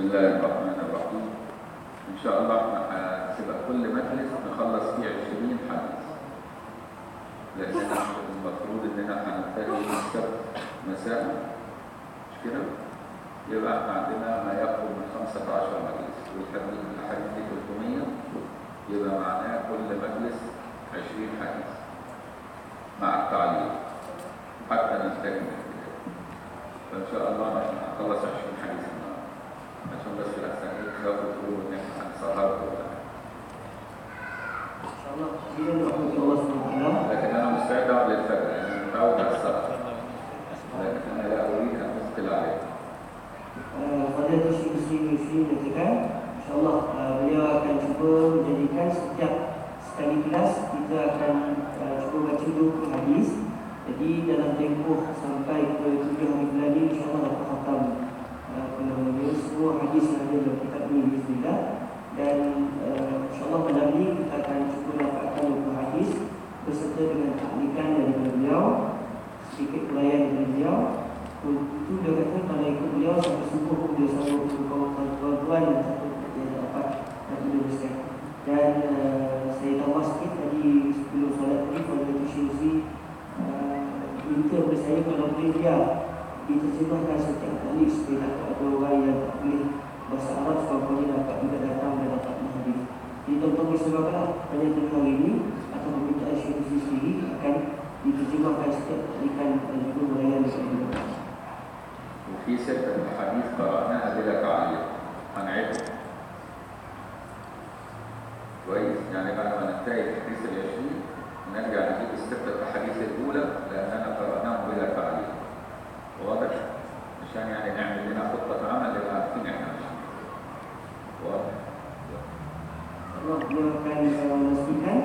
بسم الله الرحمن الرحيم. إن شاء الله هتبقى كل مجلس نخلص فيه 20 حديث. لأننا المفروض إننا هننتهي يوم السبت مساء مش كده؟ يبقى إحنا عندنا ما يقرب من 15 مجلس. والحديث الحديث دي 300 يبقى معناه كل مجلس 20 حديث. مع التعليق. حتى الكتاب فإن شاء الله هنخلص 20 حديث. sudah jelaskan ini ke hukumnya sangat salah Bagaimana saya tahu lihat tahu dasar. Bagaimana ya Uli kan istilah. Pada misi misi misi nanti kan, insyaallah beliau akan cuba menjadikan setiap sekali kelas kita akan cuba baca dulu hadis. Jadi dalam tempoh sampai ke tujuh hari bulan ini insyaAllah dapat khatam Penuh semua hadis ada dalam kitab ini Bismillah. Dan uh, insyaAllah pada ini kita akan cuba dapatkan 20 hadis Berserta dengan taklikan daripada beliau Sedikit pelayan daripada beliau. Itu dia kata kalau ikut beliau sampai subuh pun dia selalu berkawan tuan-tuan dan satu dia dapat nanti luruskan. Dan uh, saya tambah sikit tadi sebelum solat tadi kalau dia tusi uh, minta kepada saya kalau boleh dia diterjemahkan setiap kali supaya dapat ada orang yang tak boleh bahasa Arab supaya dia dapat juga datang dan dapat menghadiri. Jadi tuan-tuan bersebabkan banyak tengah hari ini atau permintaan Syekh Uzi sendiri akan diterjemahkan setiap talikan dan juga merayan daripada وفي ستة أحاديث قرأناها بلا تعليق هنعيدها كويس يعني بعد ما ننتهي الحديث العشرين نرجع نجيب الستة أحاديث الأولى لأننا قرأناهم بلا تعليق واضح؟ عشان يعني نعمل لنا خطة عمل اللي عارفين احنا ماشيين واضح؟ Allah beliau akan uh, memastikan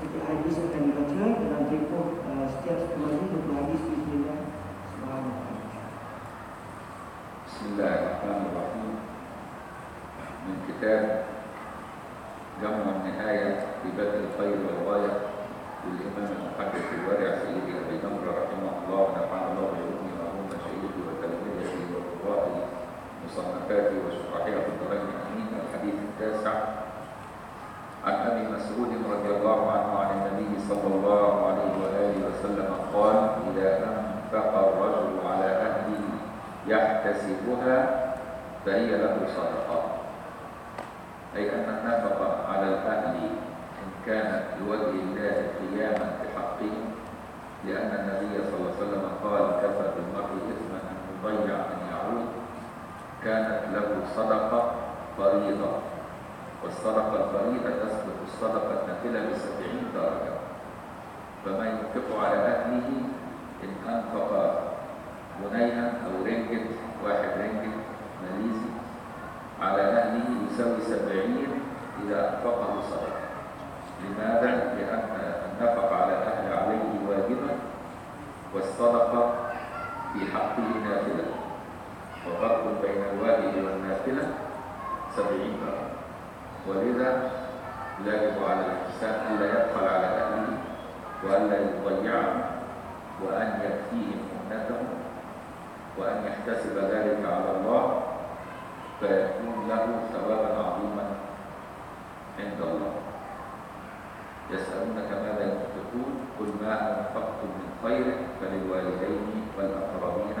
setiap hadis akan dibaca dalam tempoh uh, setiap setengah hari 20 hadis Bismillah Subhanallah بسم الله الرحمن الرحيم من كتاب جمع النهاية في بدء الخير والغاية للإمام المحدث الورع سيدي أبي نمر رحمه الله ونفعنا الله بعلومه وعلوم مشايخه وقراء مصنفاته وشرحها في الدارين آمين الحديث التاسع عن أبي مسعود رضي الله عنه عن النبي صلى الله عليه وآله وسلم قال إذا أنفق الرجل على أهله يحتسبها فهي له صدقة. أي أن النفقة على الأهل إن كانت لوجه الله قياما بحقهم لأن النبي صلى الله عليه وسلم قال كفى بالمرء إثما أن يضيع من كانت له صدقة فريضة. والصدقة الفريضة تسبق الصدقة النافلة بسبعين درجة. فمن ينفق على أهله إن أنفق جنيها أو رنجت واحد رنجت ماليزي. على أهله يساوي سبعين إذا أنفقه صدقة. لماذا؟ لأن النفق على الأهل عليه واجبا والصدقة في حقه نافلة. وفرق بين الواجب والنافلة سبعين درجة ولذا لا يجب على الإنسان ألا يبخل على أهله وألا يضيعهم وأن يكفيهم مهنتهم وأن يحتسب ذلك على الله فيكون له ثوابا عظيما عند الله. يسألونك ماذا ينفقون؟ قل ما أنفقتم من خير فللوالدين والأقربين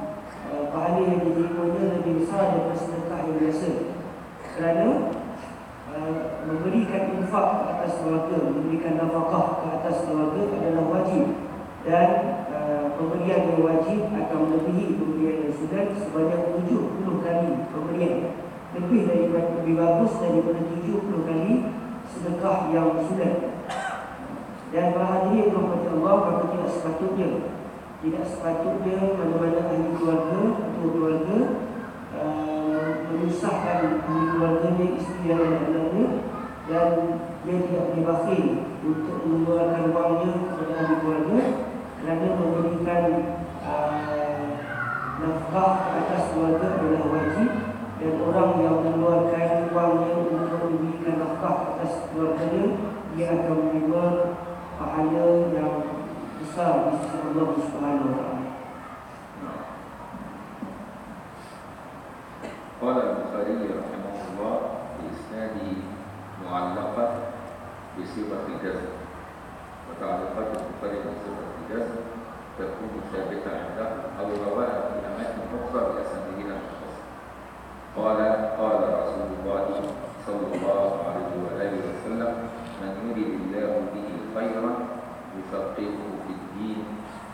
eh, pahala yang diterimanya lebih besar daripada sedekah yang biasa. Kerana eh, memberikan infak ke atas keluarga Memberikan nafkah ke atas keluarga adalah wajib Dan uh, pemberian yang wajib akan melebihi pemberian yang sunat sebanyak 70 kali pemberian. Lebih daripada lebih bagus daripada 70 kali sedekah yang sunat dan bahagia rahmat Allah maka tidak sepatutnya tidak sepatutnya mana-mana ahli keluarga atau keluarga uh, menyusahkan ahli keluarganya, isteri dan anak-anaknya dan dia tidak bakhil untuk mengeluarkan wangnya kepada ahli keluarga kerana memberikan uh, nafkah atas keluarga adalah wajib dan orang yang mengeluarkan wangnya untuk memberikan nafkah atas keluarganya dia akan menerima pahala yang sisi Allah Subhanahu wa taala. قال البخاري رحمه الله بإسناده معلقة بصيغة الجزم وتعليقات البخاري بصيغة الجزم تكون ثابتة عنده أو رواها في أماكن أخرى بأسانيدها المختصرة قال قال رسول الله صلى الله عليه وآله وسلم من يريد الله به خيرا يفقهه في الدين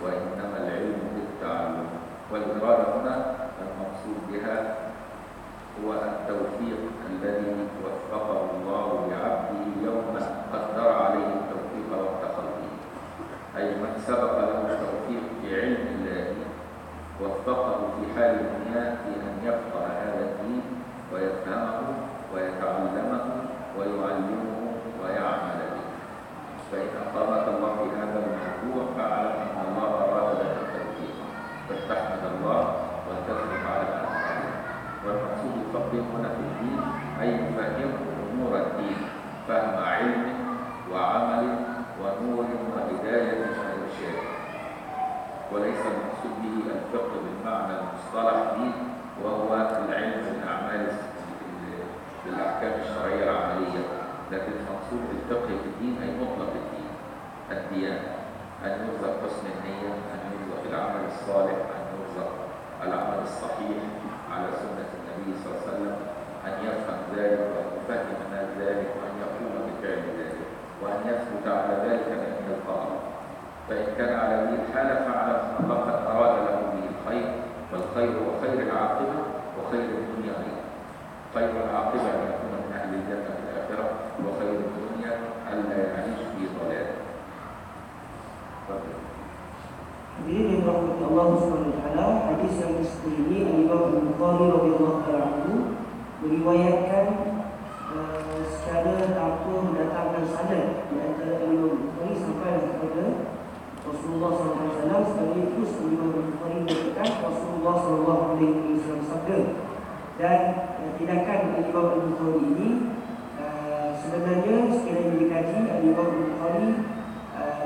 وإنما العلم بالتعلم والإرادة هنا المقصود بها هو التوفيق الذي وفقه الله لعبده يوم قدر عليه التوفيق والتخلي أي من سبق له التوفيق بعلم الله وفقه في حال الدنيا في أن يفقه هذا الدين ويفهمه ويتعلمه ويعلمه ويعمل به. فإن أقامك الله فاعلم أن الله أراد لك التوفيق. فاستحمد الله وتثبت على أسراره والمقصود الفقه هنا في الدين أي يفهم أمور الدين فهم علم وعمل ونور وهداية وإرشاد وليس المقصود به الفقه بالمعنى المصطلح دين وهو العلم بالأعمال بالأحكام الشرعية العملية. لكن المقصود بالفقه في الدين أي مطلق الدين؟ الديانة. أن يرزق حسن النية أن يرزق العمل الصالح أن يرزق العمل الصحيح على سنة النبي صلى الله عليه وسلم أن يفهم ذلك وأن يفهم الناس ذلك وأن يقوم بفعل ذلك وأن يثبت على ذلك من يلقاه. فإن كان على هذه الحالة فاعلم أن الله قد أراد له به الخير والخير هو خير العاقبة وخير الدنيا أيضا. خير العاقبة أن يكون من أهل الجنة في الآخرة وخير الدنيا ألا يعيش في ضلال. Yang dirahmati Allah Subhanahu wa taala, hadis yang seperti ini Al-Imam Bukhari radhiyallahu taala anhu meriwayatkan uh, secara tanpa mendatangkan sanad di antara Al-Imam Bukhari sampai kepada Rasulullah SAW sebagai itu Al-Imam Bukhari mengatakan Rasulullah SAW sabda dan uh, tindakan Al-Imam Bukhari ini uh, sebenarnya sekiranya dikaji Al-Imam Bukhari uh,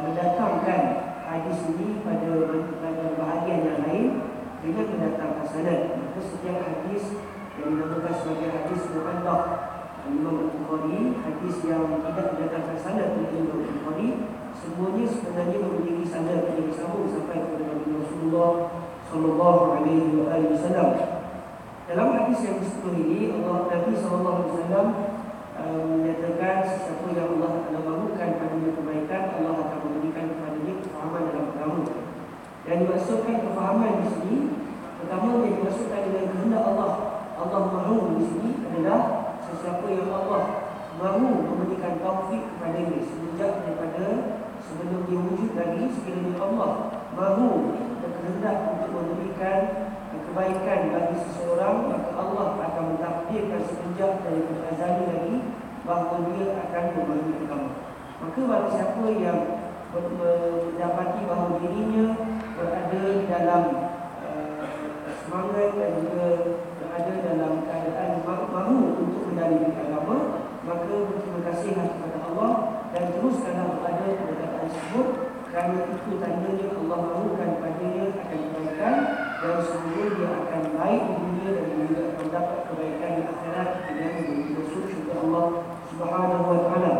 mendatangkan hadis ini pada, pada bahagian yang lain dengan mendatangkan sanad. Maka setiap hadis yang dinamakan sebagai hadis mu'allaq Imam Al-Bukhari, hadis yang tidak mendatangkan sanad oleh Imam Al-Bukhari, semuanya sebenarnya memiliki sanad yang disambung sampai kepada Nabi Rasulullah sallallahu alaihi wasallam. Dalam hadis yang ke ini Allah Nabi sallallahu alaihi wasallam um, menyatakan sesiapa yang Allah telah bangunkan padanya kebaikan Allah akan memberikan kepadanya kefahaman dalam agama dan dimaksudkan kefahaman di sini pertama yang dimaksudkan dengan kehendak Allah Allah mahu di sini adalah sesiapa yang Allah mahu memberikan taufik kepadanya semenjak daripada sebelum dia wujud lagi sekiranya Allah mahu berkehendak untuk memberikan kebaikan bagi seseorang maka Allah akan mentakdirkan semenjak dari azali lagi bahawa dia akan memberi agama. Maka bagi siapa yang mendapati bahawa dirinya berada dalam uh, semangat dan juga berada dalam keadaan mahu mendalimi agama, maka berterima kasih kepada Allah dan teruskanlah berada pada keadaan tersebut kerana itu tandanya Allah mahukan padanya akan kebaikan dan semua dia akan baik di dunia dan juga akan dapat kebaikan di akhirat dengan masuk syurga Allah Subhanahu wa taala.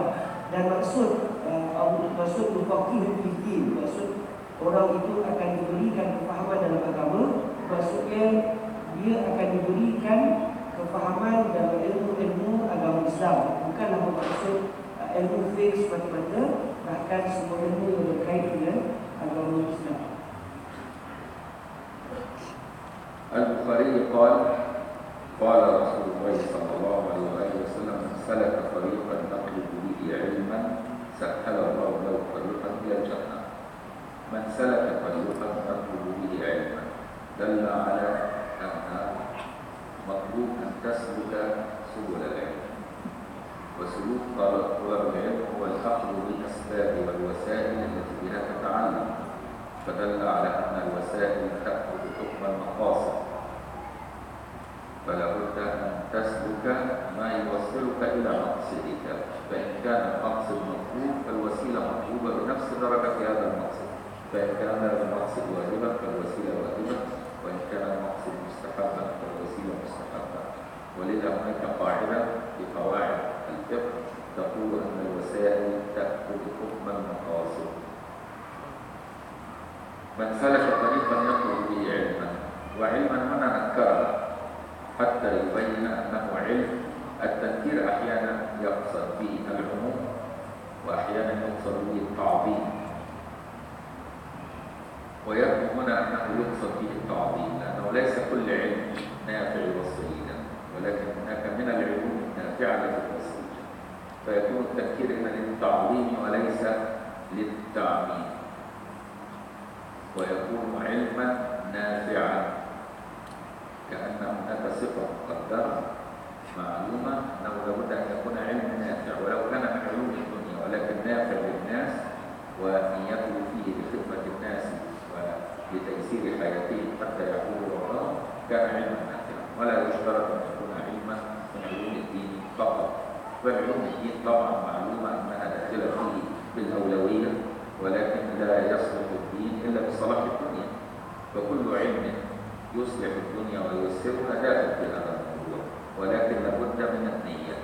Dan maksud uh, maksud mufaqih fiddin, maksud orang itu akan diberikan kefahaman dalam agama, maksudnya dia akan diberikan kefahaman dalam ilmu-ilmu agama Islam. Bukanlah maksud uh, ilmu fiqh semata-mata, bahkan semua ilmu yang berkait dengan agama Islam. البخاري قال قال رسول الله صلى الله عليه وسلم من سلك طريقا نطلب به علما سهل الله له طريقا الى الجنه من سلك طريقا نطلب به علما دل على أن تسلك سبل العلم. وسلوك طلب العلم هو الأخذ بالأسباب والوسائل التي بها تتعلم. فدل على أن الوسائل تأخذ حكم المقاصد. فلا بد أن تسلك ما يوصلك إلى مقصدك. فإن كان المقصد مطلوب فالوسيلة مطلوبة بنفس درجة هذا المقصد. فإن كان هذا المقصد واجبا فالوسيلة واجبة. وإن كان المقصد مستحبا فالوسيلة مستحبة ولذا هناك قاعدة في قواعد الفقه تقول أن الوسائل تأخذ حكم المقاصد. من سلك طريقا يطلب به علما وعلما هنا نكره حتى يبين أنه علم. التنكير أحيانا يقصد به العموم وأحيانا يقصد به التعظيم. ويبدو هنا أنه يقصد به التعظيم لأنه ليس كل علم. نافع وصيدا ولكن هناك من العلوم النافعة للتصيد فيكون التنكير هنا للتعظيم وليس للتعميم. ويكون علما نافعا كأن هناك صفة مقدرة معلومة أنه لابد أن يكون علم نافع. ولو كان من علوم الدنيا ولكن نافع للناس ونيته فيه لخدمة الناس ولتيسير حياتهم حتى يعبدوا ربهم كان علما ولا يشترط أن يكون علما من علوم الدين فقط. وعلوم الدين طبعا معلومة أنها داخلة فيه بالأولوية ولكن لا يصلح الدين إلا بصلاح الدنيا. فكل علم يصلح الدنيا وييسرها داخل في هذا الموضوع ولكن لابد من النية.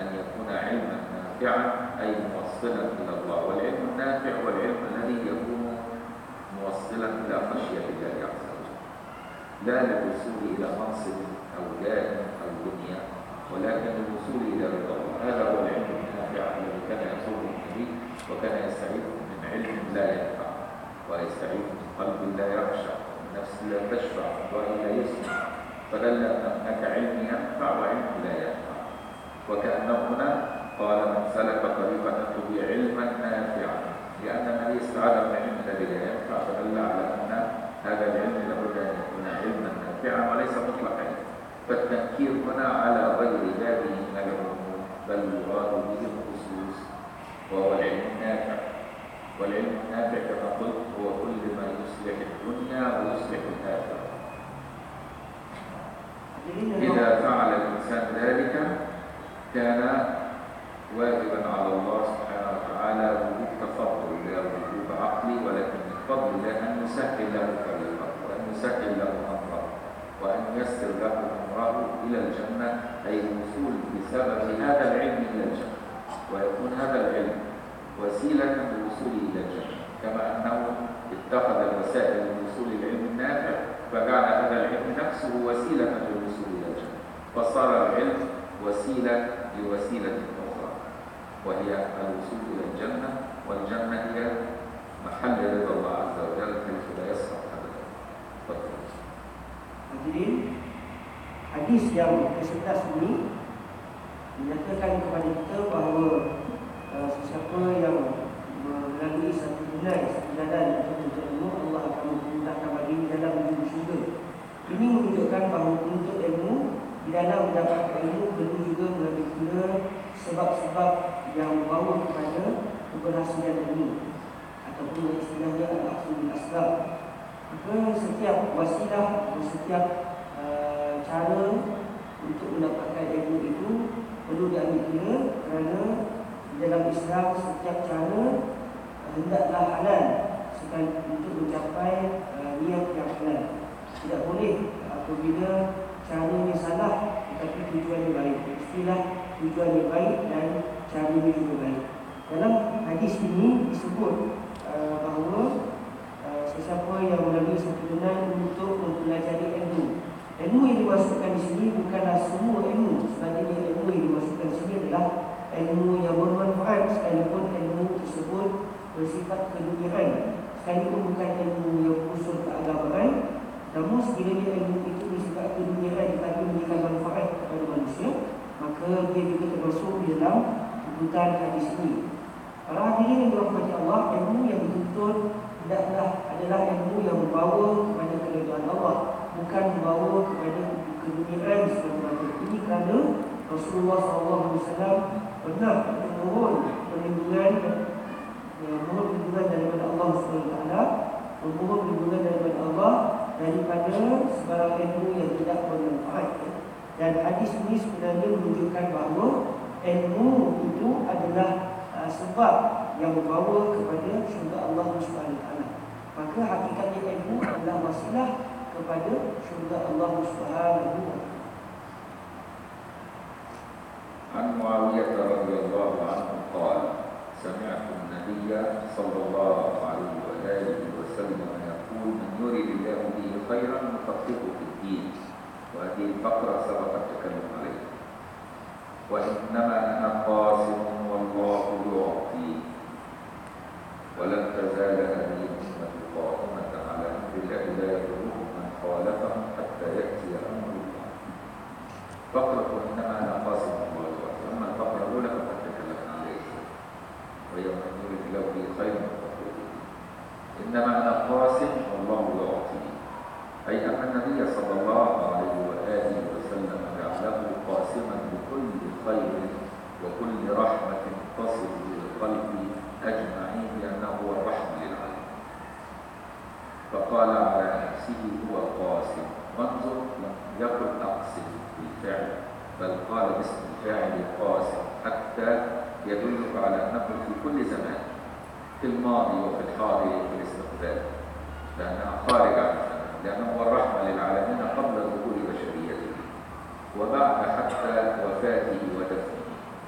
أن يكون علما نافعا أي موصلا إلى الله. والعلم النافع هو العلم الذي يكون موصلا إلى خشية الله. عز لا للوصول إلى منصب أو جاه أو دنيا ولكن للوصول إلى رضا. هذا هو العلم النافع الذي كان يصوم النبي وكان يستعيذ من علم لا ينفع ويستعيذ من قلب لا يخشع نفس لا تشفع وإلا يسمع. فدل أن هناك علم ينفع وعلم لا ينفع. وكأنه هنا قال من سلك طريقا يطلب علما نافعا لأن النبي استعاذ من العلم الذي لا ينفع فدل على أن هذا العلم نافعا وليس مطلق علم فالتنكير هنا على غير هذه من العلوم بل يراد به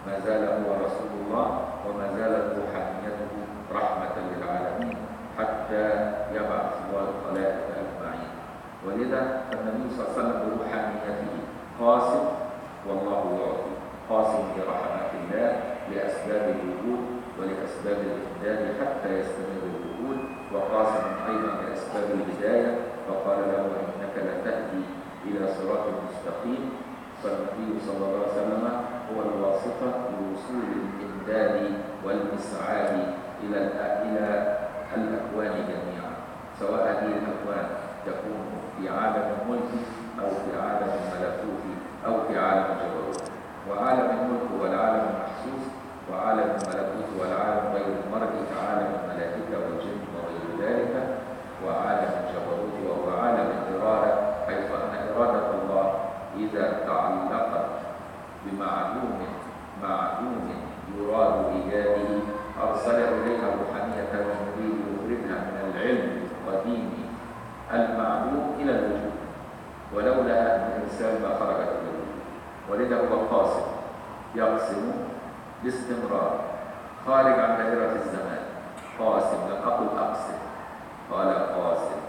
ما زال هو رسول الله وما زالت روحانيته رحمة للعالمين حتى يبعث الله الخلائق أجمعين. ولذا فالنبي صلى الله عليه وسلم بروحانيته قاسم والله يعطي قاسم برحمة الله لأسباب الوجود ولأسباب الإمداد حتى يستمر الوجود وقاسم أيضا لأسباب البداية فقال له إنك لا تهدي إلى صراط مستقيم. فالنبي صلى الله عليه وسلم هو الواسطة لوصول الإمداد والإسعاد إلى إلى الأكوان جميعا سواء هذه الأكوان تكون في عالم الملك أو في عالم الملكوت أو في عالم الجبروت وعالم الملك هو العالم المحسوس وعالم الملكوت هو العالم غير المرئي كعالم الملائكة والجن وغير ذلك وعالم الجبروت وهو عالم الإرادة حيث أن إرادة الله إذا تعلقت بمعلوم معلوم يراد إيجاده أرسل إليها روحانية يريد يخرجها من العلم القديم المعلوم إلى الوجود ولولا أن الإنسان ما خرجت إلى الوجود. ولذا هو قاسم يقسم باستمرار خارج عن دائرة الزمان. قاسم لم أقل أقسم. قال قاسم.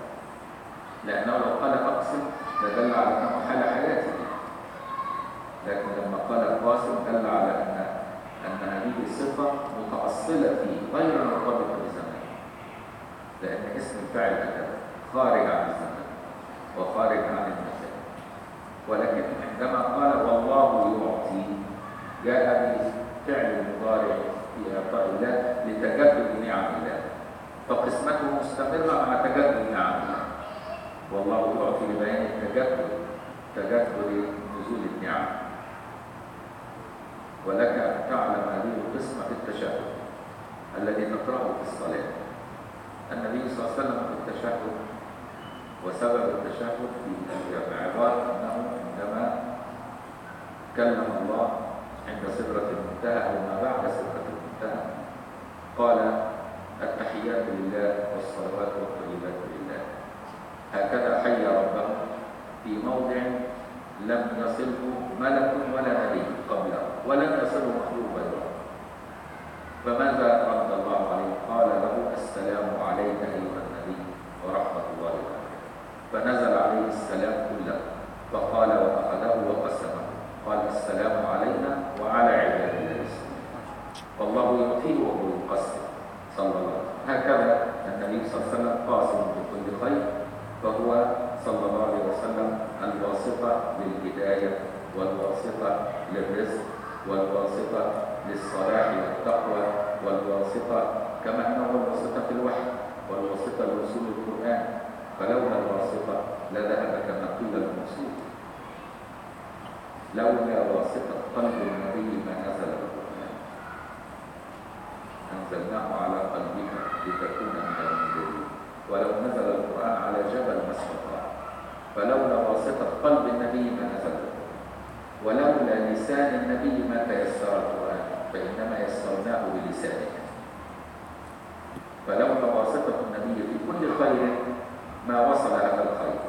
لأنه لو قال أقسم لدل على أنه حال حياته. لكن لما قال قاسم دل على أن أن هذه الصفة متأصلة فيه غير مرتبطة بزمان لأن اسم الفاعل هكذا خارج عن الزمان وخارج عن المكان ولكن عندما قال والله يعطي جاء بفعل المضارع في إعطاء الله لتجدد نعم الله. فقسمته مستمرة مع تجدد نعم الله. والله يعطي لبيان التجدد تجدد نزول النعم. ولك أن تعلم هذه القسمة في التشهد الذي تقرأه في الصلاة. النبي صلى الله عليه وسلم في التشهد وسبب التشهد في عبارة أنه عندما كلم الله عند سدرة المنتهى أو ما بعد سدرة المنتهى قال التحيات لله والصلوات والطيبات لله. هكذا حي ربه في موضع لم يصله ملك ولا نبي قبله ولم يصله مخلوق غيره. فماذا رد الله عليه؟ قال له السلام عليك أيها النبي ورحمة الله وبركاته. فنزل عليه السلام كله فقال وأخذه وقسمه. قال السلام علينا وعلى عباد الله والله يعطيه وهو يقسم. صلى الله عليه وسلم. هكذا النبي صلى الله عليه وسلم قاسم بكل خير فهو صلى الله عليه وسلم الواسطة للهداية والواسطة للرزق والواسطة للصلاح والتقوى والواسطة كما أنه الواسطة في الوحي والواسطة لوصول القرآن. فلولا الواسطة لذهب كما قيل المقصود لولا واسطة قلب النبي ما نزل القرآن أنزلناه على قلبك لتكون من المنذرين. ولو نزل القرآن على جبل استطاع فلولا واسطة قلب النبي ما نزل القرآن ولولا لسان النبي ما تيسر القرآن فإنما يسرناه بلسانه فلولا واسطة النبي في كل خير ما وصل هذا الخير.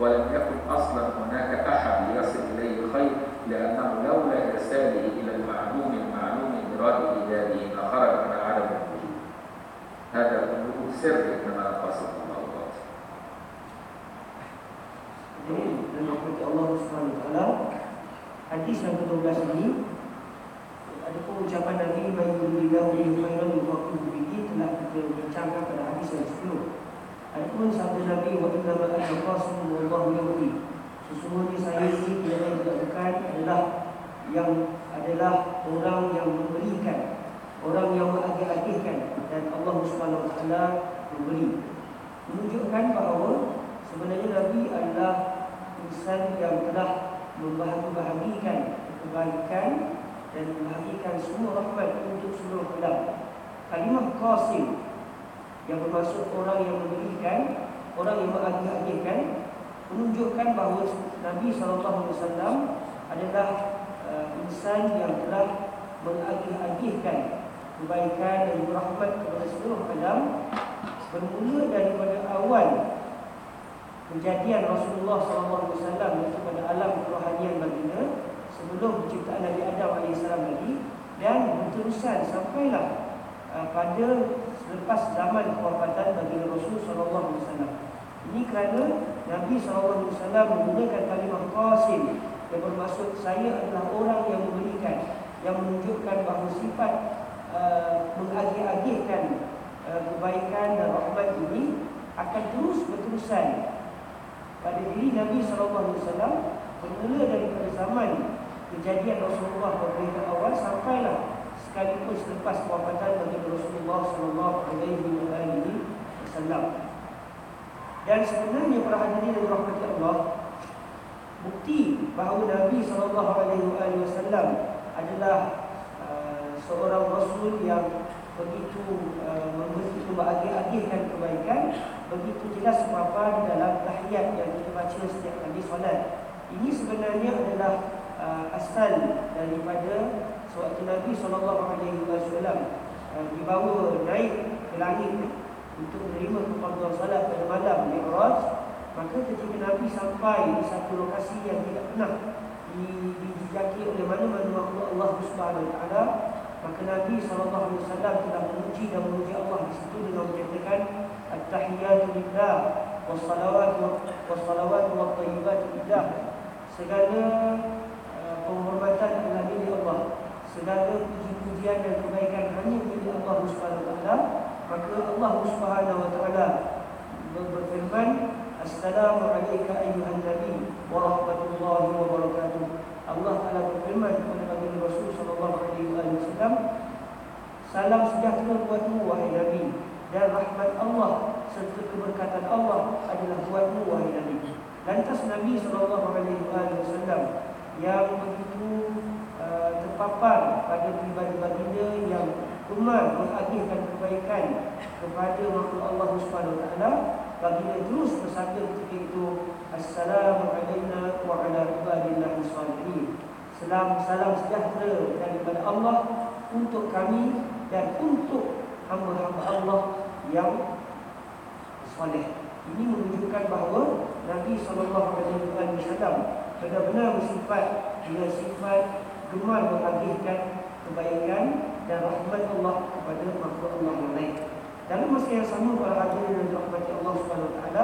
ولم يكن أصلا هناك أحد يصل إليه خير لأنه لولا إرساله إلى المعلوم المعلوم مراد إلهه ما خرج من عالم الوجود هذا كله سر إنما قصد dan mengikuti Allah Subhanahu Wataala. Hadis yang ketiga ini ada pun ucapan Nabi Muhammadulillah Muhammadul Muhammadulbihi telah kita bincangkan pada hadis yang sebelum. Ada pun sabda Nabi Muhammad Rasulullah Yahudi. Sesungguhnya saya ini tidak dilakukan adalah yang adalah orang yang memberikan, orang yang mengagih-agihkan dan Allah Subhanahu Wataala memberi. Menunjukkan bahawa sebenarnya Nabi adalah insan yang telah membahagi-bahagikan kebaikan dan membahagikan semua rahmat untuk seluruh alam. Kalimah qasim yang bermaksud orang yang memberikan, orang yang mengagih-agihkan menunjukkan bahawa Nabi SAW adalah uh, insan yang telah mengagih-agihkan kebaikan dan rahmat kepada seluruh alam bermula daripada awal kejadian Rasulullah SAW itu pada alam kerohanian baginda sebelum penciptaan Nabi Adam AS lagi dan berterusan sampailah uh, pada selepas zaman kewafatan baginda Rasul SAW. Ini kerana Nabi SAW menggunakan kalimah qasim yang bermaksud saya adalah orang yang memberikan yang menunjukkan bahawa sifat uh, mengagih-agihkan uh, kebaikan dan rahmat ini akan terus berterusan pada diri Nabi SAW bermula daripada zaman kejadian Rasulullah beberapa awal sampailah sekalipun selepas kewafatan Nabi Rasulullah Sallallahu Alaihi Wasallam. Dan sebenarnya para hadirin yang dirahmati Allah, bukti bahawa Nabi Sallallahu Alaihi Wasallam adalah uh, seorang Rasul yang begitu uh, begitu agih-agihkan kebaikan begitu jelas apa di dalam tahiyat yang kita baca setiap kali solat. Ini sebenarnya adalah uh, asal daripada sewaktu Nabi sallallahu alaihi wasallam uh, dibawa naik ke langit untuk menerima kepada salat pada malam Mi'raj. Maka ketika Nabi sampai di satu lokasi yang tidak pernah dijaki oleh mana-mana makhluk Allah Subhanahu wa taala Maka Nabi SAW telah memuji dan memuji Allah di situ dengan menyatakan Lillah Wassalawatu Wassalawatu wa tayyibatu lillah Segala uh, penghormatan adalah milik Allah. Segala puji-pujian dan kebaikan hanya milik Allah SWT Maka Allah SWT berfirman Assalamualaikum ayuhan Nabi Warahmatullahi wabarakatuh Allah Taala berfirman kepada Nabi Rasul sallallahu alaihi wasallam Salam sejahtera buatmu wahai Nabi dan rahmat Allah serta keberkatan Allah adalah buatmu wahai Nabi. Lantas Nabi sallallahu alaihi wasallam yang begitu uh, terpapar pada pribadi baginda yang gemar mengagihkan kebaikan kepada makhluk Allah Subhanahu wa taala baginda terus bersabda ketika itu Assalamualaikum warahmatullahi wabarakatuh. Salam salam sejahtera daripada Allah untuk kami dan untuk hamba-hamba Allah yang soleh. Ini menunjukkan bahawa Nabi SAW benar-benar bersifat dengan sifat gemar mengagihkan kebaikan dan rahmat Allah kepada makhluk Allah yang lain. Dalam masa yang sama para hadirin dan rahmat Allah SWT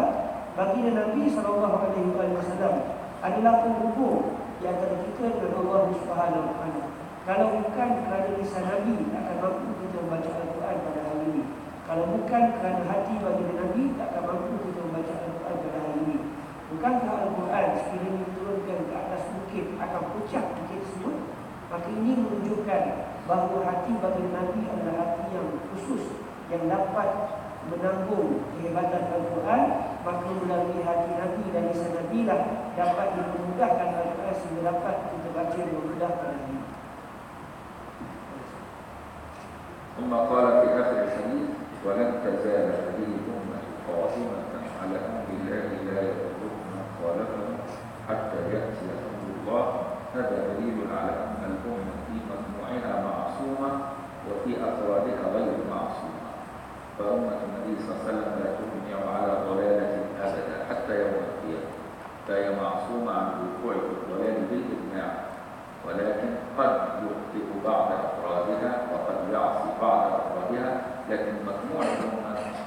bagi Nabi wasallam adalah penghubung di antara kita dengan Allah taala. Kalau bukan kerana lisan Nabi tak akan mampu kita membaca Al-Quran pada hari ini. Kalau bukan kerana hati bagi Nabi tak akan mampu kita membaca Al-Quran pada hari ini. Bukankah Al-Quran sekiranya diturunkan ke atas bukit akan pucat bukit tersebut? Maka ini menunjukkan bahawa hati bagi Nabi adalah hati yang khusus yang dapat menanggung kehebatan Al-Quran maka melalui hati Nabi dan lisan Nabi inilah dapat dimudahkan Al-Quran sehingga dapat kita baca dengan mudah pada ini. ثم قال في آخر الحديث ولن تزال هذه الأمة قائمة على أمر الله لا يضرهم من حتى يأتي أمر الله. هذا دليل على أن الأمة في مجموعها معصومة وفي أفرادها غير معصومة. فأمة النبي صلى الله عليه وسلم لا تجمع على ضلالة أبدا حتى يوم القيامة. فهي معصومة عن الوقوع في الضلال بالإجماع ولكن قد يخطئ بعض أفرادها وقد يعصي بعض أفرادها لكن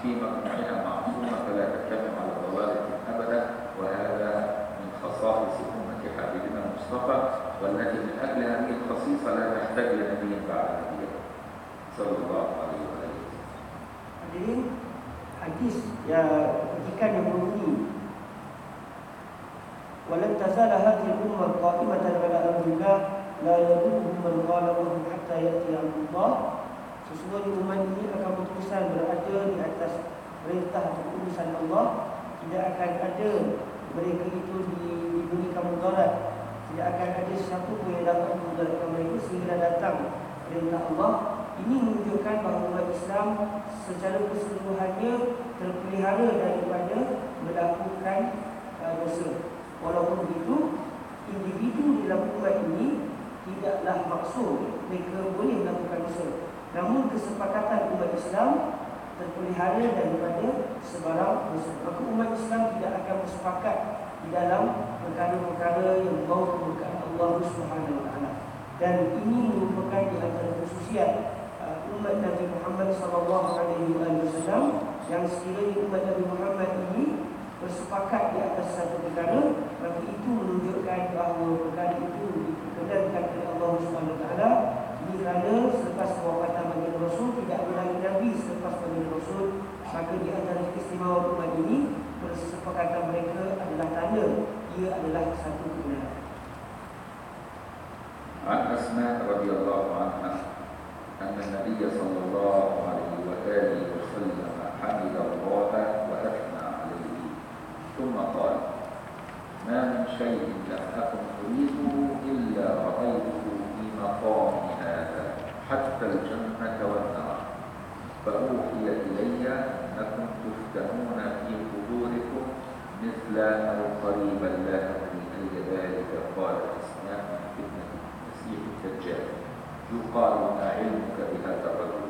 في مجموعها معصومة فلا تجتمع على ضلالة أبدا وهذا من خصائص أمة حبيبنا المصطفى والتي من أجل هذه الخصيصة لا تحتاج لنبي بعد نبي صلى الله عليه وسلم Hadirin hadis petikan yang berbunyi ولن تزال هذه الأمة قائمة على أمر الله لا يضرهم من خالفهم حتى يأتي أمر الله Sesungguhnya umat ini akan berterusan berada di atas perintah atau urusan Allah Tidak akan ada mereka itu di- diberikan mudarat. Tidak akan ada sesiapa pun yang dapat memudaratkan mereka sehingga datang perintah Allah. Ini menunjukkan bahawa umat Islam secara keseluruhannya terpelihara daripada melakukan uh, dosa. Walaupun begitu, individu dalam umat ini tidaklah maksud mereka boleh melakukan dosa. Namun kesepakatan umat Islam terpelihara daripada sebarang dosa. Maka umat Islam tidak akan bersepakat di dalam perkara-perkara yang membawa kemurkaan Allah Subhanahu Wa Taala. Dan ini merupakan di antara khususiat uh, umat Nabi Muhammad sallallahu alaihi wasallam yang sekiranya umat Nabi Muhammad ini bersepakat di atas satu perkara maka itu menunjukkan bahawa perkara itu diperkenankan oleh Allah Subhanahu Wa Taala kerana selepas kewafatan baginda Rasul tidak ada lagi Nabi selepas baginda Rasul maka di antara keistimewaan umat ini persepakatan mereka adalah tanda ia adalah satu kebenaran عن أسماء رضي الله عنها أن النبي صلى الله عليه وآله وسلم حمد الله وأثنى عليه ثم قال ما من شيء لم أكن أريده إلا رأيته في مقام هذا حتى الجنة والنار. فأوحي إلي أنكم تفتنون في قبوركم مثل أو قريبا لا أدري أي ذلك. قال أسماء من فتنة المسيح الدجال. يقال ما علمك بهذا الرجل؟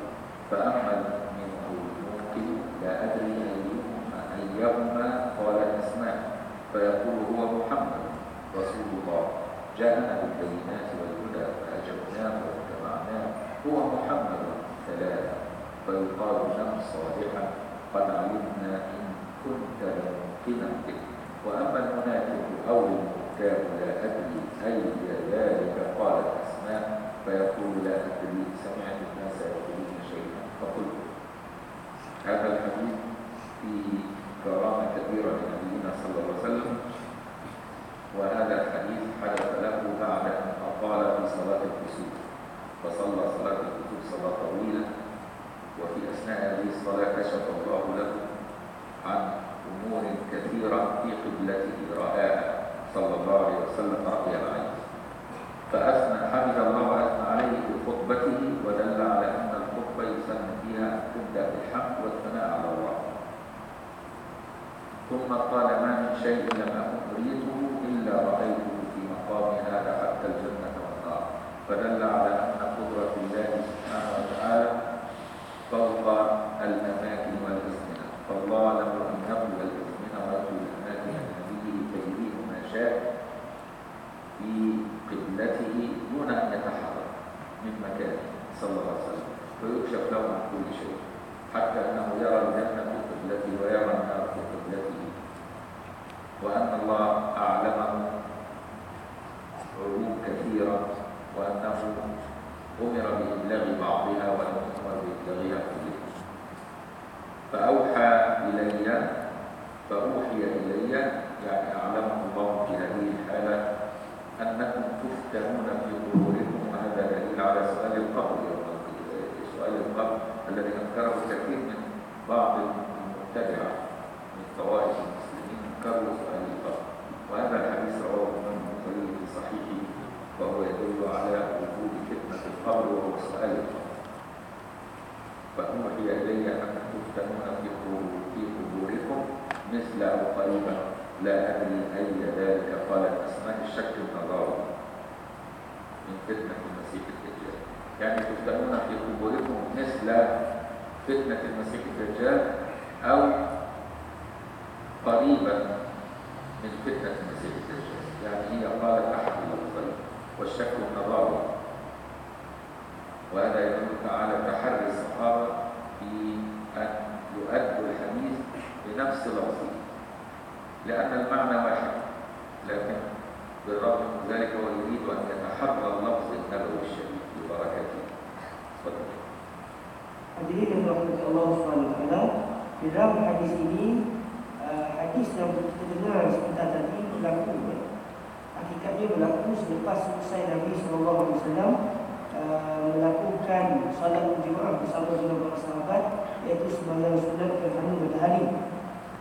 فأما المؤمن أو الموقن لا أدري أيهما أيهما. قال أسماء فيقول هو محمد رسول الله. جاءنا بالبينات والهدى فأجبناه واتبعناه هو محمد ثلاثة فيقال نم صالحا قد علمنا إن كنت لموقنا به. وأما المنافق أو المرتاب لا أدري أي ذلك قالت أسماء فيقول لا أدري سمعت الناس يقولون شيئا. فقلت هذا الحديث فيه كرامة كبيرة لنبينا صلى الله عليه وسلم وهذا الحديث حدث له بعد أن أطال في صلاة الكسوف فصلى صلاة الكسوف صلاة طويلة وفي أثناء هذه الصلاة كشف الله له عن أمور كثيرة في قبلته رآها صلى الله عليه وسلم رأي العين فأثنى حمد الله وأثنى عليه في خطبته ودل على أن الخطبة يسن فيها تبدأ بالحمد والثناء على الله. ثم قال ما من شيء لم أكن أريده إلا رأيته في مقام هذا حتى الجنة. فدل على أن قدرة الله سبحانه وتعالى فوق الأماكن والأزمنة فالله له أن يبلغ الأزمنة ويبلغ الأماكن لنبيه فيريه ما شاء في قبلته دون أن يتحرك من مكانه صلى الله عليه وسلم. ويكشف له عن كل شيء. حتى أنه يرى الجنة في قبلته ويرى النار في قبلته. وأن الله أعلمه علوم كثيرة وأنه أمر بإبلاغ بعضها ولم يؤمر بإبلاغها كلها فأوحى إلي فأوحي إلي يعني أعلمه الله في هذه الحالة أنكم تفتنون في قبوركم وهذا دليل على سؤال القبر. سؤال القبر الذي أنكره كثير من بعض المبتدعة من طوائف المسلمين أنكروا سؤال القبر وهذا تفتنون في وهو يدل على وجود فتنة القبر وهو السؤال القبر فأوحي إلي أن تفتنون في قبوركم مثل أو قريبا. لا أدري أي ذلك. قالت أسماء الشك النظارة من فتنة المسيح الدجال. يعني تفتنون في قبوركم مثل فتنة المسيح الدجال أو قريبا من فتنة المسيح الدجال. يعني هي قالت أحد والشك النظاري وهذا يدل على تحري الصحابة في أن يؤدوا الحديث بنفس لفظه لأن المعنى واحد لكن بالرغم من ذلك هو يريد أن يتحرى اللفظ النبوي الشريف ببركته تفضل. Dirahmati Allah Subhanahu Wa Taala, di dalam hadis ini hadis yang kita dengar sebentar tadi berlaku. Ya. Hakikatnya berlaku selepas selesai Nabi Sallallahu Alaihi Wasallam uh, melakukan salat berjemaah bersama dengan para sahabat iaitu sembahyang sunat gerhana matahari.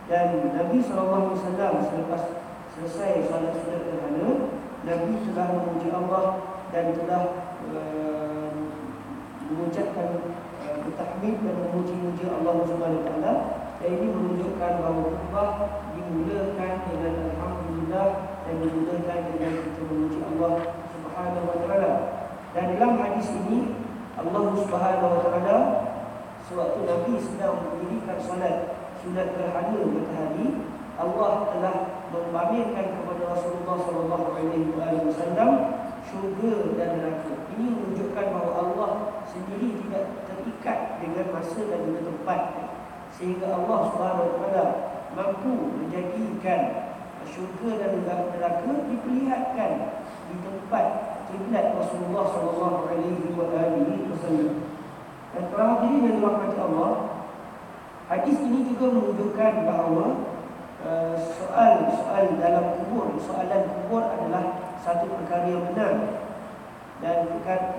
Dan Nabi Wasallam selepas selesai salat sunat gerhana, Nabi telah memuji Allah dan telah uh, mengucapkan uh, bertahmid dan memuji-muji Allah Taala. Dan ini menunjukkan bahawa khutbah dimulakan dengan alhamdulillah dan dimulakan dengan kita memuji Allah Subhanahu Wa Taala. Dan dalam hadis ini Allah Subhanahu Wa Taala sewaktu Nabi sedang mendirikan solat sunat gerhana matahari, Allah telah memamerkan kepada Rasulullah sallallahu alaihi wasallam syurga dan neraka. Ini menunjukkan bahawa Allah sendiri tidak terikat dengan masa dan juga tempat. Sehingga Allah Subhanahu Wa Taala mampu menjadikan syurga dan neraka diperlihatkan di tempat kiblat Rasulullah sallallahu alaihi wasallam. Dan para hadirin yang dirahmati Allah, hadis ini juga menunjukkan bahawa uh, soal-soal dalam kubur, soalan kubur adalah satu perkara yang benar dan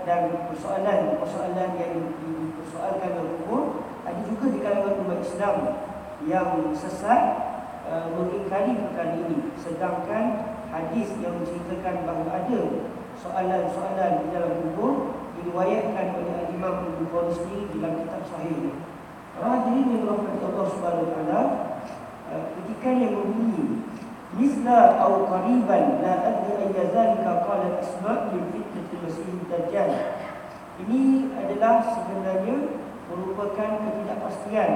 dan persoalan persoalan yang dipersoalkan dalam kubur ada juga di kalangan umat Islam yang sesat uh, mengingkari perkara ini sedangkan hadis yang menceritakan bahawa ada soalan-soalan di dalam kubur diriwayatkan oleh Imam Ibnu Bukhari sendiri dalam kitab sahih. Hadirin yang dirahmati Allah Subhanahu wa taala, uh, ketika yang berbunyi Misla atau qariban la adri ayya zalika qala asma' min fitnatil masih dajjal. Ini adalah sebenarnya merupakan ketidakpastian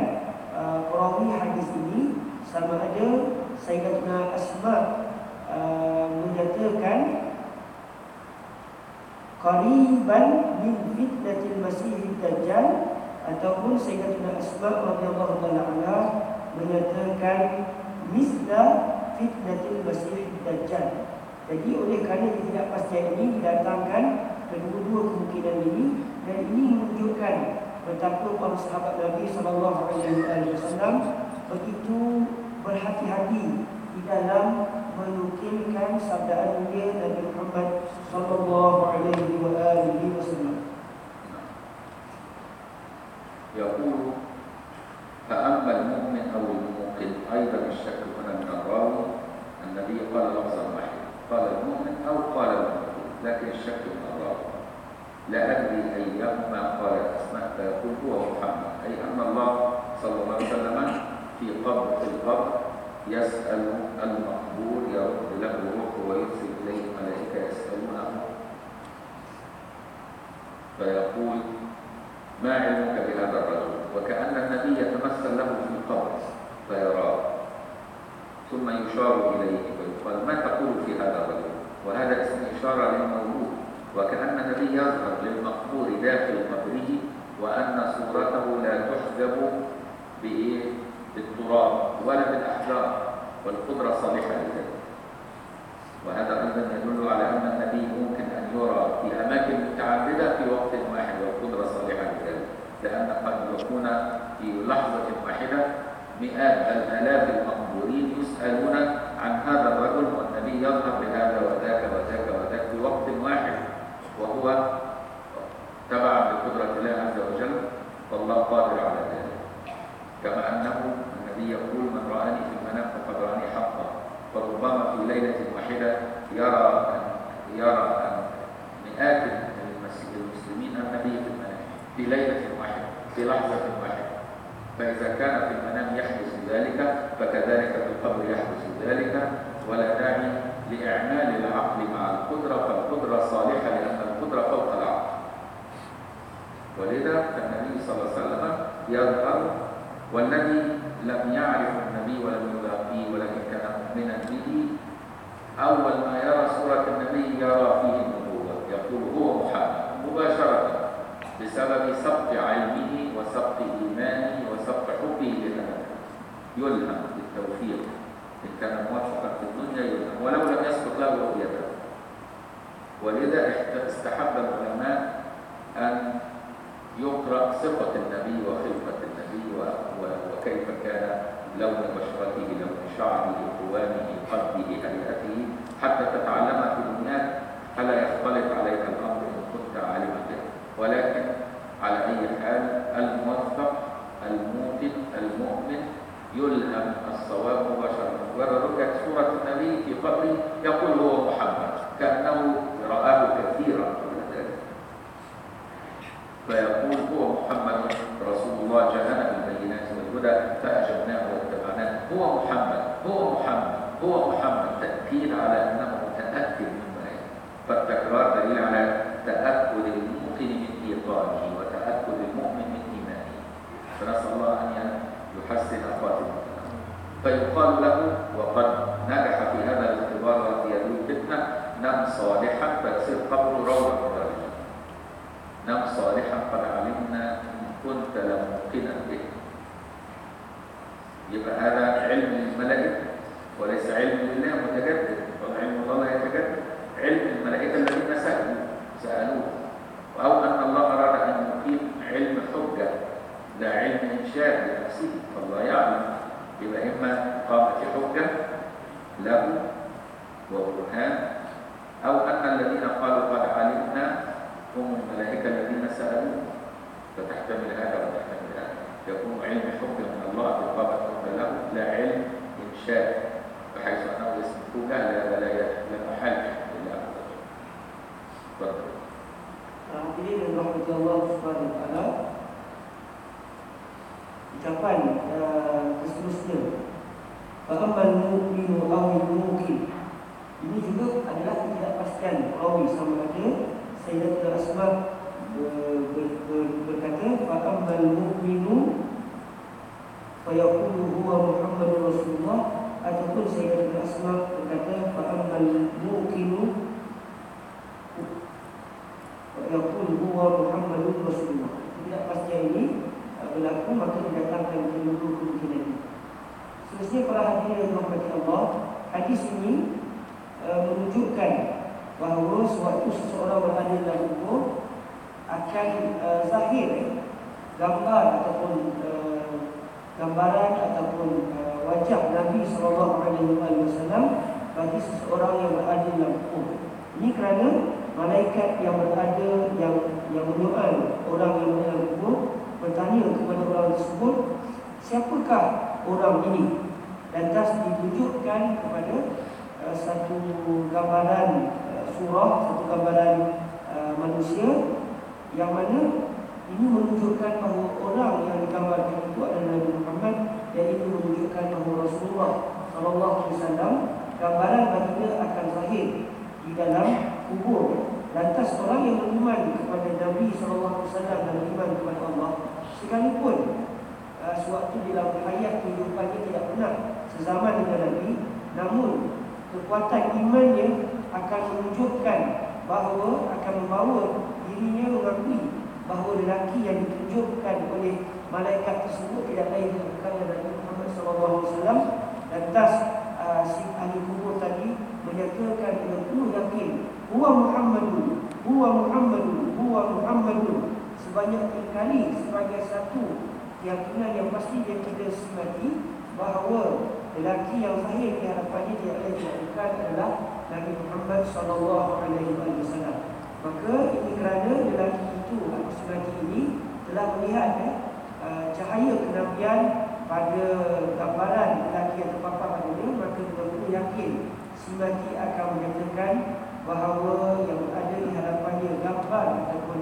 uh, perawi hadis ini sama ada Sayyidatuna Asma uh, menyatakan qariban min fitnatil masih dajjal ataupun Sayyidatuna Asma radhiyallahu taala anha menyatakan misla fitnatil masih dajjal. Jadi oleh kerana ketidakpastian ini didatangkan kedua-dua kemungkinan ini dan ini menunjukkan betapa para sahabat Nabi sallallahu alaihi wasallam begitu berhati-hati di dalam menukilkan sabdaan mulia Nabi Muhammad sallallahu alaihi wa alihi wasallam. يقول فأما المؤمن أو الموقن أيضا الشك هنا من الراوي النبي قال لفظا واحدا قال المؤمن أو قال الموقن لكن الشك من الراوي لا أدري أيهما قال أسماء فيقول هو محمد أي أن الله صلى الله عليه وسلم في قبر في القبر يسأل المقبور يرد له روحه ويرسل إليه ملائكة يسألونه. فيقول ما علمك بهذا الرجل؟ وكأن النبي يتمثل له في القبر. فيراه. ثم يشار إليه فيقال ما تقول في هذا الرجل؟ وهذا اسم إشارة للمولود وكأن النبي يظهر للمقبور داخل قبره وأن صورته لا تحجب بإيه؟ بالتراب ولا بالأحجار والقدرة صالحة لذلك وهذا أيضا يدل على أن النبي ممكن أن يرى في أماكن متعددة في وقت واحد والقدرة صالحة لذلك لأن قد يكون في لحظة واحدة مئات بل آلاف المقبورين يسألون عن هذا الرجل والنبي يظهر بهذا وذاك وذاك وذاك في وقت واحد وهو تبعا لقدرة الله عز وجل والله قادر على ذلك. كما أنه النبي يقول من رآني في المنام فقد رآني حقا. فربما في ليلة واحدة يرى أن يرى أن مئات المسلمين النبي في المنام. في ليلة واحدة في لحظة واحدة. فإذا كان في المنام يحدث ذلك فكذلك في القبر يحدث ذلك. ولا داعي لإعمال العقل مع القدرة فالقدرة صالحة لأن القدرة فوق العقل. ولذا النبي صلى الله عليه وسلم يظهر والذي لم يعرف النبي ولم يلاقيه ولكن كان مؤمنا به أول ما يرى سورة النبي يرى فيه النبوة يقول هو محمد مباشرة بسبب سبق علمه وسبق إيمانه وسبق حبه لله يلهم بالتوفيق إن كان موفقا في الدنيا يلهم ولو لم يسبق له رؤيته. ولذا استحب العلماء أن يقرأ صفة النبي وخلقة النبي وكيف كان لون بشرته لون شعره قوامه قلبه هيئته حتى تتعلمها في دنياك فلا يختلط عليك الأمر إن كنت عالما به. ولكن على أي حال الموفق الموقن المؤمن يلهم الصواب مباشرة. ورؤية سورة النبي في قبره يقول هو محمد كأنه رآه كثيرا. فيقول هو محمد رسول الله جاءنا بالبينات والهدى فأجبناه واتبعناه. هو محمد هو محمد هو محمد تأكيد على أنه متأكد مما فالتكرار دليل على تأكد الموقن من إيقانه وتأكد المؤمن من إيمانه. فنسأل الله أن يحسن خاتمتنا فيقال له وقد نجح في هذا الاختبار الذي يدعو الفتنة نم صالحا فيصير قبره روضة. من نم صالحا قد علمنا إن كنت لموقنا به. يبقى هذا علم الملائكة وليس علم الله متجدد. وعلم الله لا يتجدد؟ علم الملائكة الذين سألوا سألوه. أو أن الله أراد أن يقيم علم حجة لا علم إنشاء لنفسه فالله يعلم. يبقى إما قامت حجة له وبرهان أو أن الذين قالوا قد علمنا هم الملائكة الذين سألوه فتحتمل هذا وتحتمل هذا يكون علم حجة من الله بقامة حجة له لا علم إنشاء بحيث أنه اسم حجة لا لا محل إلا تفضل Hadirin dan rahmati Allah Subhanahu wa taala. Ucapan uh, seterusnya. Fa'amal mu'minu awil muqim. Ini juga adalah ketidakpastian perawi sama ada Sayyidatul Asma ber, ber, ber, berkata fa'amal mu'minu fayaqulu huwa Muhammadur Rasulullah. Ataupun Sayyidatul Asma berkata fa'amal mu'minu Yaqul huwa Muhammadun Rasulullah. Tidak pasti ini uh, berlaku Maka didatangkan kedua kemungkinan ini. Seterusnya para hadirin yang berhati Allah Hadis ini uh, menunjukkan bahawa sewaktu seseorang berada dalam kubur akan uh, zahir gambar ataupun uh, gambaran ataupun uh, wajah Nabi sallallahu alaihi wasallam bagi seseorang yang berada dalam kubur. Ini kerana malaikat yang berada yang yang menyoal orang yang berada dalam kubur bertanya kepada orang tersebut siapakah orang ini lantas ditunjukkan kepada uh, satu gambaran surah satu gambaran uh, manusia yang mana ini menunjukkan bahawa orang yang digambarkan itu adalah Nabi Muhammad dan itu menunjukkan bahawa Rasulullah wasallam gambaran baginda akan zahir di dalam kubur. Lantas orang yang beriman kepada Nabi sallallahu alaihi wasallam dan beriman kepada Allah sekalipun uh, sewaktu dalam hayat kehidupannya tidak pernah sezaman dengan Nabi namun kekuatan imannya akan menunjukkan bahawa akan membawa dirinya mengakui bahawa lelaki yang ditunjukkan oleh malaikat tersebut tidak lain bukan Nabi Muhammad SAW lantas uh, si ahli kubur tadi menyatakan dengan penuh yakin huwa Muhammadun huwa Muhammadun huwa Muhammadun sebanyak tiga kali sebagai satu keyakinan yang pasti yang kita semati bahawa lelaki yang zahir di hadapannya dia adalah bukan adalah Nabi Muhammad sallallahu alaihi wasallam. Maka ini kerana lelaki itu semati ini telah melihat eh, uh, cahaya kenabian pada gambaran lelaki yang terpapar pada maka betul-betul yakin semati akan menyatakan bahawa yang ada di hadapannya gambar ataupun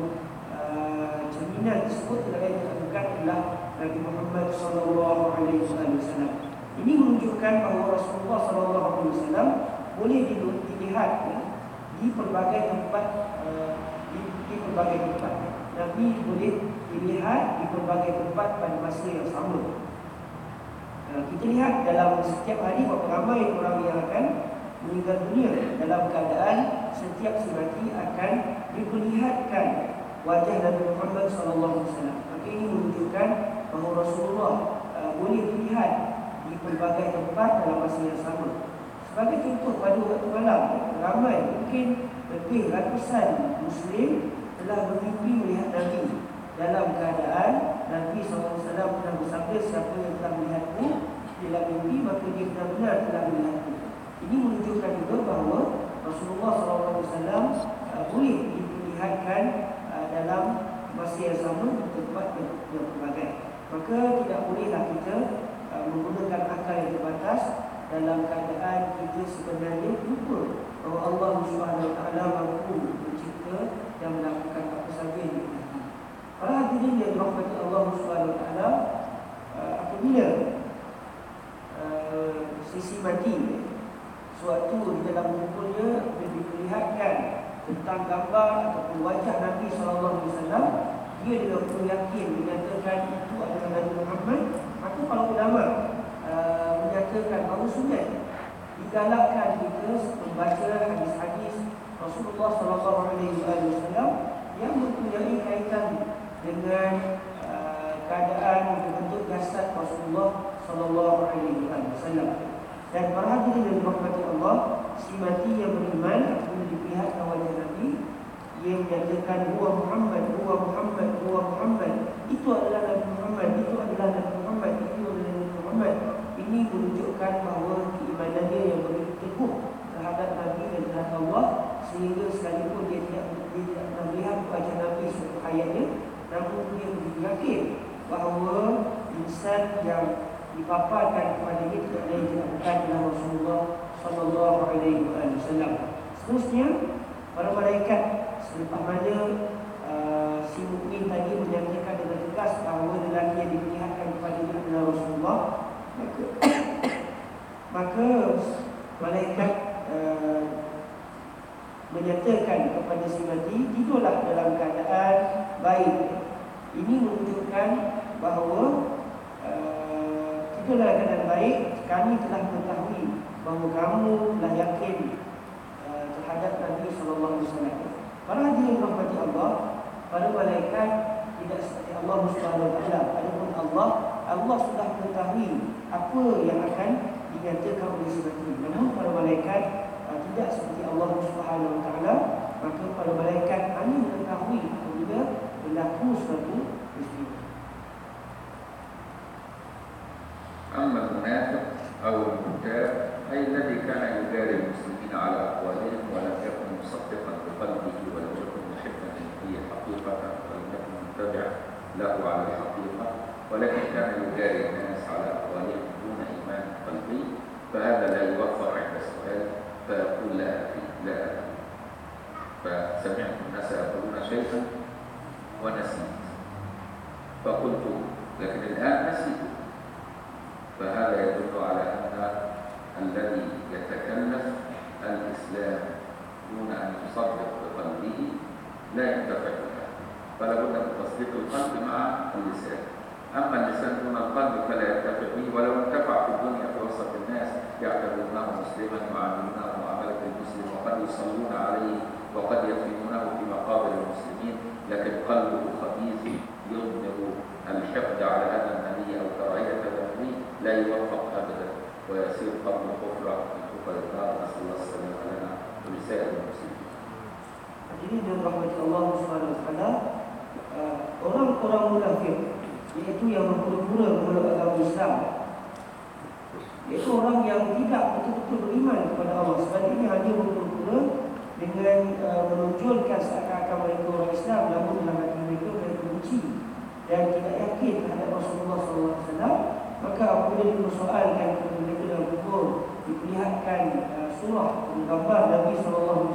uh, cerminan tersebut lain bukan adalah Nabi Muhammad sallallahu alaihi wasallam. Ini menunjukkan bahawa Rasulullah sallallahu alaihi wasallam boleh dilihat ya, di pelbagai tempat uh, di, di pelbagai tempat. Nabi boleh dilihat di pelbagai tempat pada masa yang sama. Uh, kita lihat dalam setiap hari berapa ramai orang yang akan meninggal dunia dalam keadaan setiap semati akan diperlihatkan wajah Nabi Muhammad sallallahu alaihi wasallam. Maka ini menunjukkan bahawa Rasulullah uh, boleh dilihat di pelbagai tempat dalam masa yang sama. Sebagai contoh pada waktu malam, ramai mungkin lebih ratusan Muslim telah bermimpi melihat Nabi dalam keadaan Nabi SAW telah bersabda siapa yang telah melihatku dalam mimpi maka dia benar-benar telah melihatku. Ini menunjukkan juga bahawa Rasulullah SAW uh, boleh diperlihatkan uh, dalam masa yang sama di tempat yang, yang berbagai. Maka tidak bolehlah kita uh, menggunakan akal yang terbatas dalam keadaan kita sebenarnya lupa bahawa Allah SWT mampu mencipta dan melakukan apa saja yang dikendaki. Para hadirin yang dirahmati Allah SWT uh, apabila uh, sisi mati suatu di dalam bukunya diperlihatkan tentang gambar ataupun wajah Nabi SAW dia dengan penuh yakin menyatakan itu adalah Nabi Muhammad maka kalau ulama uh, menyatakan bahawa sunat digalakkan kita membaca hadis-hadis Rasulullah SAW yang mempunyai kaitan dengan uh, keadaan bentuk jasad Rasulullah SAW. Dan para hadirin yang dirahmati Allah Si mati yang beriman Apabila diperlihatkan wajah Nabi Ia menyatakan Huwa Muhammad, Huwa Muhammad, Huwa Muhammad Itu adalah Nabi Muhammad Itu adalah Nabi Muhammad Itu adalah Nabi Muhammad Ini menunjukkan bahawa Keimanan dia yang begitu teguh Terhadap Nabi dan terhadap Allah Sehingga sekalipun dia tidak, dia tidak melihat wajah Nabi Suatu hayatnya Namun dia begitu yakin Bahawa Insan yang dipaparkan kepada kita tidak lain tidak bukan adalah Rasulullah sallallahu alaihi wasallam. Seterusnya para malaikat selepas mana uh, si mukmin tadi menyatakan dengan tegas bahawa lelaki yang diperlihatkan kepada dia adalah Rasulullah maka maka malaikat uh, menyatakan kepada si mati tidurlah dalam keadaan baik. Ini menunjukkan bahawa itulah keadaan baik kami telah mengetahui bahawa kamu telah yakin uh, terhadap Nabi wasallam. Para hadirin rahmati Allah, para malaikat tidak seperti Allah taala. Adapun Allah, Allah sudah mengetahui apa yang akan dinyatakan oleh sebagian. Namun para malaikat uh, tidak seperti Allah Subhanahu wa maka para malaikat hanya mengetahui apabila berlaku suatu peristiwa. أما المنافق أو المرتاب أي الذي كان يجاري المسلمين على أقوالهم ولم يكن مصدقا بقلبه ولم يكن محبا به حقيقة ولم يكن متبعا له على الحقيقة ولكن كان يجاري الناس على أقوالهم فهذا لا يوفق عند السؤال فيقول لا أدري لا. أدري فسمعت الناس يقولون شيئا ونسيت. فقلت لكن الآن نسيت. فهذا يدل على أن الذي يتكلف الإسلام دون أن يصدق بقلبه لا ينتفع بها. فلا بد من تصديق القلب مع اللسان. أما اللسان دون القلب فلا ينتفع به ولو انتفع في الدنيا في وسط الناس يعتبرونه مسلما ويعاملونه معاملة المسلم وقد يصلون عليه وقد يدفنونه في مقابر المسلمين لكن قلبه خبيث يضمر الحقد على هذا النبي أو كراهية لا يوفق أبدا ويصير قبل كفر من كفر النار نسأل الله السلامة لنا ولسائر المسلمين. Jadi dengan rahmat Allah Taala, uh, orang-orang munafik iaitu yang berpura-pura kepada agama Islam, iaitu orang yang tidak betul-betul beriman kepada Allah. Sebaliknya hanya berpura-pura dengan uh, menunjukkan seakan-akan mereka orang Islam, namun dalam hati mereka mereka benci dan tidak yakin terhadap Rasulullah SAW Maka apabila dipersoalkan kepada mereka dalam kubur Diperlihatkan uh, surah gambar Nabi SAW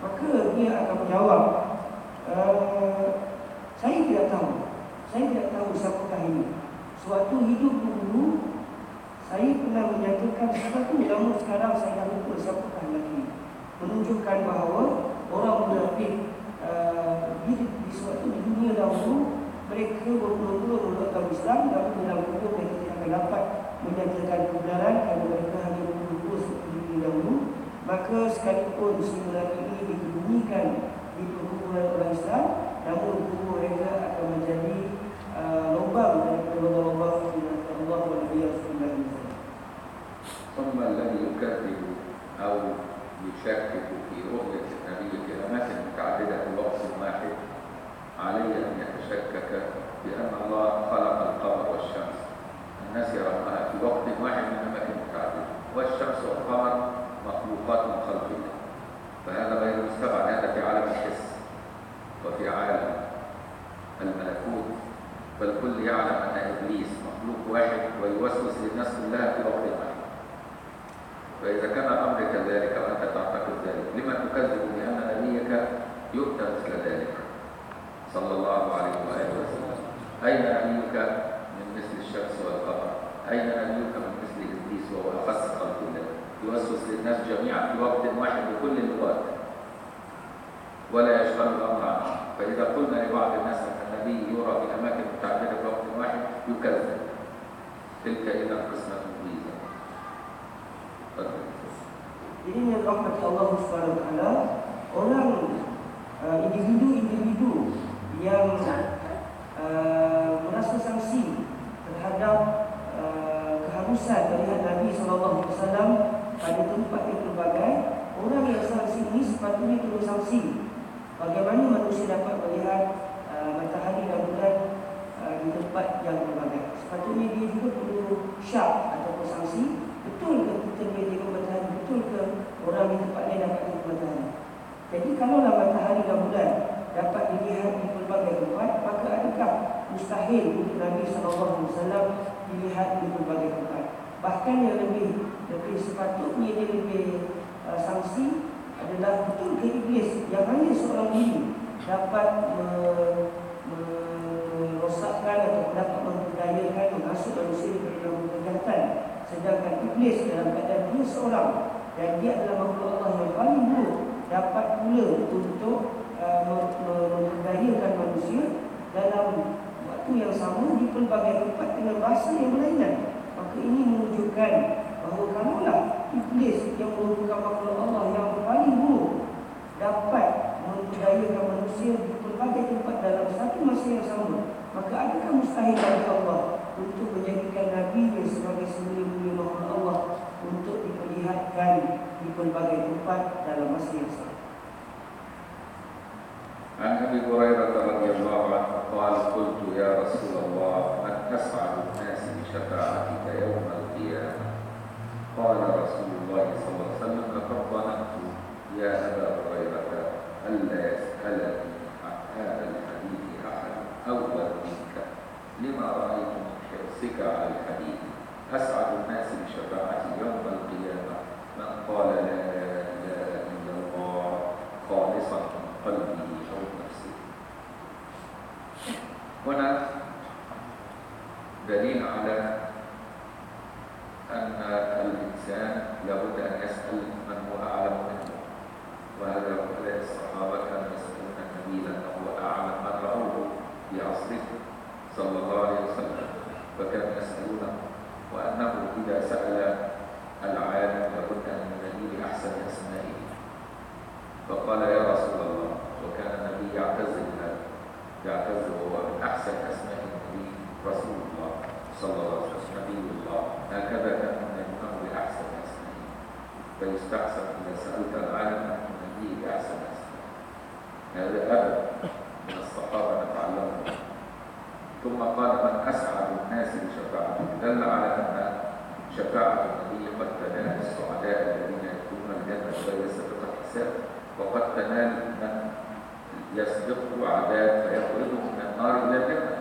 Maka dia akan menjawab uh, Saya tidak tahu Saya tidak tahu siapakah ini. Suatu hidup dulu, saya pernah menyatakan sesuatu namun sekarang saya dah lupa siapakah lagi. Menunjukkan bahawa orang munafik uh, di, di suatu dunia dahulu mereka berpuluh-puluh menolak Islam dan dalam kubur mereka tidak akan dapat menyatakan kebenaran kerana mereka hanya berpuluh-puluh seperti dunia dahulu maka sekalipun si ini dikebumikan di perkumpulan orang Islam namun kubur mereka akan menjadi daripada lubang Allah Allah wa Nabi Rasulullah ثم الذي يكذب أو يشكك في رؤية النبي في أماكن متعددة في وقت واحد عليه أن يتشكك بأن الله خلق القمر والشمس. الناس يرونها في وقت واحد من أماكن متعددة والشمس والقمر مخلوقات من خلق الله فهذا غير مستبعد هذا في عالم الحس وفي عالم الملكوت. فالكل يعلم أن إبليس مخلوق واحد ويوسوس للناس كلها في وقت واحد. فإذا كان الأمر كذلك وأنت تعتقد ذلك لما تكذب بأن نبيك يؤتى مثل ذلك؟ صلى الله عليه وآله وسلم. أين نبيك من مثل الشمس والقمر؟ أين نبيك من مثل إبليس وهو أخص خلق الله؟ يوسوس للناس جميعا في وقت واحد بكل اللغات ولا يشغل الأمر عنه فإذا قلنا لبعض الناس أن النبي يرى في أماكن متعددة في وقت واحد يكذب تلك إذا قسمة ضيزة Jadi yang rahmat Allah SWT Orang uh, individu-individu yang uh, merasa sanksi terhadap uh, keharusan melihat Nabi SAW pada tempat yang berbagai Orang yang sanksi ini sepatutnya turun sanksi Bagaimana manusia dapat melihat uh, matahari dan bulan uh, di tempat yang berbagai Sepatutnya dia juga perlu syak ataupun sanksi Betul ke kita boleh tengok matahari? Betul ke orang di tempat lain dapat tengok matahari? Jadi kalaulah matahari dan bulan dapat dilihat di pelbagai tempat, maka adakah mustahil untuk Nabi SAW dilihat di pelbagai tempat? Bahkan yang lebih lebih sepatutnya dia lebih uh, sanksi adalah ke iblis? Yang hanya seorang diri dapat merosakkan atau dapat memperdayakan mengasut manusia ke dalam kejahatan? Sedangkan iblis dalam keadaan dia seorang Dan dia adalah makhluk Allah yang paling buruk Dapat pula untuk uh, memperdayakan manusia Dalam waktu yang sama di pelbagai tempat dengan bahasa yang berlainan. Maka ini menunjukkan bahawa kamulah iblis yang merupakan makhluk Allah yang Dapat memperdayakan manusia di pelbagai tempat dalam satu masa yang sama Maka adakah mustahil bagi Allah untuk menjadikan Nabi yang sebagai semulia-mulia makhluk Allah untuk diperlihatkan di pelbagai tempat dalam masa yang sama. عن ابي هريره رضي الله عنه قال قلت يا رسول الله من اسعد الناس بشفاعتك يوم القيامه قال رسول الله صلى الله عليه وسلم لقد ظننت يا ابا هريره الا يسالني عن هذا الحديث أحد أول منك. لما رأيت من حرصك على الحديث أسعد الناس بشفاعتي يوم القيامة. من قال لا إله إلا الله خالصا من قلبه أو نفسه هنا دليل على أن الإنسان لابد أن يسأل من هو أعلم منه. وهذا الصحابة أعلم من رأوه صلى الله عليه وسلم فكانوا يسألونه وأنه إذا سأل العالم لابد أن بأحسن أسمائه. فقال يا رسول الله وكان النبي من أحسن أسماء النبي رسول الله صلى الله عليه وسلم نبي الله. هكذا كان بأحسن أسمائه. فيستحسن إذا سألت العالم بأحسن هذا أدب من الصحابة نتعلمه ثم قال من أسعد الناس بشفاعته دل على أن شفاعة النبي قد تنال السعداء الذين يدخلون الجنة بغير سابقة حساب وقد تنال من يسبقه عذاب فيخرجه من النار إلى الجنة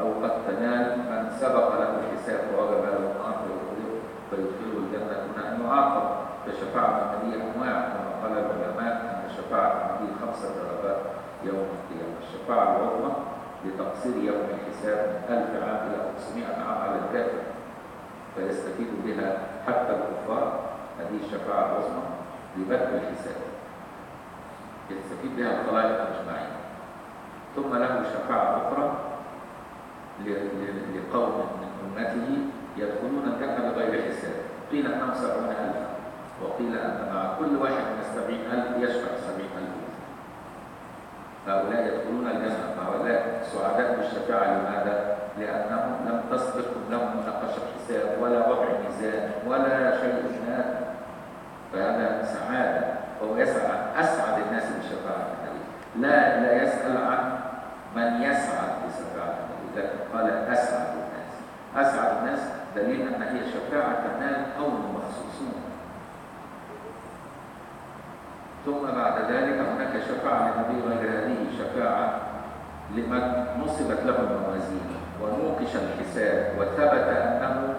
أو قد تنال من سبق له الحساب ووجب له النار فيخرجه فيدخله الجنة دون أن يعاقب فشفاعة النبي أنواع كما قال العلماء أن شفاعة النبي خمسة درجات يوم القيامة. الشفاعة العظمى لتقصير يوم الحساب من 1000 عام إلى 500 عام على الكافر. فيستفيد بها حتى الكفار. هذه الشفاعة العظمى لبدء الحساب. يستفيد بها الخلائق أجمعين. ثم له شفاعة أخرى لقوم من أمته يدخلون الجنة بغير حساب. قيل أنهم سبعون ألفا وقيل أن مع كل واحد من السبعين ألف يشفع سبعين ألف هؤلاء يدخلون الجنة هؤلاء سعداء بالشفاعة لماذا؟ لأنهم لم تسبقهم لهم مناقشة حساب ولا وضع ميزان ولا شيء هذا فهذا سعادة وهو يسأل عن أسعد الناس بشفاعة النبي. لا لا يسأل عن من يسعد بشفاعة النبي لكن قال أسعد الناس. أسعد الناس دليل أن هي شفاعة تنال قوم مخصوصون. ثم بعد ذلك هناك شفاعة للنبي غير هذه شفاعة لمن نصبت له الموازين ونوقش الحساب وثبت أنه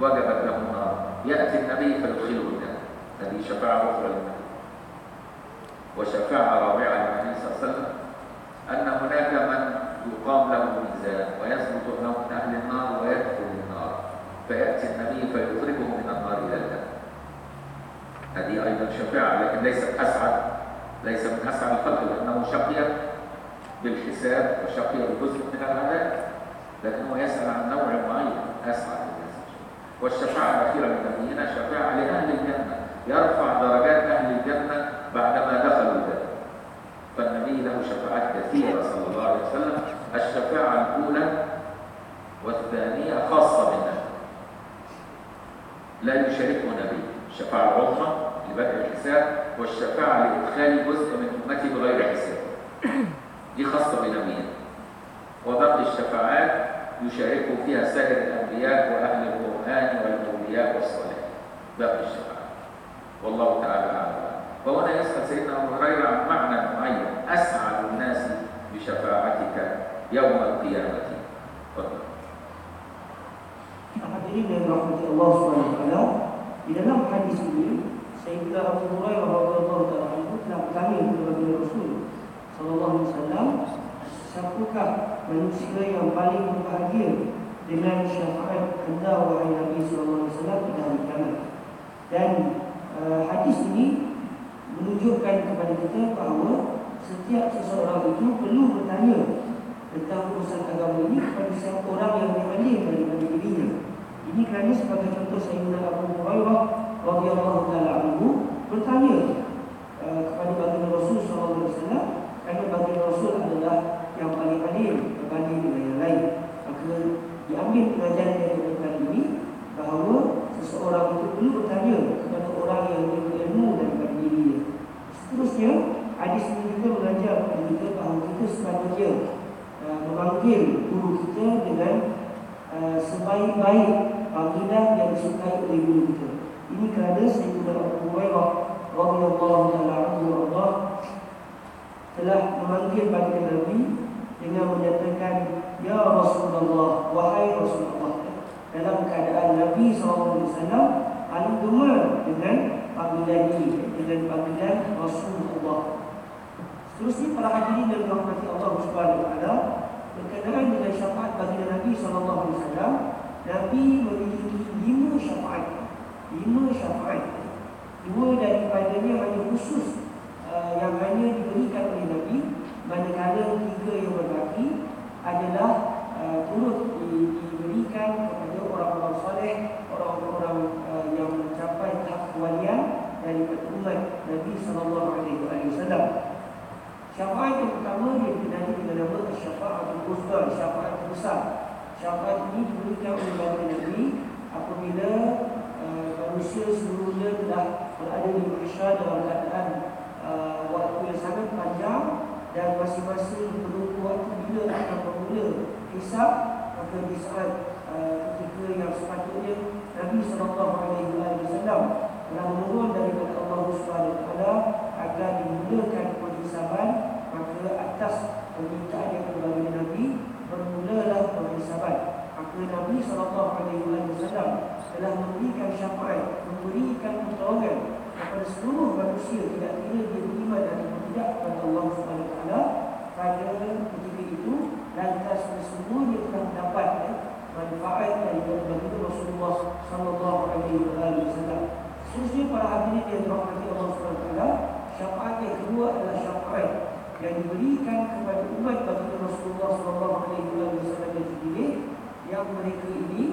وجبت له النار. يأتي النبي فيدخله الجنة. هذه شفاعة أخرى للنبي. وشفاعة رابعة للنبي صلى الله عليه وسلم أن هناك من يقام له الميزان ويثبت له من أهل النار ويدخل النار. فيأتي النبي فيخرجه من النار إلى الجنة. هذه أيضا شفاعة لكن ليست أسعد ليس من أسعد الخلق لأنه شقي بالحساب وشقي بجزء من العذاب لكنه يسأل عن نوع معين أسعد والشفاعة الأخيرة نبينا شفاعة لأهل الجنة يرفع درجات أهل الجنة بعدما دخلوا الجنة. فالنبي له شفاعات كثيرة صلى الله عليه وسلم. الشفاعة الأولى والثانية خاصة بالنبي لا يشاركه نبي. الشفاعة العظمى لبدء الحساب والشفاعة لإدخال جزء من أمتي بغير حساب. دي خاصة بنبينا وباقي الشفاعات يشاركه فيها سائر الأنبياء وأهل القرآن والأولياء والصالحين باقي الشفاعات. والله تعالى أعلم. وهنا يسأل سيدنا أبو هريرة عن معنى معين. أسعد الناس بشفاعتك يوم القيامة. تفضل. dirahmati Allah Subhanahu Wa Taala, di dalam hadis ini Sayyidina Abu Hurairah radhiyallahu taala anhu telah bertanya kepada Rasul sallallahu alaihi wasallam, siapakah manusia yang paling berbahagia dengan syafaat anda wahai Nabi sallallahu alaihi wasallam pada hari kiamat? Dan uh, hadis ini menunjukkan kepada kita bahawa setiap seseorang itu perlu bertanya tentang urusan agama ini kepada siapa orang yang lebih pandai daripada dirinya. Ini kerana sebagai contoh Sayyidina Abu Hurairah radhiyallahu taala anhu bertanya uh, kepada baginda Rasul sallallahu alaihi wasallam kerana baginda Rasul adalah yang paling adil berbanding dengan yang lain. Maka diambil pelajaran dari perkara ini bahawa seseorang itu perlu bertanya kepada orang yang lebih berilmu daripada dirinya. Seterusnya, hadis ini juga mengajar kepada kita bahawa kita sepatutnya uh, memanggil guru kita dengan uh, sebaik-baik panggilan yang disukai oleh guru kita. Ini kerana Sayyidina Abu Hurairah radhiyallahu taala anhu Allah telah memanggil baginda Nabi dengan menyatakan ya Rasulullah wahai Rasulullah dalam keadaan Nabi SAW paling gemar dengan panggilan ini dengan panggilan Rasulullah. Seterusnya para hadirin dan rahmati Allah taala berkenaan dengan syafaat baginda Nabi wasallam Nabi memiliki lima syafaat. Lima syafaat. Dua daripadanya hanya khusus uh, yang hanya diberikan oleh Nabi manakala tiga yang berbaki adalah uh, turut di, diberikan kepada orang-orang soleh, orang-orang uh, yang mencapai tahap kewalian daripada umat Nabi wasallam. Syafaat yang pertama dia dikenali dengan nama Syafaat Al-Qusda, Syafaat Besar. Ini diberikan oleh Nabi Nabi apabila uh, manusia seluruhnya telah berada di mahsyar dalam keadaan uh, waktu yang sangat panjang dan masing-masing menunggu waktu bila akan bermula hisab maka di saat uh, ketika yang sepatutnya Nabi wasallam telah memohon daripada Allah taala agar dimulakan penghisaban maka atas permintaan yang berbagi Nabi bermulalah penghisaban maka Nabi sallallahu alaihi wasallam telah memberikan syafaat memberikan pertolongan kepada seluruh manusia tidak kira dia beriman atau tidak kepada Allah Subhanahu pada ketika itu lantas semuanya telah mendapat eh, manfaat daripada baginda Rasulullah sallallahu alaihi wasallam. Seterusnya para hadirin yang dirahmati Allah SWT Syafaat yang kedua adalah syafaat Yang diberikan kepada umat baginda Rasulullah wasallam yang terpilih Yang mereka ini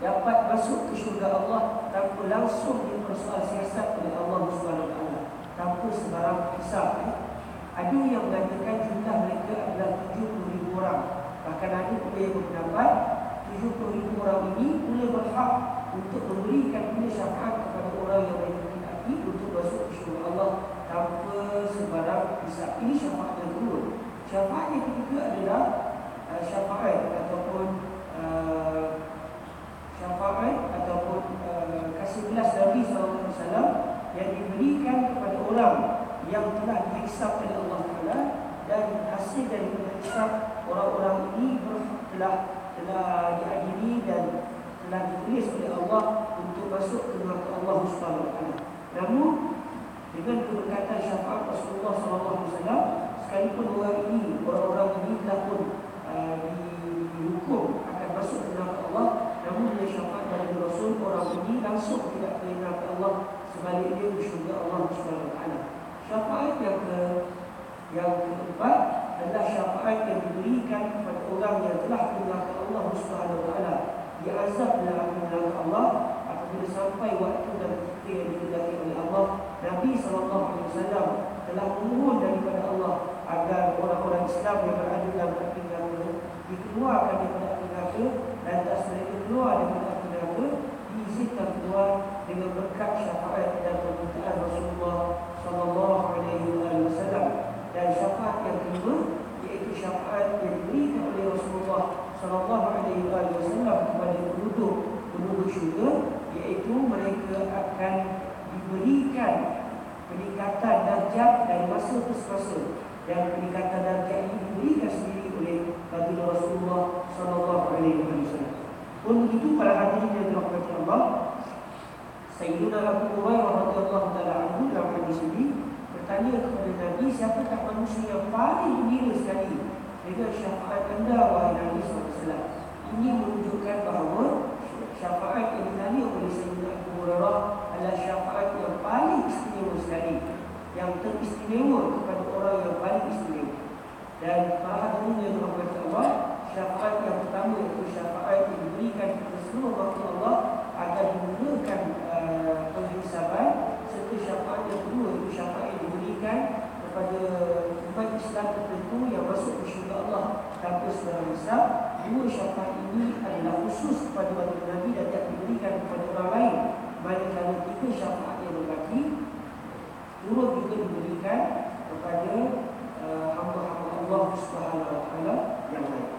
dapat masuk ke syurga Allah tanpa langsung dipersoal siasat oleh Allah SWT tanpa sebarang kisah eh. ada yang mengatakan jumlah mereka adalah 70 ribu orang. Bahkan ada pula yang berpendapat 70 ribu orang ini boleh berhak untuk memberikan punya syafaat kepada orang yang mereka kendaki untuk masuk ke syurga Allah tanpa sebarang kisah ini syafaat yang kedua. Syafaat yang ketiga adalah uh, syafaat ataupun uh, syafaat ataupun uh, kasih belas Nabi SAW yang diberikan kepada orang yang telah dihisap oleh Allah Taala dan hasil dari hisap orang-orang ini telah telah diadili dan telah ditulis oleh Allah untuk masuk ke neraka Allah Subhanahu Wa Taala. Namun dengan keberkatan syafaat Rasulullah SAW sekalipun orang ini orang-orang ini telah pun uh, dihukum akan masuk ke neraka Allah namun dia syafaat dari Rasul orang ini langsung tidak ke Allah. Sebaliknya di Allah Subhanahu Wa Syafaat yang ke yang keempat adalah syafaat yang diberikan kepada orang yang telah ke Allah Subhanahu Wa Dia azab dalam neraka Allah apabila sampai waktu dan ketika yang dikehendaki oleh Allah. Nabi wasallam telah memohon daripada Allah agar orang-orang Islam yang berada dalam api neraka dikeluarkan daripada neraka dan tak mereka keluar daripada api neraka diizinkan keluar dengan berkat syafaat dan permintaan Rasulullah sallallahu alaihi wasallam dan syafaat yang kedua iaitu syafaat yang diberikan oleh Rasulullah sallallahu alaihi wasallam kepada penduduk penduduk syurga iaitu mereka akan diberikan peningkatan darjat dari masa ke semasa dan peningkatan darjat ini diberikan sendiri oleh baginda Rasulullah sallallahu alaihi wasallam. Pun begitu para hadirin yang dirahmati Allah, Sayyidina Abu Hurairah radhiyallahu taala anhu dalam hadis ini bertanya kepada Nabi siapa tak manusia yang paling gembira sekali? Dengan syafaat anda wahai Nabi sallallahu Ini menunjukkan bahawa syafaat yang ditanya oleh Sayyidina Abu Hurairah adalah syafaat yang paling istimewa sekali yang teristimewa kepada orang yang paling istimewa. Dan para hadirin yang dirahmati Allah syafaat yang pertama itu syafaat yang diberikan kepada seluruh makhluk Allah agar dimulakan uh, penghisaban serta syafaat yang kedua itu syafaat yang diberikan kepada umat Islam tertentu yang masuk ke syurga Allah tanpa sebarang hisab. Dua syafaat ini adalah khusus kepada baginda Nabi dan tidak diberikan kepada orang lain manakala tiga syafaat yang berbaki turut juga diberikan kepada uh, hamba-hamba Allah Subhanahu wa taala. Yang lain.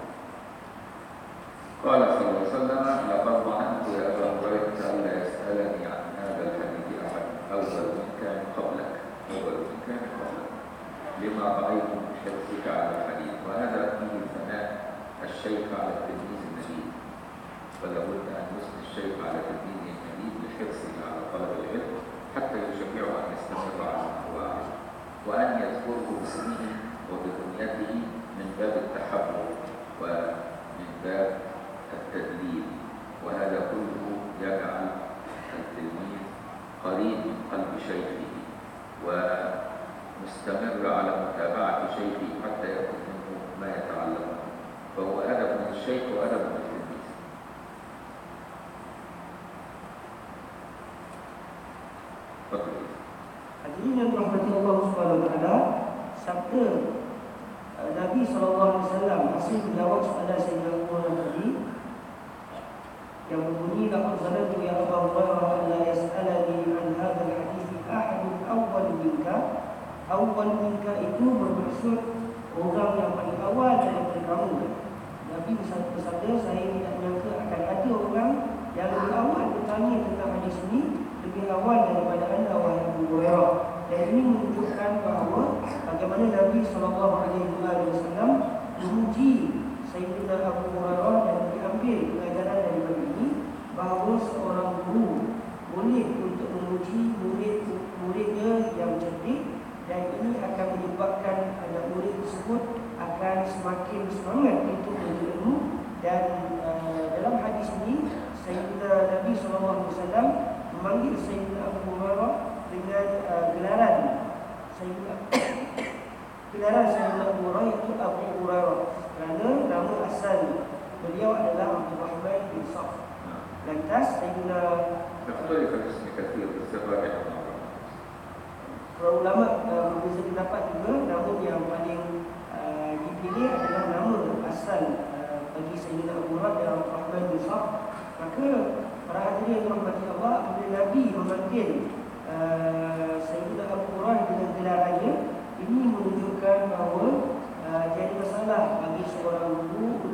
قال صلى الله عليه وسلم لقد ظننت يا أبا هريرة الا يسألني عن هذا الحديث أحد. أول من كان قبلك أول من كان قبلك. لما رأيت من حرصك على الحديث؟ وهذا فيه ثناء الشيخ على التلميذ النبيل. فلا بد أن يثني الشيخ على تلميذه النبيل لحرصه على طلب العلم حتى يشجعه أن يستمر على ما هو عليه وأن يذكره باسمه وبكنيته من باب التحبب ومن باب التدليل وهذا كله يجعل التلميذ قريب من قلب شيخه ومستمر على متابعة شيخه حتى يأخذ منه ما يتعلمه فهو أدب من الشيخ وأدب من التلميذ Hadirin yang dirahmati Allah Subhanahu wa taala, sabda uh, Nabi sallallahu alaihi wasallam masih menjawab soalan Sayyidina Umar tadi zanantu ya minka. Itu bermaksud orang yang paling awal daripada kamu. Nabi bersabda saya tidak menyangka akan ada orang yang lebih awal bertanya tentang hadis ini lebih awal daripada anda wahai Abu Hurairah. Dan ini menunjukkan bahawa bagaimana Nabi wasallam memuji Sayyidina Abu Hurairah dan diambil pelajaran daripada ini bahawa seorang guru boleh untuk menguji murid-muridnya yang cerdik dan ini akan menyebabkan anak murid tersebut akan semakin semangat untuk berilmu dan uh, dalam hadis ini Sayyidina Nabi SAW memanggil Sayyidina Abu Umarah dengan uh, gelaran. Sayyidina gelaran Sayyidina Abu Umarah itu Abu Umarah kerana nama asal beliau adalah Abdul Rahman bin Saf. Ha. Lantas Sayyidina Kenapa yang kata sendiri kata dia Para ulama uh, berbeza pendapat juga. Namun yang paling uh, dipilih adalah nama asal uh, Bagi Sayyidina Abu Rahman dan Abu Rahman bin Saf Maka para hadirin yang berhati Allah Bila Nabi memanggil uh, Sayyidina Abu Rahman dengan gelarannya Ini menunjukkan bahawa uh, Jadi masalah bagi seorang guru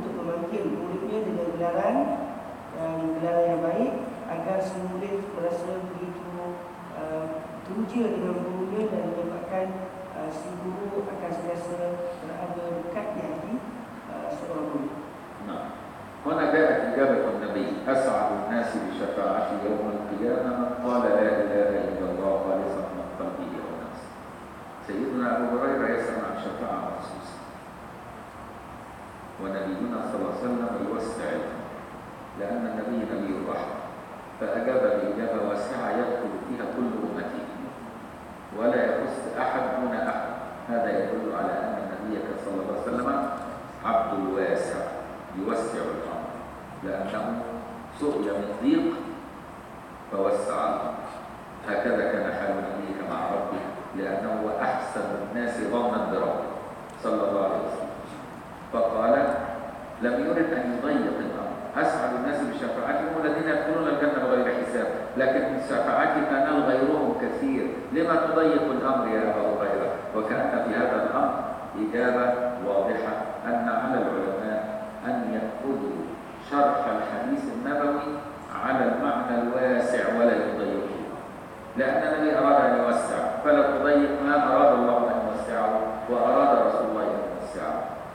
untuk memanggil muridnya dengan gelaran uh, gelaran yang baik agar si murid merasa begitu uh, teruja dengan gurunya dan menyebabkan uh, si guru akan sentiasa berada dekat di hati uh, seorang murid. نعم هنا جاءت إجابة النبي أسعد الناس بشفاعتي يوم القيامة من قال لا إله إلا الله خالصا من قلبه ونفسه سيدنا أبو هريرة يسأل عن شفاعة مخصوصة ونبينا صلى الله عليه وسلم يوسع لهم لأن النبي نبي الرحمة فأجاب بإجابة واسعة يدخل فيها كل أمتي. ولا يخص أحد دون أحد. هذا يدل على أن النبي صلى الله عليه وسلم عبد الواسع يوسع الأمر. لأنه سئل من ضيق فوسع الأمر. هكذا كان حال نبيك مع ربه لأنه أحسن الناس ظنا بربه صلى الله عليه وسلم. فقال لم يرد أن يضيق الأمر. أسعد الناس بشفاعتي هم الذين يدخلون الجنة بغير حساب. لكن من شفاعتي تنال غيرهم كثير. لما تضيق الأمر يا أبا هريرة؟ وكأن في هذا الأمر إجابة واضحة أن على العلماء أن يأخذوا شرح الحديث النبوي على المعنى الواسع ولا يضيقه. لأن النبي أراد أن يوسع فلا تضيق ما أراد الله أن يوسعه وأراد رسول الله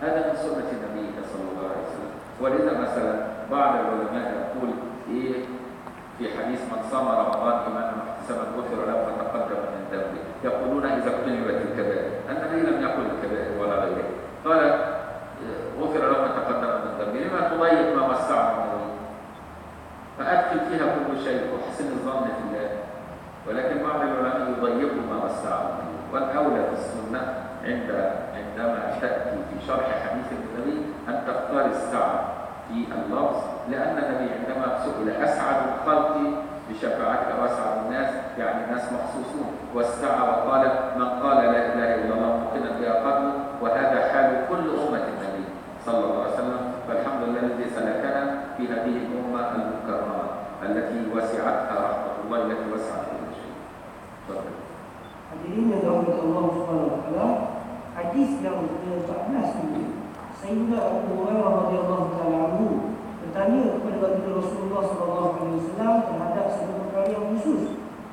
هذا من سنة النبي صلى الله عليه وسلم. ولذا مثلا بعض العلماء يقول إيه في حديث من صام رمضان إيمانا واحتسابا غفر له ما تقدم من ذنبه يقولون إذا اقتربت الكبائر. النبي لم يقل الكبائر ولا غيره. قال غفر له ما تقدم من ذنبه لما تضيق ما وسعه النبي فأدخل فيها كل شيء وأحسن الظن في الله. ولكن بعض العلماء يضيق ما وسعه والأولى في السنة عند عندما تأتي في شرح حديث النبي أن تختار السعة في اللفظ لأن النبي عندما سئل أسعد الخلق بشفاعتك وأسعد الناس يعني الناس مخصوصون والسعة وقال من قال لا إله إلا الله ممكنا بها قبله وهذا حال كل أمة النبي صلى الله عليه وسلم فالحمد لله الذي سلكنا في هذه الأمة المكرمة التي وسعتها رحمة الله التي وسعت كل شيء. تفضل. Subhanahu wa taala, hadis yang ke-14 ini Sayyidina Abu Hurairah radhiyallahu taala anhu bertanya kepada baginda Rasulullah sallallahu alaihi wasallam terhadap satu perkara yang khusus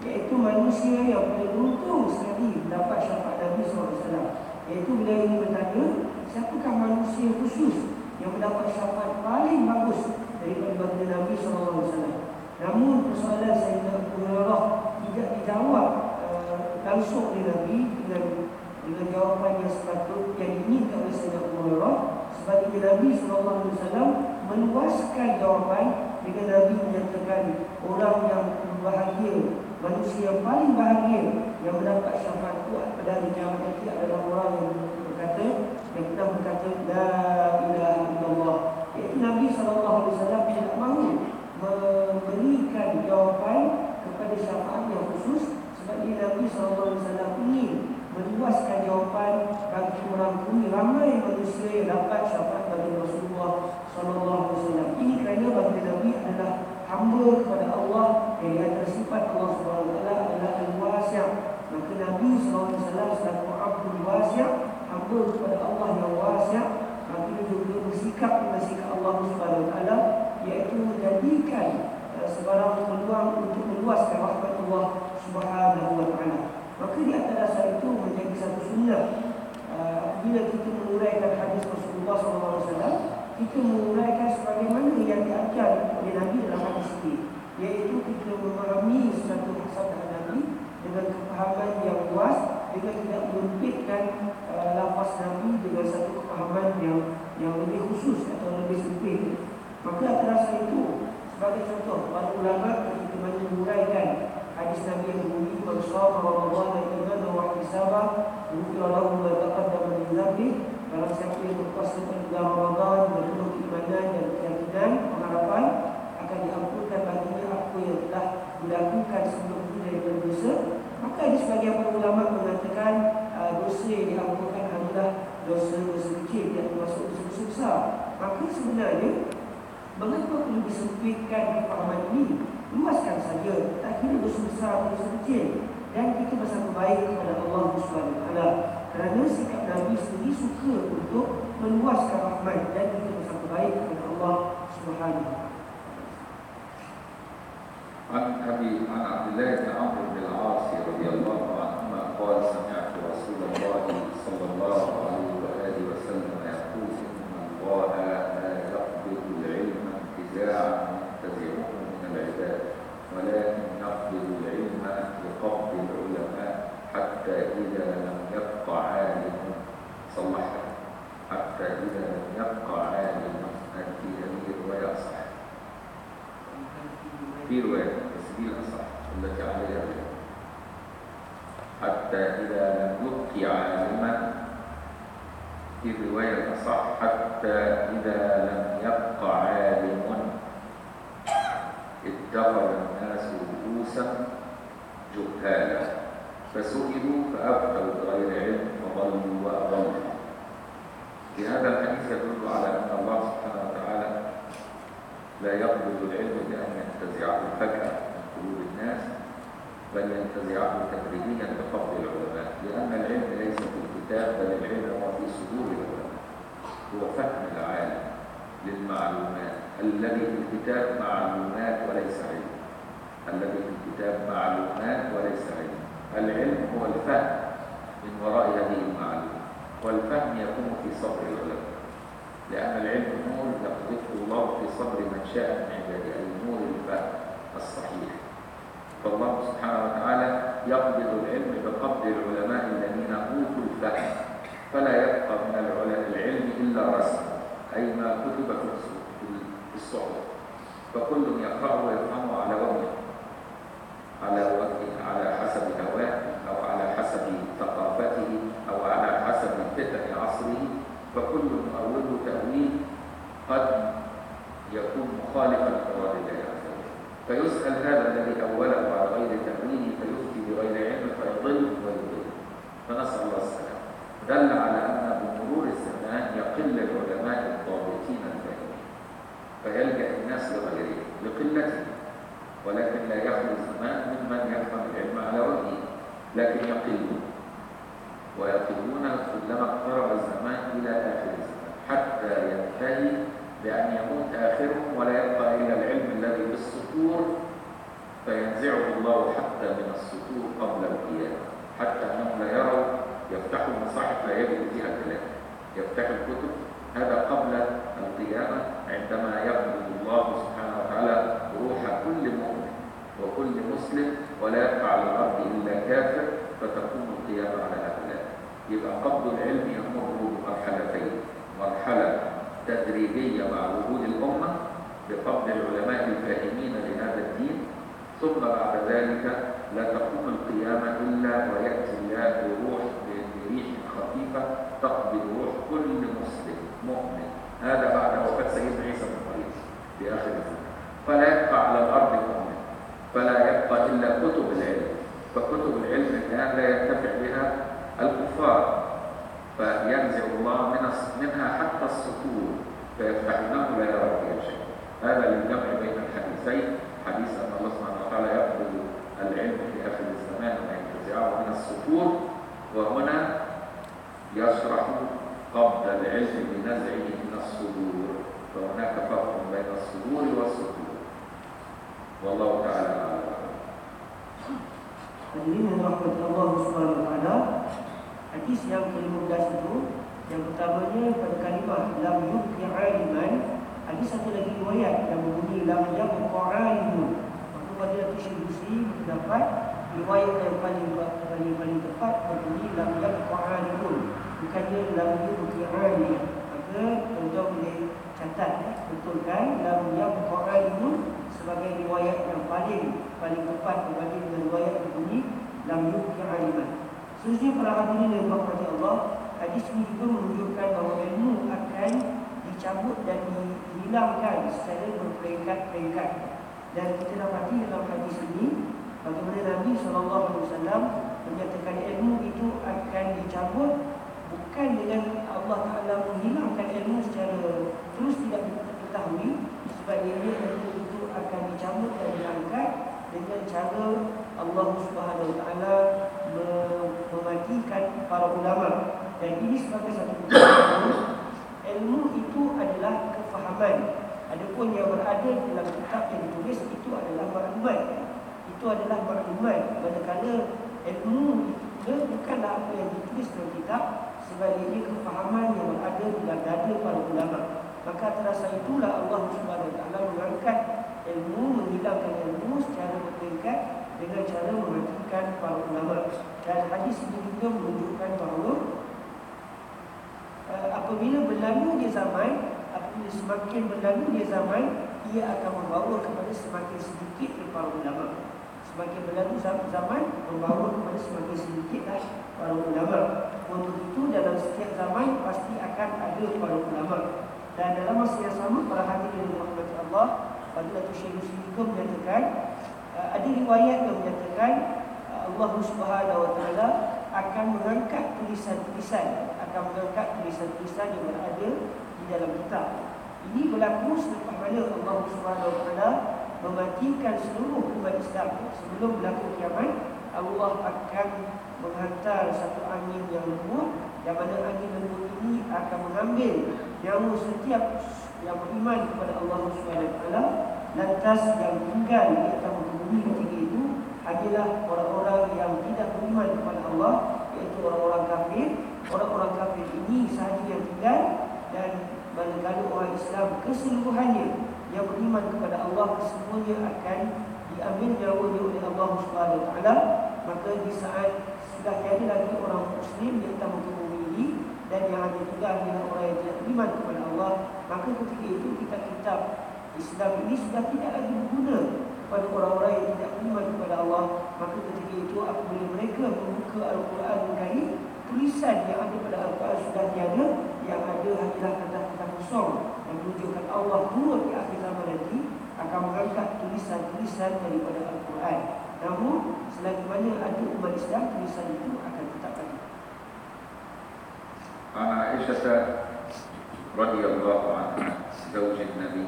iaitu manusia yang beruntung sekali mendapat syafaat Nabi wasallam. Iaitu beliau ini bertanya siapakah manusia khusus yang mendapat syafaat paling bagus daripada baginda Nabi wasallam? Namun persoalan Sayyidina Abu Hurairah tidak dijawab uh, langsung oleh Nabi dengan dengan jawapan yang sepatut yang diinginkan oleh Sayyidina Abu Hurairah sebagai Nabi sallallahu alaihi wasallam meluaskan jawapan dengan Nabi menyatakan orang yang bahagia manusia yang paling bahagia yang mendapat syafaat kuat pada hari kiamat nanti adalah orang yang berkata yang pernah berkata la ilaha illallah. Iaitu Nabi sallallahu alaihi wasallam tidak mahu memberikan jawapan kepada syafaat yang khusus sebab dia Nabi sallallahu meluaskan jawapan bagi orang bumi ramai manusia yang dapat syafaat bagi Rasulullah sallallahu alaihi wasallam. Ini kerana bagi Nabi adalah hamba kepada Allah yang di antara sifat Allah Subhanahu wa taala adalah al-wasi'. Maka Nabi sallallahu alaihi wasallam selaku abdul wasi' hamba kepada Allah yang wasi' maka dia juga bersikap dengan sikap Allah Subhanahu wa taala iaitu menjadikan uh, sebarang peluang untuk meluaskan rahmat Allah Subhanahu wa taala. Maka di atas dasar itu menjadi satu sunnah. Uh, Bila kita menguraikan hadis Rasulullah SAW Kita menguraikan sebagaimana yang diajar oleh Nabi dalam hadis ini Iaitu kita memahami satu sabda Nabi Dengan kefahaman yang luas Dengan tidak menyempitkan uh, lafaz Nabi Dengan satu kefahaman yang yang lebih khusus atau lebih sempit. Maka atas dasar itu Sebagai contoh, para ulama ketika menguraikan yang berbunyi man shoma ramadan iman wa ihtisaba ghufira lahu ma taqaddama min dhanbi dalam siapa yang berpuasa pada Ramadan penuh keimanan dan keyakinan pengharapan akan diampunkan baginya apa yang telah dilakukan sebelum itu daripada dosa maka ada sebagian para ulama mengatakan uh, dosa yang diampunkan adalah dosa-dosa kecil yang termasuk dosa-dosa besar. Maka sebenarnya mengapa perlu disempitkan kefahaman ini luaskan saja tak kira dosa besar atau dosa kecil dan kita bersama baik kepada Allah SWT kerana sikap Nabi sendiri suka untuk meluaskan rahmat dan kita bersama baik kepada Allah SWT عن ابي عن عبد الله بن عمرو بن العاص رضي الله عنهما قال سمعت رسول الله صلى الله عليه واله وسلم يقول ان الله لا يقبض العلم انتزاعا ينتزعه من العباد ولكن يقبض العلم بقبض العلماء حتى إذا لم يبق عالم. صلحها حتى إذا لم يبق عالم. هذه روايه صحيحه في رواية تسجيل أصح. التي عليها الرواية حتى إذا لم يبقي عالما. في الرواية الأصح. حتى إذا لم يبق عالم. اتخذ الناس رؤوسا جهالا. فسئلوا فأفتوا بغير علم فضلوا وأضلوا. في هذا الحديث يدل على أن الله سبحانه وتعالى لا يقبض العلم بأن ينتزعه فجأة من قلوب الناس بل ينتزعه تدريجيا بقبض العلماء. لأن العلم ليس في الكتاب بل العلم هو في صدور العلماء. هو فهم العالم. للمعلومات. الذي في الكتاب معلومات وليس علم. الذي في الكتاب معلومات وليس علم. العلم هو الفهم. من وراء هذه المعلومات والفهم يكون في صدر العلماء. لأن العلم نور يقذفه الله في صدر من شاء من عباده. أي نور الفهم الصحيح. فالله سبحانه وتعالى يقبض العلم بقبض العلماء الذين أوتوا الفهم. فلا يبقى من العلم إلا رسم. أي ما كتب في الصحف. فكل يقرأه ويفهمه على وجهه على وجهه على حسب هواه أو على حسب ثقافته أو على حسب فتن عصره. فكل مؤوله تأويل قد يكون مخالفا لمراد الله عز وجل. فيسأل هذا الذي أوله على غير تأويله فيفتي بغير علم فيضل ويضل فنسأل الله السلامة دل على أن بمرور الزمان يقل العلماء الضابطين الفاهمين فيلجأ الناس لغيرهم لقلته ولكن لا يخلو الزمان ممن يفهم العلم على وجهه لكن يقلون ويقلون كلما اقترب الزمان إلى آخر الزمان حتى ينتهي بأن يموت آخرهم ولا يبقى إلا العلم الذي في السطور فينزعه الله حتى من السطور قبل القيامة حتى أنهم لا يروا يفتحوا المصاحف لا يجدوا فيها كلام يفتحوا الكتب هذا قبل القيامة عندما يقبض الله سبحانه وتعالى روح كل مؤمن وكل مسلم ولا يبقى على الأرض إلا كافر فتقوم القيامة على هؤلاء. يبقى قبض العلم يمر بمرحلتين مرحلة تدريبية مع وجود الأمة بقبض العلماء الفاهمين لهذا الدين ثم بعد ذلك لا تقوم القيامة إلا ويأتي الله بروح بريح خفيفة تقبض روح كل مسلم مؤمن. هذا بعد وفاة سيدنا عيسى بن مريم في آخر الزمان. فلا يبقى على الأرض مؤمن. فلا يبقى إلا كتب العلم. فكتب العلم الآن لا ينتفع بها الكفار. فينزع الله من منها حتى السطور. فيفتحونه لا يرى فيها شيء. هذا للجمع بين الحديثين. حديث أن الله سبحانه وتعالى يقبض العلم في آخر الزمان وينتزعه من السطور. وهنا يشرح قبض العلم بنزعه من الصدور فهناك فرق بين الصدور والسطور والله تعالى أعلم Hadirin yang dirahmati Allah Subhanahu wa taala. Hadis yang ke-15 itu yang pertamanya pada kalimah lam yuqi aliman ada satu lagi riwayat yang berbunyi lam yaqi alimun. Maka pada Tirmizi terdapat riwayat yang paling paling paling tepat berbunyi lam yaqi alimun. Bukannya lam yuqi aliman. Maka tuan-tuan boleh catat ya, betulkan lam alimun sebab sebagai riwayat yang paling paling tepat dengan riwayat berbunyi lam yukhi aliman. Seterusnya para hadirin yang berhormati Allah, hadis ini juga menunjukkan bahawa ilmu akan dicabut dan dihilangkan secara berperingkat-peringkat. Dan kita dapati dalam hadis ini bagaimana Nabi SAW menyatakan ilmu itu akan dicabut bukan dengan Allah Taala menghilangkan ilmu secara terus tidak diketahui sebab ilmu itu akan dicabut dan diangkat dengan cara Allah Subhanahu Taala mematikan para ulama. Dan ini sebagai satu bukti ilmu itu adalah kefahaman. Adapun yang berada dalam kitab yang ditulis itu adalah maklumat itu adalah maklumat manakala ilmu itu bukanlah apa yang ditulis dalam kitab sebaliknya kefahaman yang berada dalam dada para ulama. Maka terasa itulah Allah Taala mengangkat ilmu menghilangkan ilmu secara bertingkat dengan cara mematikan para ulama. Dan hadis ini juga menunjukkan bahawa uh, apabila berlalu di zaman apabila semakin berlalu di zaman ia akan membawa kepada semakin sedikit para ulama semakin berlalu zaman membawa kepada semakin sedikit para ulama untuk itu dalam setiap zaman pasti akan ada para ulama dan dalam masa yang sama para hadirin Muhammad Allah Syekh Muslim juga menyatakan uh, ada riwayat yang menyatakan uh, Allah Subhanahu Wa Taala akan mengangkat tulisan-tulisan akan mengangkat tulisan-tulisan yang berada di dalam kitab. Ini berlaku selepas mana Allah Subhanahu Wa Taala mematikan seluruh umat Islam sebelum berlaku kiamat Allah akan menghantar satu angin yang lembut yang mana angin lembut ini akan mengambil nyawa setiap yang beriman kepada Allah SWT lantas yang tinggal di atas bumi ketika itu adalah orang-orang yang tidak beriman kepada Allah iaitu orang-orang kafir. Orang-orang kafir ini sahaja yang tinggal dan manakala orang Islam keseluruhannya yang beriman kepada Allah kesemuanya akan diambil nyawanya oleh Allah SWT maka di saat sudah tiada lagi orang Muslim yang tak ini dan yang hanya tinggal adalah orang yang tidak beriman kepada Allah maka ketika itu kita kitab Islam ini sudah tidak lagi berguna kepada orang-orang yang tidak beriman kepada Allah. Maka ketika itu apabila mereka membuka Al-Quran Karim tulisan yang ada pada Al-Quran sudah tiada yang ada hanyalah kata-kata kosong yang menunjukkan Allah turun di akhir akan mengangkat tulisan-tulisan daripada Al-Quran namun selagi mana ada umat Islam tulisan itu akan tetap ada Aisyah رضي الله عنها زوج النبي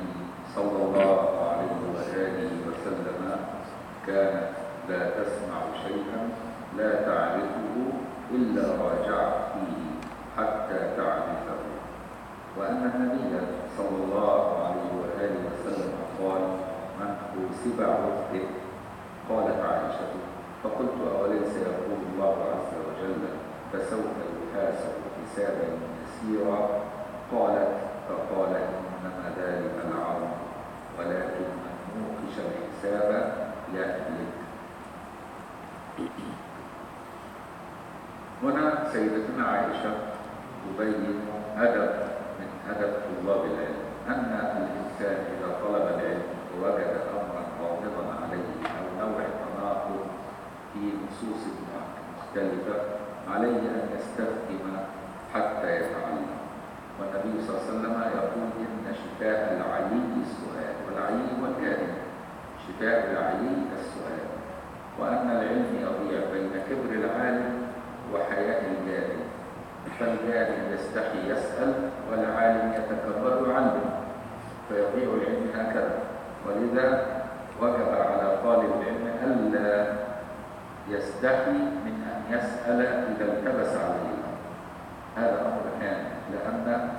صلى الله عليه وآله وسلم كانت لا تسمع شيئا لا تعرفه إلا راجعت فيه حتى تعرفه وأن النبي صلى الله عليه وآله وسلم قال من حوسب عرفته قالت عائشة فقلت أوليس يقول الله عز وجل فسوف يحاسب حسابا يسيرا؟ قالت فقال إنما ذلك العرض ولكن من نوقش الحساب يهلك. هنا سيدتنا عائشة تبين أدب من أدب طلاب العلم أن الإنسان إذا طلب العلم ووجد أمرا غامضا عليه أو نوع تناقض في نصوص مختلفة عليه أن يستفهم حتى يتعلم. والنبي صلى الله عليه وسلم يقول إن شفاء العلي السؤال والعلي هو شفاء العلي السؤال. وأن العلم يضيع بين كبر العالم وحياء الجاهل. فالجاهل يستحي يسأل والعالم يتكبر يعلم فيضيع العلم هكذا. ولذا وجب على طالب العلم ألا يستحي من أن يسأل إذا التبس عليه. هذا أمر هام لأن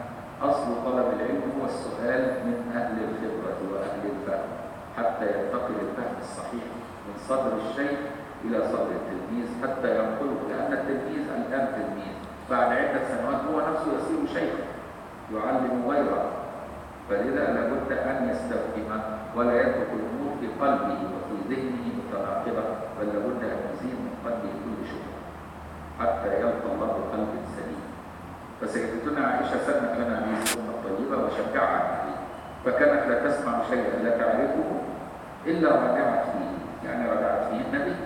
أصل طلب العلم هو السؤال من أهل الخبرة وأهل الفهم حتى ينتقل الفهم الصحيح من صدر الشيء إلى صدر التلميذ حتى ينقله لأن التلميذ الآن تلميذ. بعد عدة سنوات هو نفسه يصير شيخا يعلم غيره. فلذا لابد أن يستفهم ولا يترك الأمور في قلبه وفي ذهنه متناقضة بل لابد أن يزيل من قلبه كل شبهة حتى يلقى الله بقلب سليم. فسيدتنا عائشة سنت لنا هذه السنة الطيبة وشجعها عليه فكانت لا تسمع شيئا لا تعرفه إلا رجعت فيه يعني رجعت فيه النبي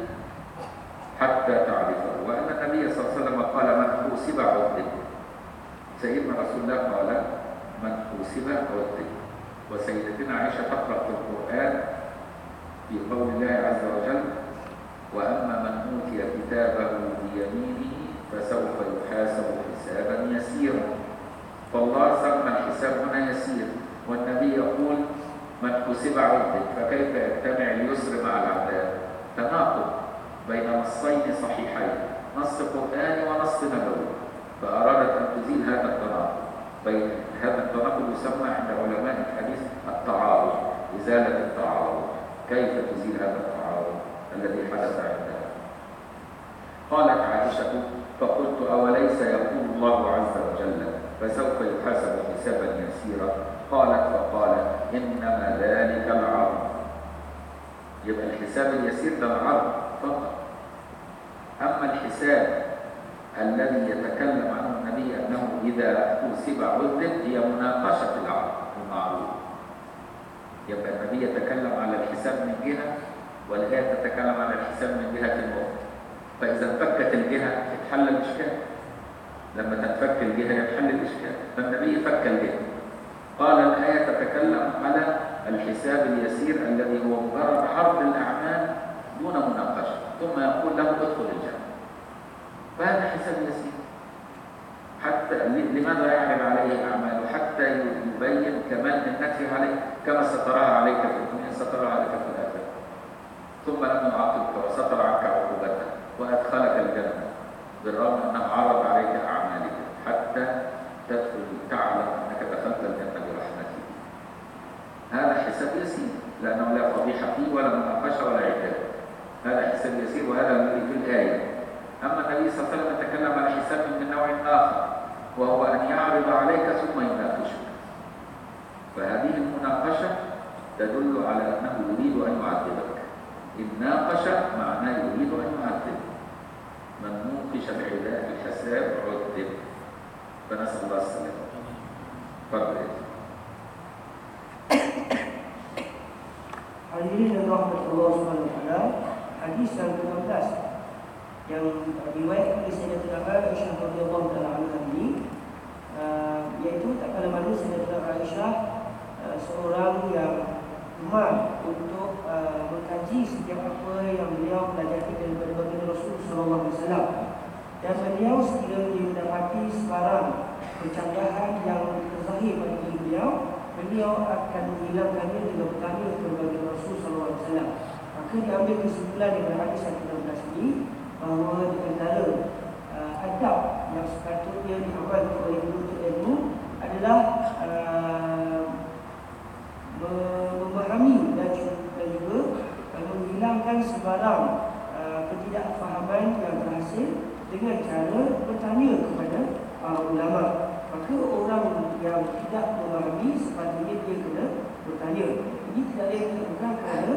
حتى تعرفه. وأن النبي صلى الله عليه وسلم قال من حوسب عذب سيدنا رسول الله قال حوسب عذب وسيدتنا عائشة تقرأ في القرآن في قول الله عز وجل وأما من أوتي كتابه بيمينه فسوف يحاسب حسابا يسيرا. فالله سمى الحساب هنا يسير والنبي يقول من حسب عذب فكيف يجتمع اليسر مع العذاب؟ تناقض بين نصين صحيحين نص قرآني ونص نبوي. فأرادت أن تزيل هذا التناقض بين هذا التناقض يسمى عند علماء الحديث التعارض إزالة التعارض. كيف تزيل هذا التعارض الذي حدث عندها قالت عائشة فقلت أوليس يقول الله عز وجل فسوف يحاسب حسابا يسيرا؟ قالت فقال إنما ذلك العرض. يبقى الحساب اليسير ده العرض فقط. أما الحساب الذي يتكلم عنه النبي أنه إذا أوسب عذب هي مناقشة العرض المعروف. يبقى النبي يتكلم على الحساب من جهة والآية تتكلم على الحساب من جهة أخرى فإذا انفكت الجهة اتحل الإشكال. لما تنفك الجهة يتحل الإشكال. فالنبي فك الجهة. قال الآية تتكلم على الحساب اليسير الذي هو مجرد عرض الأعمال دون مناقشة. ثم يقول له ادخل الجنة. فهذا حساب يسير حتى لماذا يعرض عليه أعماله؟ حتى يبين كمال منته عليه كما سترها عليك في الدنيا سترها عليك في الآخرة. ثم لم يعاقبك وستر عنك عقوبتك وأدخلك الجنة بالرغم أنه عرض عليك أعمالك حتى تدخل تعلم أنك دخلت الجنة برحمته. هذا حساب يسير لأنه لا فضيحة فيه ولا مناقشة ولا عتاب هذا حساب يسير وهذا الذي في الآية. أما النبي صلى الله عليه وسلم تكلم على حساب من نوع آخر وهو أن يعرض عليك ثم يناقشك. فهذه المناقشة تدل على أنه يريد أن يعذبك. إن ناقش معناه يريد أن يعذب من نوقش بعداء الحساب عذب. فنسأل الله السلامة. Hadirin dan rahmat Allah SWT Hadis yang ke-15 Yang riwayat oleh Sayyidatina Aisyah radhiyallahu taala anha ini uh, Iaitu tak kala mana Sayyidatina Aisyah uh, Seorang yang gemar untuk uh, mengkaji setiap apa yang beliau pelajari daripada baginda alaihi wasallam. Dan beliau sekiranya mendapati sebarang kecanggahan yang terzahir diri beliau, beliau akan menghilangkannya dengan bertanya kepada alaihi wasallam. Maka diambil kesimpulan daripada hadis yang ke-16 ini bahawa di antara uh, adab yang sepatutnya diamalkan oleh penuntut ilmu adalah uh, memahami dan juga menghilangkan sebarang uh, ketidakfahaman yang berhasil dengan cara bertanya kepada para ulama. Maka orang yang tidak memahami sepatutnya dia kena bertanya. Ini tidak boleh dilakukan kerana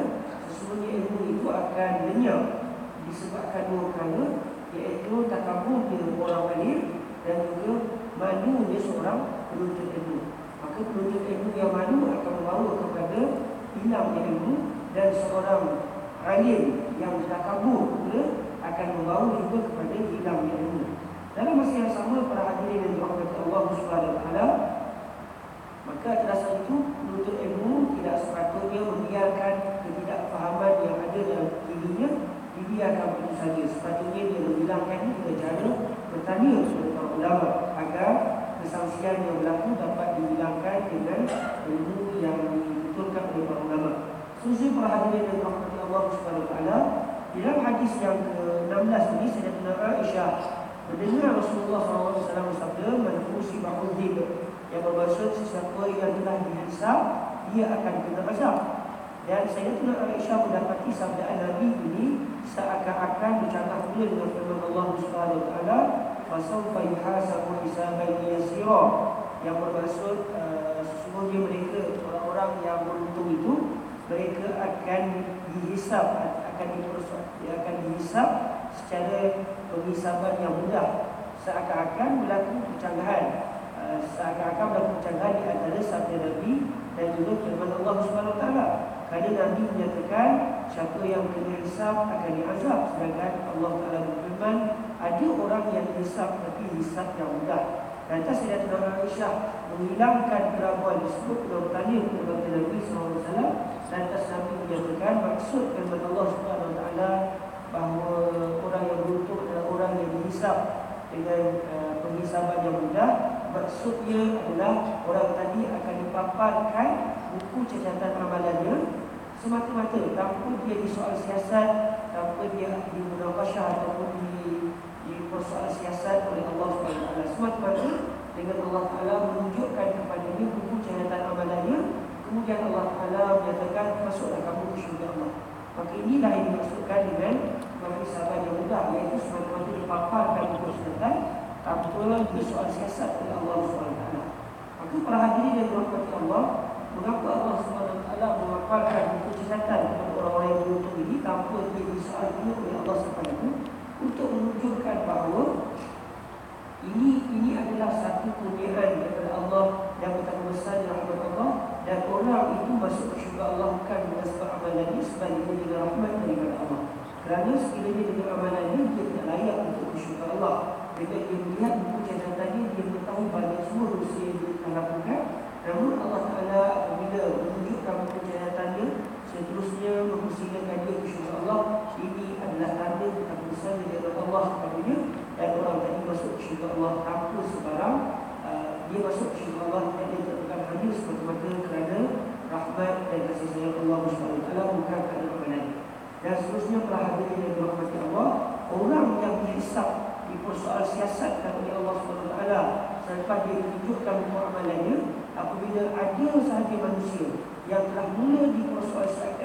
sesungguhnya ilmu itu akan lenyap disebabkan dua perkara iaitu takaburnya orang alim dan juga malunya seorang penuntut ilmu. Maka penuntut ilmu yang malu akan membawa kepada hilang ilmu dan seorang alim yang takabur pula akan membawa juga kepada hilang ilmu. Dalam masa yang sama para hadirin yang dirahmati Allah Subhanahu wa taala maka atas itu penuntut ilmu tidak sepatutnya membiarkan ketidakfahaman yang ada dalam dirinya dibiarkan begitu saja. Sepatutnya dia menghilangkannya dengan cara bertanya kepada para ulama agar kesangsian yang berlaku dapat dihilangkan dengan ilmu yang dibetulkan oleh para ulama. Susu para hadirin yang dirahmati Allah taala, dalam hadis yang ke-16 ini Sayyidatina Aisyah mendengar Rasulullah SAW bersabda menfusi ba'udhib yang bermaksud sesiapa yang telah dihisap dia akan kena azab. Dan Sayyidatina Aisyah mendapati sabda Nabi ini seakan-akan bercanggah pula dengan firman Allah Subhanahu wa taala fasawfa yuhasabu hisaban yasira. Yang bermaksud uh, sesungguhnya mereka orang-orang yang beruntung itu mereka akan dihisap akan dipersoal akan dihisap secara penghisaban yang mudah. Seakan-akan berlaku pencanggahan. Uh, seakan-akan berlaku pencanggahan di antara sabda Nabi dan juga firman Allah Subhanahu wa taala Kerana Nabi menyatakan siapa yang kena hisap akan diazab sedangkan Allah Taala berfirman ada orang yang hisap tapi hisap yang mudah. Dan atas Sayyidatuna Aisyah menghilangkan keraguan tersebut dan bertanya kepada Nabi SAW dan atas Nabi menyatakan maksud firman Allah Taala bahawa orang yang beruntung adalah orang yang dihisap dengan uh, penghisaban yang mudah maksudnya adalah orang tadi akan dipaparkan buku catatan amalannya semata-mata tanpa dia disoal siasat tanpa dia dimunawashah ataupun di di persoalan siasat oleh Allah SWT semata-mata dengan Allah Taala menunjukkan kepada dia buku catatan amalannya kemudian Allah Taala menyatakan masuklah kamu ke syurga Allah. Maka inilah yang dimaksudkan dengan penghisaban yang mudah iaitu semata-mata dipaparkan buku catatan tanpa disoal siasat oleh Allah SWT maka para hadirin yang dirahmati Allah Mengapa Allah SWT memaparkan buku catatan kepada orang-orang yang beruntung ini tanpa dia disoalkan oleh Allah SWT untuk menunjukkan bahawa ini ini adalah satu kurniaan daripada Allah yang betapa besar Allah dan orang itu masuk syurga Allah bukan dengan sebab amalannya sebaliknya dengan rahmat daripada Allah. Kerana sekiranya dengan amalannya dia tidak layak untuk syurga Allah. Bila dia melihat buku catatannya dia mengetahui banyak semua dosa yang dia lakukan namun Allah Ta'ala apabila menunjukkan buku catatannya mempersilakan dia ke syurga Allah ini adalah tanda besar daripada Allah kepadanya. Dan orang tadi masuk syurga Allah tanpa sebarang uh, dia masuk syurga Allah dan dia bukan hanya semata-mata kerana rahmat dan kasih sayang Allah SWT bukan kerana amalan dan seterusnya para hadirin yang dirahmati Allah orang yang dihisap di persoal siasat oleh Allah SWT selepas dia tunjukkan buku amalannya apabila ada sahaja manusia yang telah mula dipersoal dipersoal,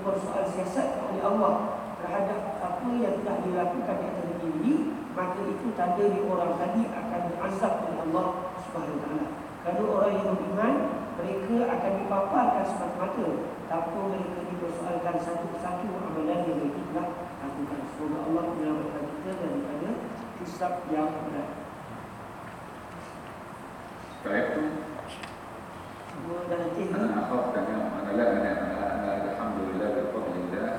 persoalan siasat oleh Allah terhadap apa yang telah dilakukan di atas ini maka itu tanda di orang tadi akan diazab oleh Allah Subhanahu Wataala. Kalau orang yang beriman, mereka akan dipaparkan semata-mata tanpa mereka dipersoalkan satu-satu amalan yang mereka telah lakukan. Semoga Allah menyelamatkan kita daripada hisab yang berat. Baik. أنا أخاف أنا لا أنا الحمد لله بفضل الله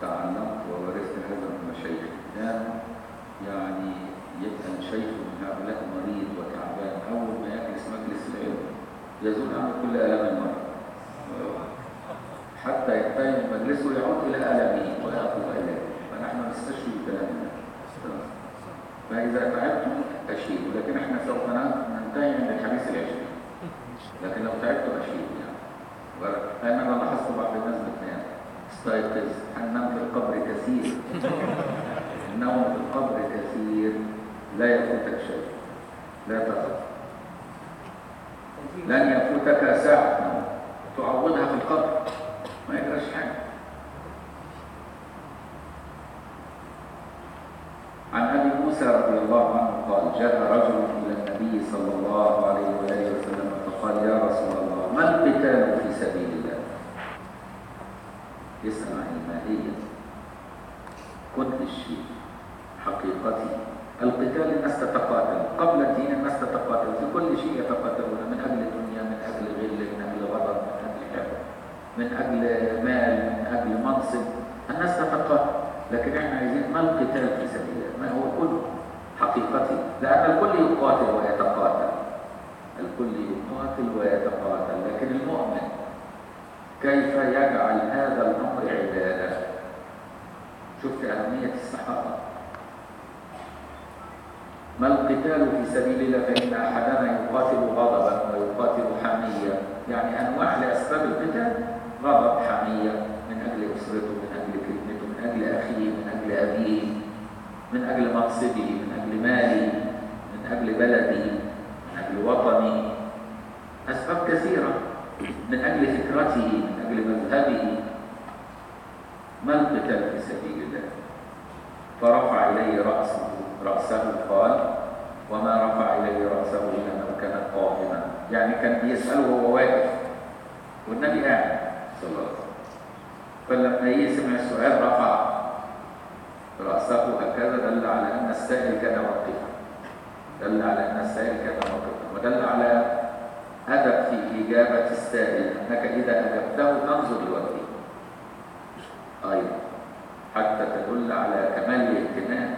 تعلمت وورثت هذا من يعني يبقى شيخ من هؤلاء مريض وتعبان. أول ما يجلس مجلس العلم يزول عنه كل آلام المرض حتى مجلسه يعود إلى وياخذ فنحن نستشفي فإذا تعبتم أشيء ولكن إحنا سوف ننتهي من الحديث العشري لكن لو تعبت أشيل يعني. لأن أنا لاحظت بعض الناس بتنام. استيقظ هننام في القبر كثير. النوم في القبر كثير. لا يفوتك شيء. لا تخف. لن يفوتك ساعة. نوم تعوضها في القبر. ما يجراش حاجة. عن أبي موسى رضي الله عنه قال جاء رجل إلى النبي صلى الله عليه وآله وسلم فقال يا رسول الله ما القتال في سبيل الله؟ اسمع الماهيه كل الشيء حقيقتي. القتال الناس تتقاتل قبل الدين الناس تتقاتل في كل شيء يتقاتلون من أجل الدنيا من أجل غل من أجل غضب من أجل حب من أجل مال من أجل منصب. الناس تتقاتل لكن إحنا عايزين ما القتال في سبيل الله؟ ما هو كله حقيقتي. لأن الكل يقاتل ويتقاتل. الكل يقاتل ويتقاتل لكن المؤمن كيف يجعل هذا الأمر عبادة؟ شفت أهمية الصحابة. ما القتال في سبيل الله؟ فإن أحدنا يقاتل غضبا ويقاتل حميه يعني أنواع لأسباب القتال غضب حمية من أجل أسرته من أجل كلمته من أجل أخيه من أجل أبيه من أجل مقصده من أجل مالي من أجل بلدي من وطني أسباب كثيرة. من أجل فكرته من أجل مذهبه. ما القتال في سبيل الله؟ فرفع إليه رأسه. رأسه قال وما رفع إليه رأسه إلا أنه كان قائما. يعني كان بيسأله وهو واقف. والنبي قاعد صلى الله عليه وسلم. فلما يسمع السؤال رفع رأسه. هكذا دل على أن السائل كان واقفا. دل على أن السائل كان واقفا. ودل على أدب في إجابة السائل أنك إذا أجبته تنظر لوجهه. أيضا حتى تدل على كمال الاهتمام.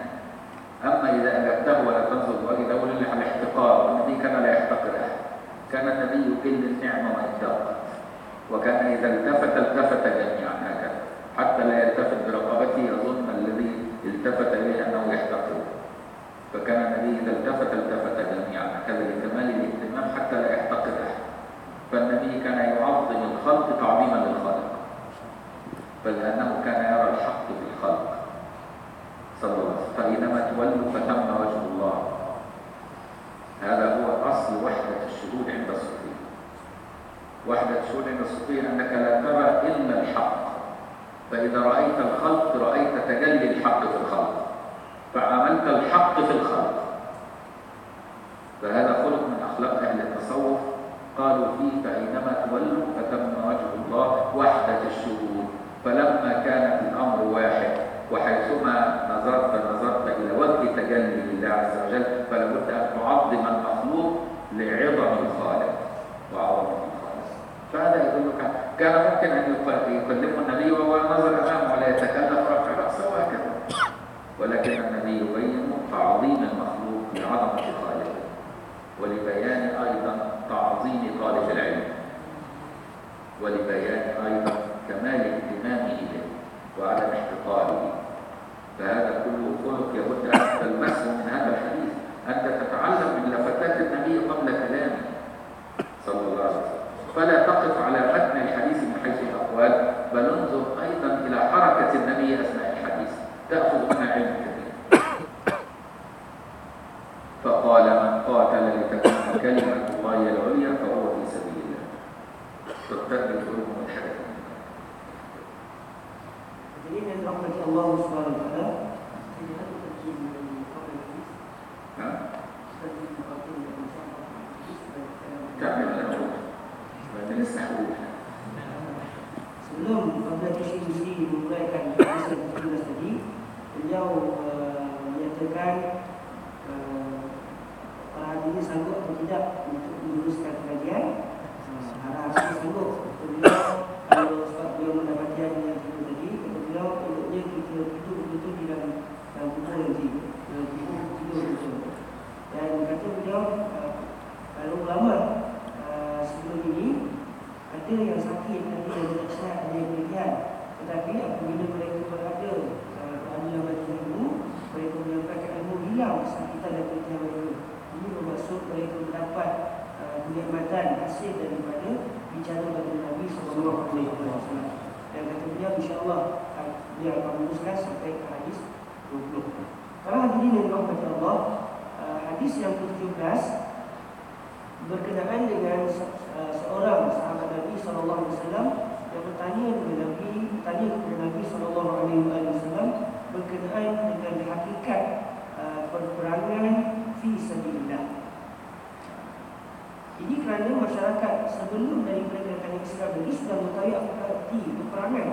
أما إذا أجبته ولا تنظر لوجهه ده يدل على الاحتقار والنبي كان لا يحتقر أحد. كان النبي يقل النعمة وإن وكان إذا التفت التفت جميعا هكذا. حتى لا يلتفت برقبته يظن الذي التفت إليه أنه يحتقره فكان النبي إذا التفت التفت جميعا هكذا لكمال الاهتمام حتى لا يحتقر أحد. فالنبي كان يعظم الخلق تعظيما للخالق بل أنه كان يرى الحق في الخلق. صلى الله عليه وسلم. فإنما تولوا فتم وجه الله. هذا هو أصل وحدة الشهود عند الصوفية وحدة الشهود عند الصوفية أنك لا ترى إلا الحق. فإذا رأيت الخلق رأيت تجلي الحق في الخلق. فعملت الحق في الخلق. فهذا خلق من أخلاق أهل التصوف. قالوا فيه فأينما تولوا فتم وجه الله وحدة الشهود. فلما كانت الأمر واحد وحيثما نظرت نظرت إلى وجه تجلي لله عز وجل فلا بد أن تعظم المخلوق لعظم الخالق. وعظمة الخالق. فهذا يدلك كان ممكن أن يكلمه النبي وهو نظر أمامه ولا يتكلم وهكذا ولكن النبي يبين تعظيم المخلوق لعظمة خالقه ولبيان أيضا تعظيم طالب العلم ولبيان أيضا كمال اهتمامه به وعدم احتقاره. فهذا كله خلق يبد أن تلمسه من هذا الحديث أنت تتعلم من لفتات النبي قبل كلامه صلى الله عليه وسلم. فلا تقف على متن الحديث من حيث الأقوال بل انظر أيضا إلى حركة النبي أثناء تأخذ منها علم كثير فقال من قاتل لتكون كلمة الله العليا فهو في سبيل الله. فارتدت علوم الحدث دليل أن أمرك الله سبحانه وتعالى تعمل الأجوبة بعدين استحول سلام قبل Beliau uh, menyatakan uh, Para hadis sanggup atau tidak untuk meneruskan pengajian uh, Harap hadis sanggup. Kata beliau Kalau sebab beliau mendapati yang kedua tadi Kata beliau eloknya kita betul-betul di dalam dalam kubur nanti Dalam kubur tidur betul Dan kata beliau uh, Kalau ulama uh, sebelum ini ada yang sakit, ada yang tidak sihat, ada yang kelebihan Tetapi apabila mereka berada uh, majlis ilmu Mereka menyampaikan ilmu hilang kesakitan dan kelebihan mereka Ini bermaksud mereka mendapat uh, kenikmatan hasil daripada bicara baginda Nabi SAW Dan kata beliau insyaAllah uh, Dia akan meneruskan sampai ke hadis 20 Kalau hadirin yang dirahmati Allah uh, Hadis yang ke-17 berkenaan dengan se- uh, seorang sahabat Nabi wasallam yang bertanya kepada Nabi, bertanya kepada Nabi wasallam berkenaan dengan hakikat uh, perperangan fi sabilillah. Ini kerana masyarakat sebelum dari penegakan Islam ini sudah apa arti peperangan.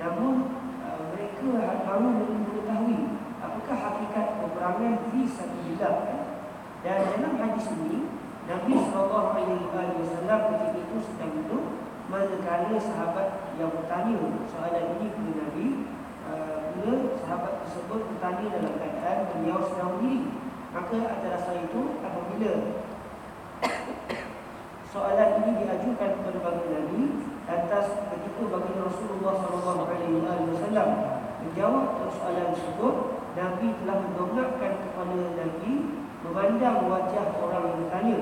Namun uh, mereka baru mengetahui apakah hakikat peperangan fi sabilillah. Dan dalam hadis ini Nabi SAW ketika itu sedang duduk Manakala sahabat yang bertanya soalan ini kepada Nabi uh, Bila sahabat tersebut bertanya dalam keadaan beliau sedang berdiri Maka ada rasa itu apabila Soalan ini diajukan kepada baginda Nabi Lantas ketika baginda Rasulullah SAW Menjawab soalan tersebut Nabi telah mendongakkan kepala Nabi memandang wajah orang yang bertanya.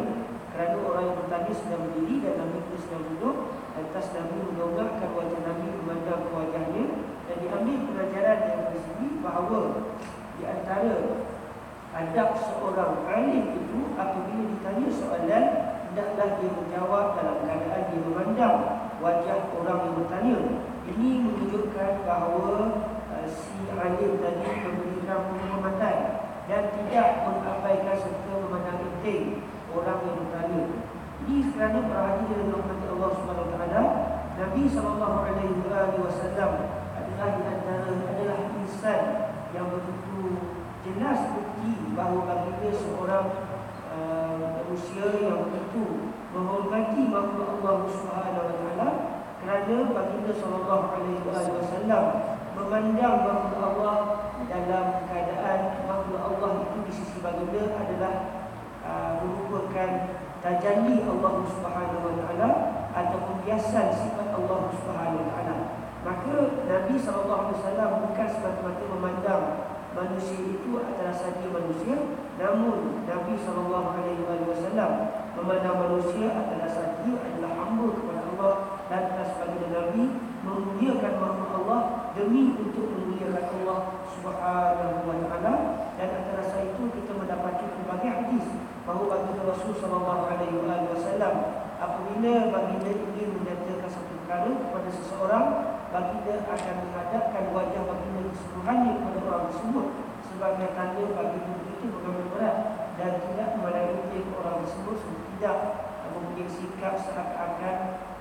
Kerana orang yang bertanya sedang berdiri dan Nabi sedang duduk lantas Nabi mendongakkan wajah Nabi memandang wajahnya dan diambil pelajaran dari sini bahawa di antara adab seorang alim itu apabila ditanya soalan hendaklah dia menjawab dalam keadaan dia memandang wajah orang yang bertanya ini menunjukkan bahawa uh, si alim tadi memberikan penghormatan dan tidak mengabaikan serta memandang penting orang yang bertanya. Ini kerana perhati dengan rahmat Allah Taala. Nabi Sallallahu Alaihi Wasallam adalah di antara adalah insan yang begitu jelas bukti bahawa baginda seorang uh, manusia yang begitu menghormati makhluk Allah Subhanahu wa taala kerana baginda sallallahu alaihi wasallam memandang makhluk Allah dalam keadaan makhluk Allah itu di sisi baginda adalah uh, merupakan tajalli Allah Subhanahu wa taala ataupun biasan sifat Allah Subhanahu wa taala maka Nabi wasallam bukan semata-mata memandang manusia itu adalah saja manusia namun Nabi SAW memandang manusia adalah saja adalah hamba kepada Allah dan sebagai Nabi memuliakan makhluk Allah demi untuk memuliakan Allah taala. Dan antara saya itu kita mendapati berbagai hadis bahawa bagi Rasul wasallam apabila baginda ingin menyatakan satu perkara kepada seseorang baginda akan menghadapkan wajah baginda keseluruhannya kepada orang tersebut. Sebagai tanda baginda itu bagaimana berat dan tidak melayani orang tersebut tidak mempunyai sikap seakan-akan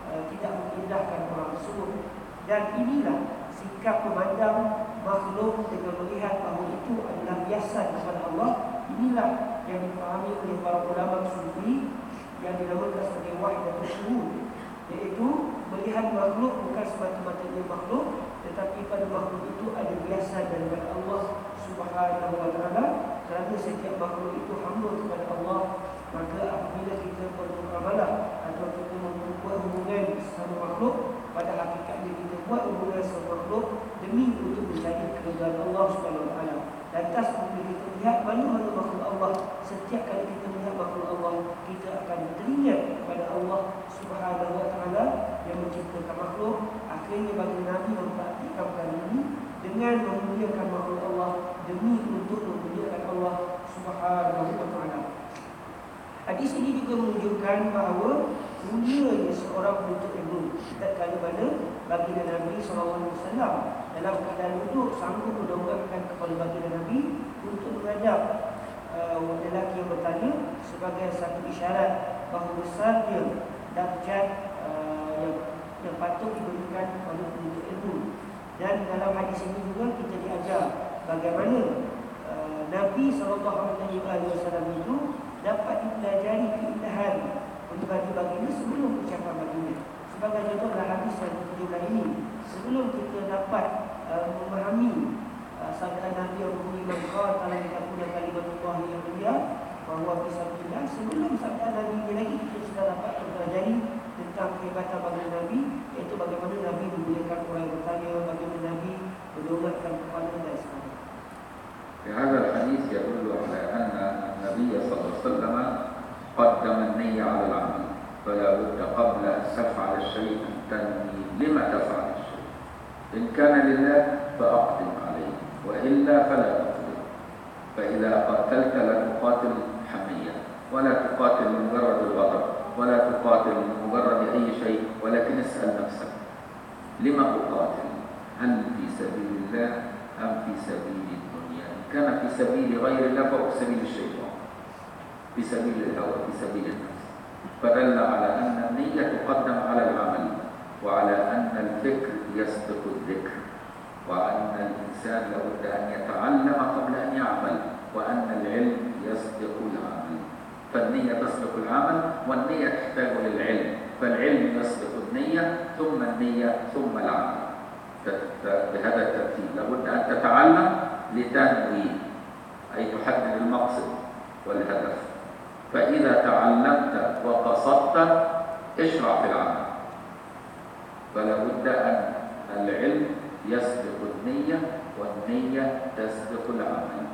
uh, tidak mengindahkan orang tersebut. Dan inilah sikap memandang makhluk dengan melihat bahawa itu adalah biasa kepada Allah. Inilah yang dipahami oleh para ulama sufi yang dinamakan sebagai wahdatul syuhud iaitu melihat makhluk bukan semata-mata dia makhluk tetapi pada makhluk itu ada biasa daripada Allah Subhanahu wa taala. Kerana setiap makhluk itu hamba kepada Allah maka apabila kita bermuamalah atau kita membuat hubungan sama makhluk pada hakikatnya kita buat hubungan sama makhluk demi untuk mencari keridhaan Allah Subhanahu wa taala. Lantas apabila kita lihat mana-mana makhluk Allah setiap kali kita melihat makhluk Allah kita akan teringat kepada Allah Subhanahu wa taala menciptakan makhluk akhirnya bagi Nabi mempraktikkan perkara ini dengan memuliakan makhluk Allah demi untuk memuliakan Allah Subhanahu wa taala. Hadis ini juga menunjukkan bahawa mulianya seorang penuntut ilmu tak kala mana bagi Nabi SAW dalam keadaan duduk sanggup mendongakkan kepala baginda Nabi untuk menghadap uh, lelaki yang bertanya sebagai satu isyarat bahawa besarnya darjat uh, yang, patut diberikan kepada penuntut ilmu dan dalam hadis ini juga kita diajar bagaimana uh, Nabi SAW itu dapat dipelajari keindahan pribadi baginda sebelum ucapan baginda. Sebagai contoh dalam hadis yang kita ini, sebelum kita dapat uh, memahami uh, sabda Nabi yang berbunyi mengkau kalau kita punya kalimat Allah yang mulia bahawa bilang sebelum sabda Nabi lagi kita sudah dapat mempelajari kehebatan baginda Nabi iaitu bagaimana Nabi memuliakan orang yang bertanya bagaimana Nabi mendoakan kepada dan sebagainya. في هذا الحديث يدل على أن النبي صلى الله عليه وسلم قدم النية على العمل فلا بد قبل أن تفعل الشيء أن تنوي لما تفعل الشيء إن كان لله فأقدم عليه وإلا فلا تقدم فإذا قاتلت لا تقاتل حمية ولا تقاتل لمجرد الغضب ولا تقاتل لمجرد أي شيء ولكن اسأل نفسك لما أقاتل؟ هل في سبيل الله أم في سبيل الدنيا؟ إن كان في سبيل غير الله فهو في سبيل الشيطان في سبيل الهوى في سبيل النفس. فدل على أن النية تقدم على العمل وعلى أن الفكر يسبق الذكر وأن الإنسان لابد أن يتعلم قبل أن يعمل وأن العلم يسبق العمل. فالنية تسبق العمل والنية تحتاج للعلم فالعلم يسبق النية ثم النية ثم العمل. بهذا الترتيب لابد أن تتعلم لتنوي أي تحدد المقصد والهدف. فإذا تعلمت وقصدت اشرع في العمل. فلا بد أن العلم يسبق النية والنية تسبق العمل.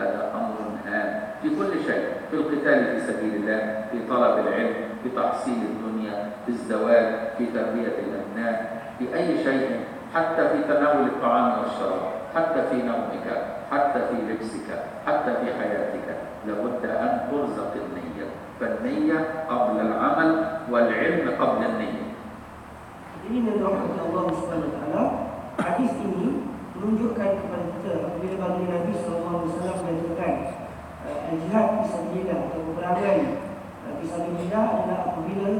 هذا أمر هام في كل شيء في القتال في سبيل الله في طلب العلم في تحصيل الدنيا في الزواج في تربية الأبناء في أي شيء حتى في تناول الطعام والشراب حتى في نومك حتى في لبسك حتى في حياتك لابد أن ترزق النية فالنية قبل العمل والعلم قبل النية Ini menurut Allah Subhanahu Wa Taala. Hadis menunjukkan kepada kita apabila bagi Nabi Wasallam menyatakan uh, jihad fisabilillah atau peperangan uh, fisabilillah adalah apabila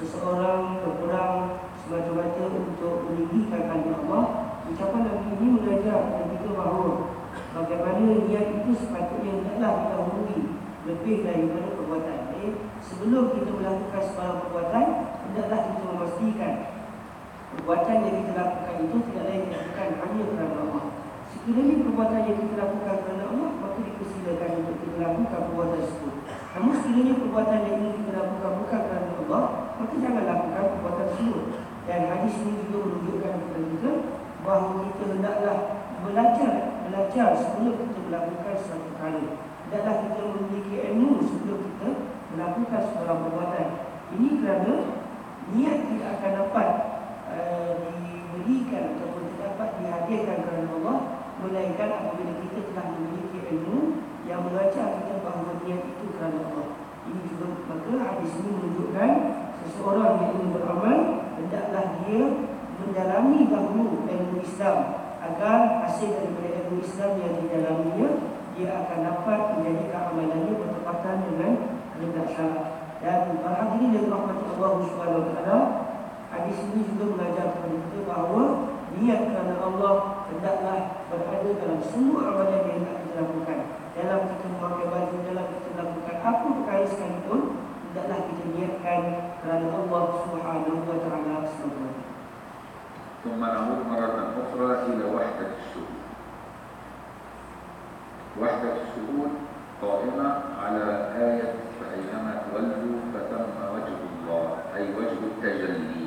seseorang berperang semata-mata untuk meninggikan kalimat Allah. Ucapan Nabi ini mengajar kepada kita bahawa bagaimana niat itu sepatutnya tidaklah didahului lebih daripada perbuatan. Okey, sebelum kita melakukan sebarang perbuatan, hendaklah kita memastikan perbuatan yang kita lakukan itu tidak lain dilakukan hanya kerana Allah. Sekiranya perbuatan yang kita lakukan kerana Allah, maka dipersilakan untuk kita lakukan perbuatan tersebut. Namun sekiranya perbuatan yang ini kita lakukan bukan kerana Allah, maka jangan lakukan perbuatan tersebut. Dan hadis ini juga menunjukkan kepada kita bahawa kita hendaklah belajar belajar sebelum kita melakukan sesuatu perkara. Hendaklah kita memiliki ilmu sebelum kita melakukan sebarang perbuatan. Ini kerana niat tidak akan dapat uh, diberikan ataupun dapat dihadirkan kerana Allah melainkan apabila kita telah memiliki ilmu yang mengajar kita bahawa niat itu kerana Allah. Ini juga maka hadis ini menunjukkan seseorang yang ingin beramal hendaklah dia mendalami dahulu ilmu Islam agar hasil daripada ilmu Islam yang didalaminya dia akan dapat menjadikan amalannya bertepatan dengan kehendak syarak. Dan para hadirin yang rahmati Allah taala, hadis ini juga mengajar kepada kita bahawa niat kerana Allah hendaklah berada dalam semua amalan yang kita lakukan. Dalam kita memakai baju, dalam kita melakukan apa perkara sekalipun, hendaklah kita niatkan kerana Allah Subhanahu wa taala semata. ثم نعود مرة أخرى إلى وحدة الشهود وحدة الشهود قائمة على آية فأينما تولوا فثم وجه الله أي وجه التجلي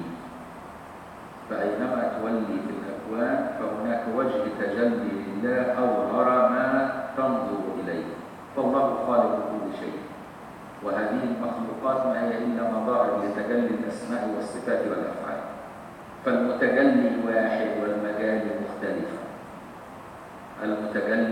فأينما تولي في الأكوان فهناك وجه تجلي لله أظهر ما تنظر إليه. فالله خالق كل شيء. وهذه المخلوقات ما هي إلا مظاهر لتجلي الأسماء والصفات والأفعال. فالمتجلي واحد والمجال مختلفة المتجلي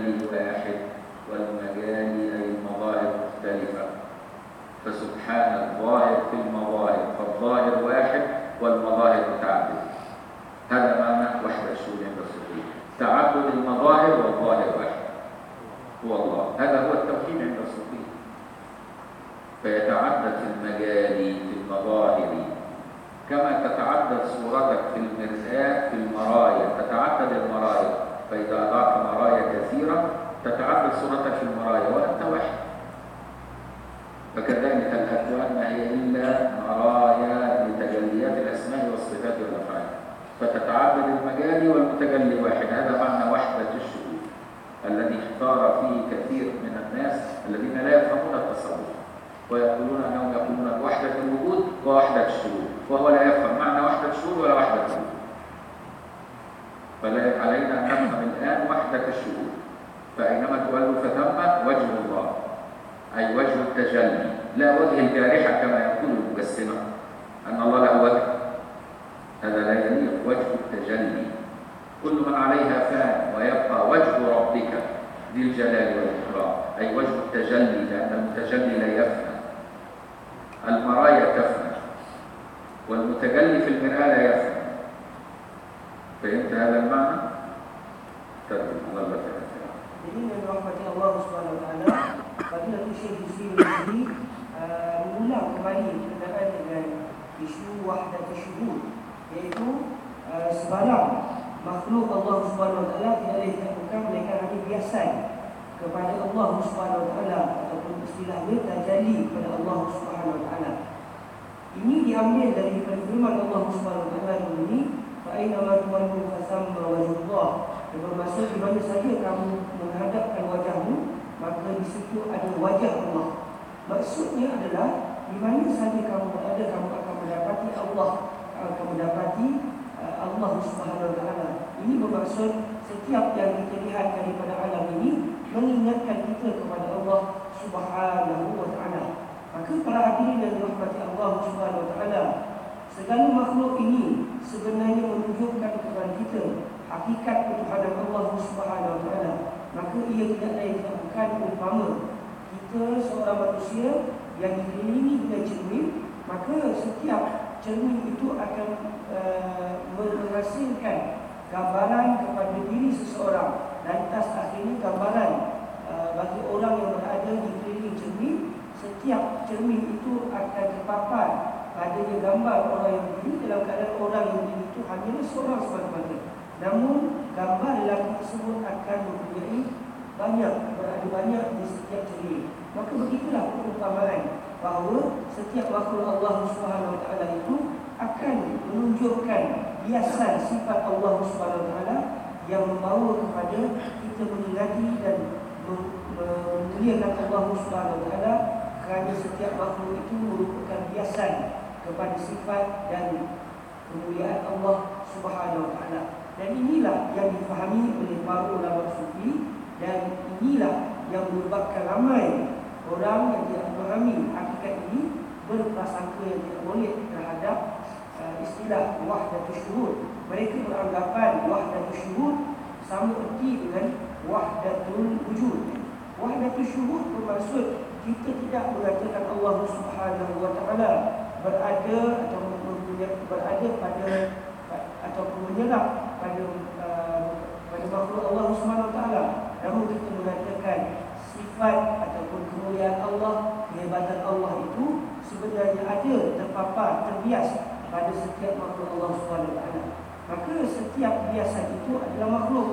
biasan itu adalah makhluk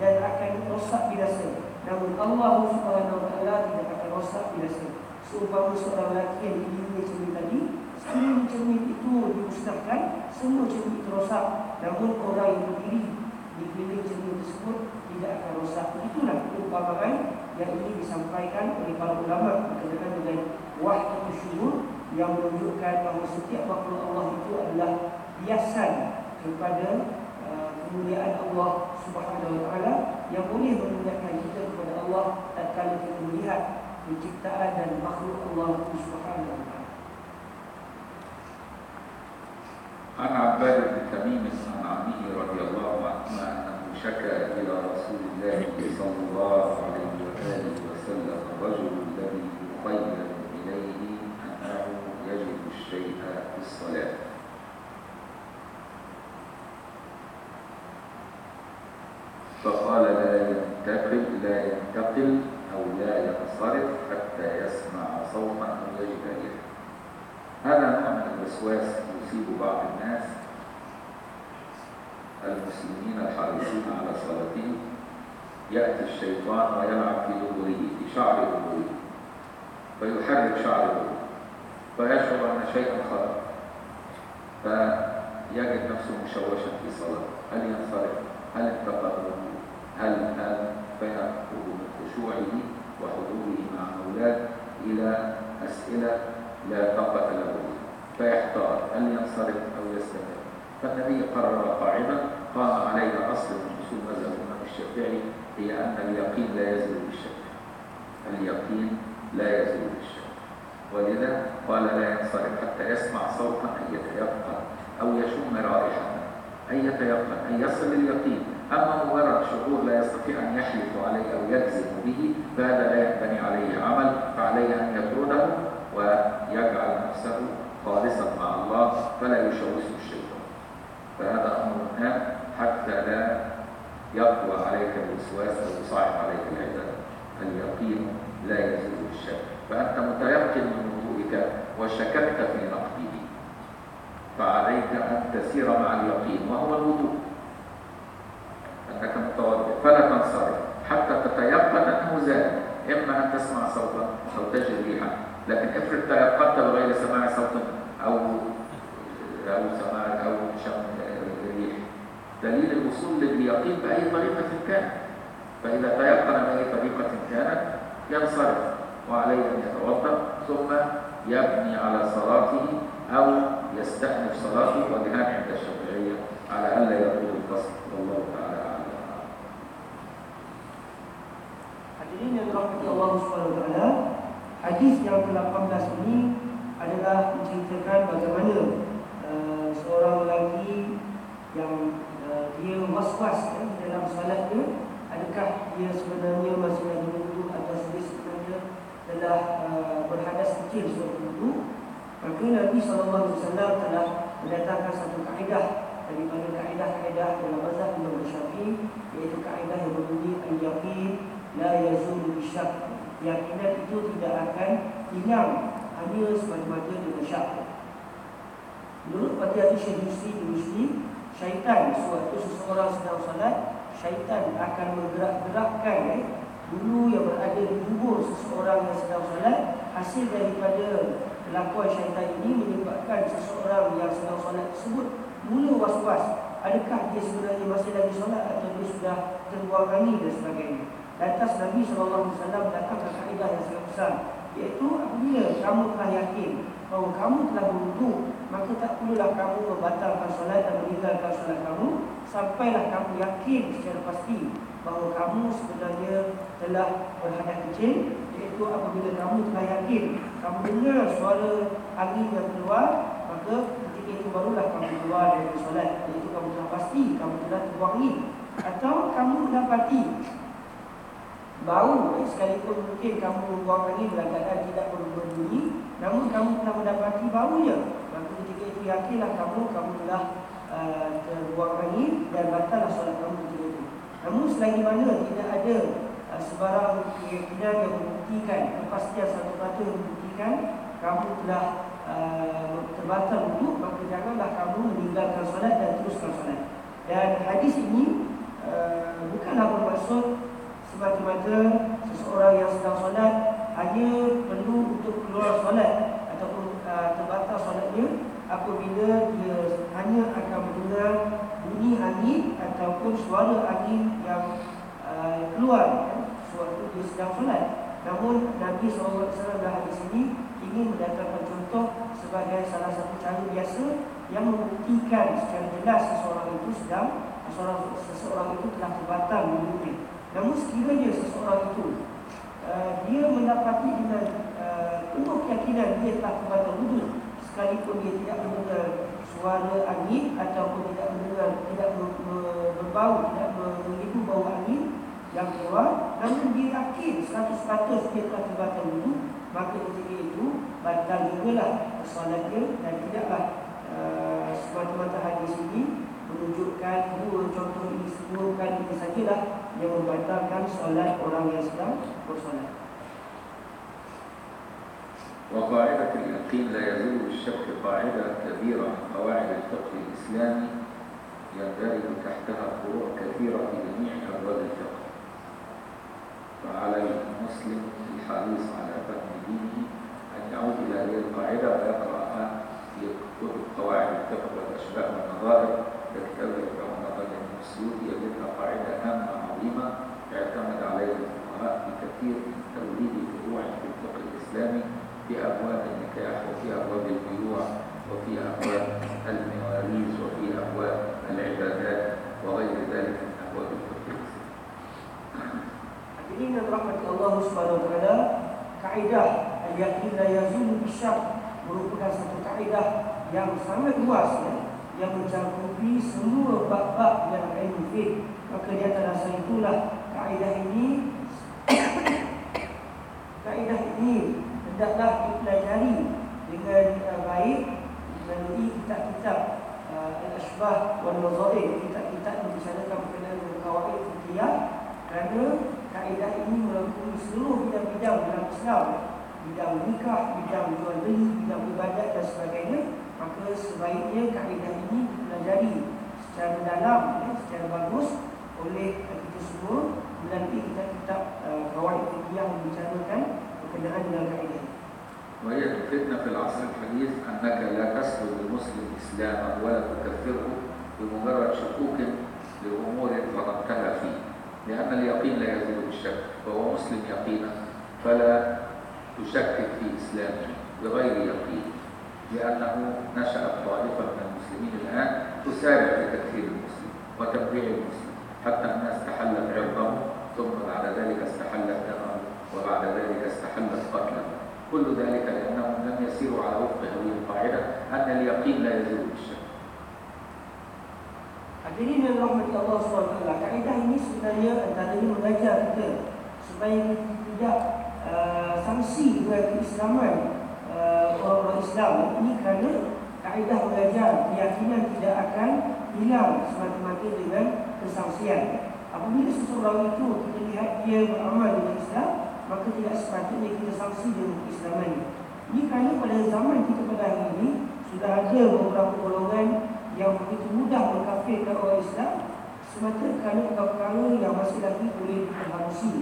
dan akan rosak binasa. Namun Allah SWT tidak akan rosak binasa. Seumpama seorang lelaki yang dirinya cermin tadi, semua cermin itu dimusnahkan, semua cermin itu rosak. Namun orang yang berdiri di keliling cermin tersebut tidak akan rosak. Itulah perumpamaan yang ini disampaikan oleh para ulama berkenaan dengan wahdatul syuhud yang menunjukkan bahawa setiap makhluk Allah itu adalah biasan kepada kemuliaan Allah Subhanahu wa taala yang boleh menunjukkan kita kepada Allah tatkala kita melihat penciptaan dan makhluk Allah Subhanahu wa taala. عن بن تميم الصنعاني رضي الله عنه انه شكى إلى رسول الله صلى الله عليه وآله وسلم الرجل الذي يخيل إليه أنه يجد الشيء في الصلاة فقال لا ينتقل لا ينتقل أو لا ينصرف حتى يسمع صوتا أو يجد ريحا هذا نوع من الوسواس يصيب بعض الناس المسلمين الحريصين على صلاتهم. يأتي الشيطان ويلعب في ظهره في شعر ظهره فيحرك شعر ظهره فيشعر أن شيئا خرج فيجد نفسه مشوشا في صلاته. هل ينصرف؟ هل انتقد هل فيخرج من خشوعه وحضوره مع مولاه إلى أسئلة لا طاقة له. فيحتار هل ينصرف أو يستمر. فالنبي قرر قاعدة قام عليها أصل من أصول مذهب الإمام الشافعي هي أن اليقين لا يزول بالشك. اليقين لا يزول بالشك. ولذا قال لا ينصرف حتى يسمع صوتا أن يتيقن أو يشم رائحة. أن يتيقن أن يصل لليقين أما مجرد شعور لا يستطيع أن يحلف عليه أو يجزم به فهذا لا ينبني عليه عمل فعليه أن يطرده ويجعل نفسه خالصا مع الله فلا يشوشه الشيطان. فهذا أمر هام حتى لا يقوى عليك الوسواس أو يصعب عليك العبادة. اليقين لا يزول الشك فأنت متيقن من وضوئك وشككت في نقده فعليك أن تسير مع اليقين وهو الوضوء انك متوضئ فلا تنصرف. حتى تتيقن أنه زاد إما أن تسمع صوتا أو تجد ريحا. لكن افرض تيقنت بغير سماع صوت أو أو سماع أو شم ريح. دليل الوصول لليقين بأي طريقة كان فإذا تيقن بأي طريقة كانت ينصرف وعليه أن يتوضأ ثم يبني على صلاته أو يستأنف صلاته وجهان عند الشافعية على ألا يطول القصد والله تعالى Hadirin yang dirahmati Allah Subhanahu wa taala, hadis yang ke-18 ini adalah menceritakan bagaimana uh, seorang lelaki yang uh, dia was-was ya, dalam salatnya adakah dia sebenarnya masih lagi wudhu atau dia sebenarnya telah uh, berhadas kecil suatu wudhu maka Nabi SAW telah mendatangkan satu kaedah daripada kaedah-kaedah dalam mazhab Imam Syafi'i iaitu kaedah yang berbunyi al-yaqin la yazul bisyak keyakinan itu tidak akan hilang hanya semata-mata dengan syak menurut pada hadis Muslim di Muslim syaitan suatu seseorang sedang salat syaitan akan menggerak-gerakkan eh, dulu yang berada di kubur seseorang yang sedang solat hasil daripada kelakuan syaitan ini menyebabkan seseorang yang sedang solat tersebut mula was-was. Adakah dia sebenarnya masih lagi solat atau dia sudah terbuang angin dan sebagainya lantas Nabi SAW datang ke kaedah yang sangat besar iaitu apabila kamu telah yakin bahawa kamu telah berwudu maka tak perlulah kamu membatalkan solat dan meninggalkan solat kamu. Sampailah kamu yakin secara pasti bahawa kamu sebenarnya telah berhadap kecil iaitu apabila kamu telah yakin kamu dengar suara angin yang keluar maka ketika itu barulah kamu keluar dari solat. Iaitu kamu telah pasti kamu telah terbuangi. Atau kamu mendapati bau sekalipun mungkin kamu buang angin dalam keadaan tidak berbunyi namun kamu telah mendapati baunya maka ketika itu yakinlah kamu kamu telah uh, terbuang angin dan batallah solat kamu ketika itu. Namun selagi mana tidak ada uh, sebarang keyakinan yang membuktikan kepastian satu kata yang membuktikan kamu telah uh, terbatal untuk maka janganlah kamu meninggalkan solat dan teruskan solat. Dan hadis ini uh, bukanlah bermaksud semata-mata seseorang yang sedang solat hanya perlu untuk keluar solat ataupun uh, terbatal solatnya apabila dia hanya akan mendengar bunyi angin ataupun suara angin yang uh, keluar ya, suatu dia sedang solat. Namun Nabi SAW dalam hadis ini ingin mendatangkan contoh sebagai salah satu cara biasa yang membuktikan secara jelas seseorang itu sedang seseorang, seseorang itu telah terbatal mulutnya Namun sekiranya seseorang itu uh, Dia mendapati dengan uh, penuh keyakinan dia telah terbatal wudhu Sekalipun dia tidak mendengar suara angin Ataupun tidak mendengar, tidak berbau, tidak mengibu bau angin yang keluar Namun dia yakin 100% dia telah terbatal wudhu Maka ketika itu batal juga lah solatnya Dan tidaklah uh, semata-mata hadis ini menunjukkan dua contoh ini semua kali ini sajalah yang membatalkan solat orang yang sedang bersolat. وقاعدة اليقين لا يزول الشك قاعدة كبيرة من قواعد الفقه الإسلامي يندرج تحتها فروع كثيرة في جميع أبواب الفقه فعلى المسلم الحريص على فهم دينه أن يعود إلى هذه القاعدة ويقرأها في كتب قواعد الفقه والأشباه والنظائر ككتاب العلماء السيوطي يجدها قاعدة هامة عظيمة اعتمد عليها الفقهاء في كثير من توليد فروع في الفقه الإسلامي في أبواب النكاح وفي أبواب البيوع وفي أبواب المواريث وفي أبواب العبادات وغير ذلك من أبواب الفقه الإسلامي. Dirahmati Allah Subhanahu wa taala, kaidah al-yaqin la yazulu bisyak merupakan satu kaidah yang sangat luas ya, yang mencakupi semua bab-bab yang ilmu fiqh. Maka di dasar itulah kaedah ini. Kaedah ini hendaklah dipelajari dengan uh, baik melalui kitab-kitab uh, al-asbah wal nazair kitab-kitab yang membicarakan berkenaan dengan kawaid fiqhiyah. Kerana kaedah ini merangkumi seluruh bidang-bidang dalam Islam. Bidang nikah, bidang jual beli, bidang ibadat dan sebagainya. Maka sebaiknya kaedah ini dipelajari secara dalam ya, secara bagus oleh kita semua melalui kita kitab kawaid uh, fikih yang membicarakan berkenaan dengan kaedah وهي تفيدنا في العصر الحديث أنك لا تسلب المسلم إسلامه ولا تكفره بمجرد شكوك لأمور ظننتها فيه لأن اليقين لا يزول بالشك فهو مسلم يقينا فلا تشكك في إسلامه بغير يقين لأنه نشأت طائفة من المسلمين الآن تسارع في تكفير المسلم وتبريع المسلم حتى أنها استحلت عرضه ثم بعد ذلك استحلت دمه وبعد ذلك استحلت قتله كل ذلك لأنهم لم يسيروا على وفق هذه القاعدة أن اليقين لا يزول بالشك Hadirin yang rahmati Allah SWT Kaedah ini sebenarnya antaranya mengajar kita Supaya kita tidak uh, sanksi dengan keislaman uh, orang-orang Islam Ini kerana kaedah mengajar keyakinan tidak akan hilang semata-mata dengan kesangsian Apabila seseorang itu kita lihat dia beramal dengan Islam Maka tidak sepatutnya kita sanksi dengan keislaman Ini kerana pada zaman kita pada hari ini Sudah ada beberapa golongan yang begitu mudah mengkafirkan orang Islam semata kerana perkara yang masih lagi boleh diperhalusi.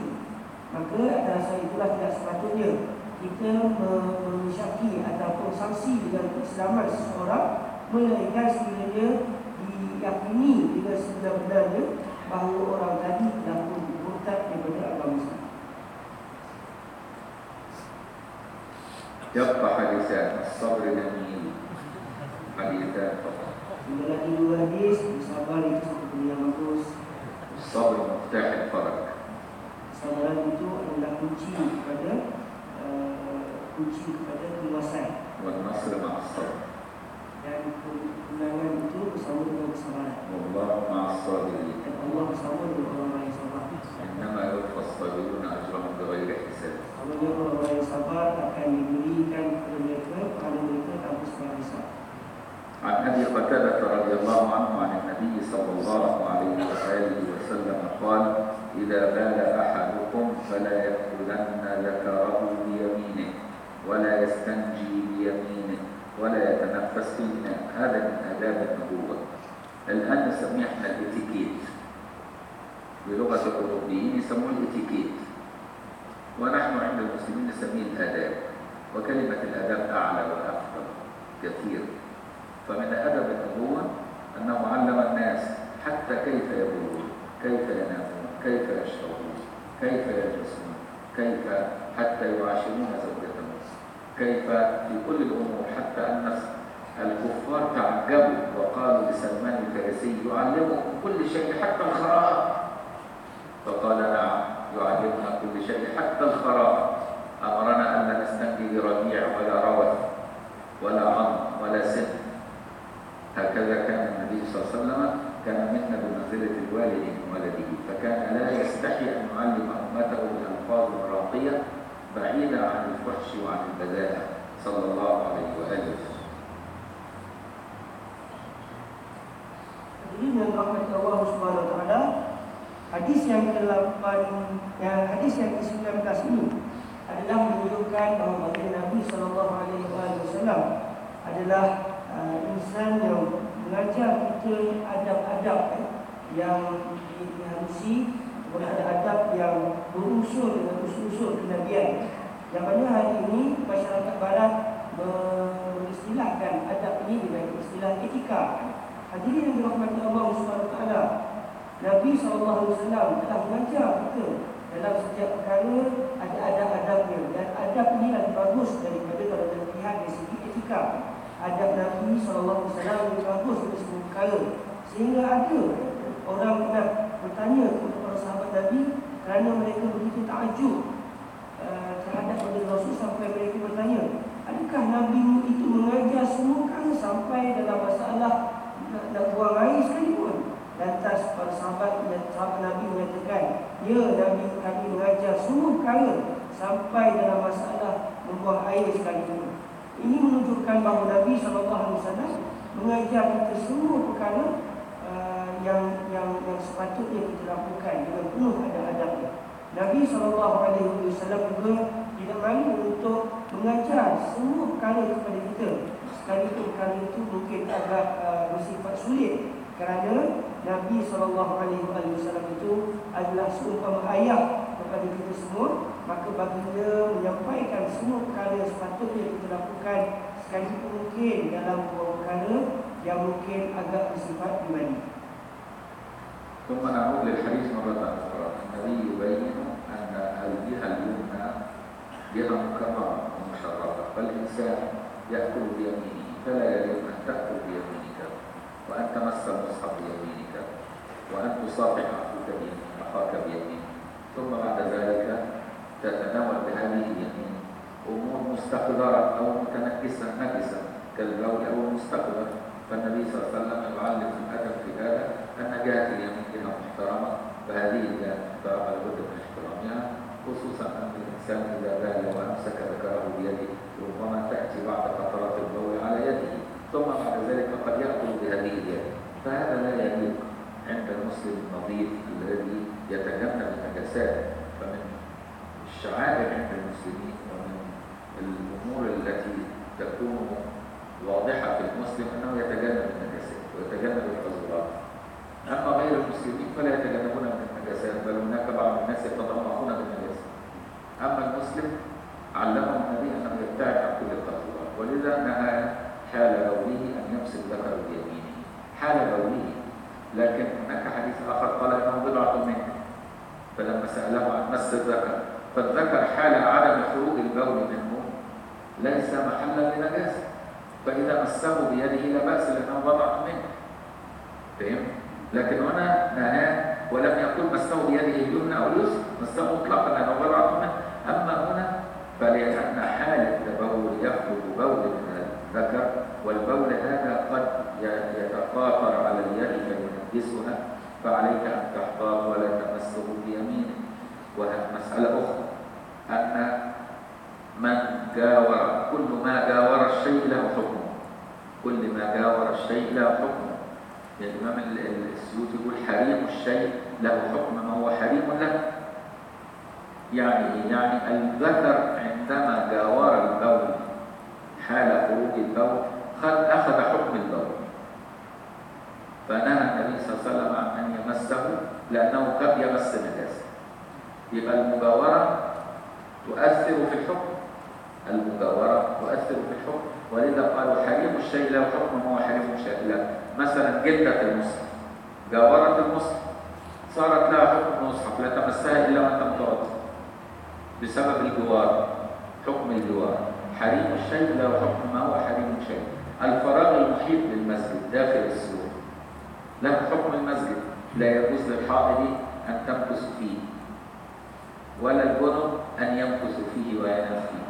Maka atas dasar itulah tidak sepatutnya kita mensyaki ataupun sanksi dengan keislaman seseorang melainkan sekiranya diakini dengan sebenar-benarnya bahawa orang tadi telah pun murtad daripada agama Islam. Jawab Pak Hadis ya, sabar dan ini. Hadis Pak. Ini lagi dua hadis, sabar itu satu dunia bagus. Sabar, tak ada perak. Sabar itu adalah kunci kepada uh, kunci kepada kemasan. Wan Nasr Mahasabar. إنما يوفى الصابرون أجرهم بغير حساب Kemudian orang yang sabar akan diberikan kepada mereka kalau mereka tak bersabar. عن أبي قتادة رضي الله عنه عن النبي صلى الله عليه وآله وسلم قال إذا بال أحدكم فلا يأخذن ذكره بيمينه ولا يستنجي بيمينه ولا يتنفس في الماء هذا من آداب النبوة. الآن نسميه إحنا الإتيكيت. بلغة الاوروبيين يسموه الإتيكيت. ونحن عند المسلمين نسميه الآداب. وكلمة الآداب أعلى وأفضل كثير فمن أدب النبوة أنه علم الناس حتى كيف يبولون كيف ينامون كيف يشربون كيف يجلسون كيف حتى يعاشرون زوجتهم كيف في كل الأمور حتى أن الكفار تعجبوا وقالوا لسلمان الفارسي يعلمكم كل شيء حتى الخراء فقال نعم يعلمنا كل شيء حتى الخراء أمرنا أن لا نستنجي بربيع ولا روث ولا عظم ولا سن. هكذا كان النبي صلى الله عليه وسلم كان منا بمنزلة الوالد من ولده فكان لا يستحي أن يعلم أمته بألفاظ راقية بعيدة عن الفحش وعن البذاءة صلى الله عليه وآله وسلم Hadirin yang dirahmati Allah Subhanahu wa taala, hadis yang ke-8 yang hadis yang ke-19 ini adalah menunjukkan bahawa baginda Nabi sallallahu alaihi wasallam adalah uh, insan yang mengajar kita adab-adab eh, yang diharusi ada adab yang berunsur dengan usul-usul kenabian yang mana hari ini masyarakat barat mengistilahkan adab ini dengan istilah etika. Hadirin yang dirahmati Allah SWT Nabi SAW telah mengajar kita Dalam setiap perkara ada adab-adabnya Dan adab ini lebih bagus daripada kalau kita lihat dari segi etika. Adab Nabi SAW lebih bagus dari semua perkara. Sehingga ada orang pernah bertanya kepada para sahabat Nabi Kerana mereka begitu takjub uh, terhadap benda Rasul Sampai mereka bertanya Adakah Nabi itu mengajar semua perkara sampai dalam masalah nak, nak buang air sekalipun? Lantas para sahabat sahabat Nabi menyatakan Ya Nabi kami mengajar semua perkara Sampai dalam masalah membuang air sekalipun. Ini menunjukkan bahawa Nabi SAW Mengajar kita semua perkara yang, yang yang sepatutnya kita lakukan Dengan penuh ada adabnya Nabi SAW juga tidak malu untuk mengajar semua perkara kepada kita sekalipun perkara itu mungkin agak uh, bersifat sulit kerana Nabi SAW itu adalah seumpama ayah kepada kita semua maka baginda menyampaikan semua perkara sepatutnya kita lakukan sekalipun mungkin dalam perkara yang mungkin agak bersifat pribadi. ثم نعود للحديث مرة أخرى. النبي يبين أن الجهة اليمنى جهة مكرمة ومشرفة فالإنسان يأكل بيمينه فلا يجب أن تأكل بيمينك وأن تمس المصحف بيمينك وأن تصافح أخوك بيمين أخاك بيمين ثم بعد ذلك تتناول بهذه اليمين أمور مستقذرة أو متنكسة نكسة كالبول أو المستقذر فالنبي صلى الله عليه وسلم يعلم الأدب في هذا جهة اليمين جهة محترمة فهذه الجهة محترمة لابد من احترامها خصوصا أن الإنسان إذا بال وأمسك ذكره بيده ربما تأتي بعد قطرات البول على يده ثم بعد ذلك قد يأكل بهذه اليد. فهذا لا يليق عند المسلم النظيف الذي يتجنب النجاسات فمن الشعائر عند المسلمين ومن الأمور التي تكون واضحة في المسلم أنه يتجنب النجاسات ويتجنب القذورات أما غير المسلمين فلا يتجنبون من النجاسات بل هناك بعض الناس يتضمخون بالنجاسات أما المسلم علمه النبي أنه يبتعد عن كل التطهيرات ولذا نهى حال بوله أن يمسك ذكره بيمينه حال بوله. لكن هناك حديث آخر قال إنه بضعة منه فلما سأله عن مس الذكر فالذكر حال عدم خروج البول منه. ليس محلا لنجاسة. فإذا مسه بيده لا بأس لأنه بضعة منه. فهم؟ لكن هنا نهاه ولم يقل مسه بيده اليمنى أو اليسرى مسه مطلقا لأنه بضعة منه. أما هنا فلأن حالة البول يخرج بول من الذكر والبول هذا قد يتقاطر على اليد فينجسها فعليك أن تحتاط ولا تمسه بيمينك. ومسألة أخرى أن من جاور كل ما جاور الشيء له حكمه. كل ما جاور الشيء له حكمه. الإمام السيوطي يقول حريم الشيء له حكم ما هو حريم له. يعني يعني الذكر عندما جاور البول حال خروج البول أخذ حكم البول. فنهى النبي صلى الله عليه وسلم عن أن يمسه لأنه قد يمس نجاسة يبقى المجاورة تؤثر في الحكم. المجاورة تؤثر في الحكم. ولذا قالوا حريم الشيء له حكم هو حريم الشيء لا مثلا جلدة المصحف جاورة المصحف صارت لها حكم المصحف لا تمسها إلا وأنت متوضئ بسبب الجوار حكم الجوار. حريم الشيء له حكم ما هو حريم الشيء الفراغ المحيط بالمسجد داخل السور له حكم المسجد لا يجوز للحائض أن تمكث فيه ولا الجنب أن يمكث فيه وينام فيه.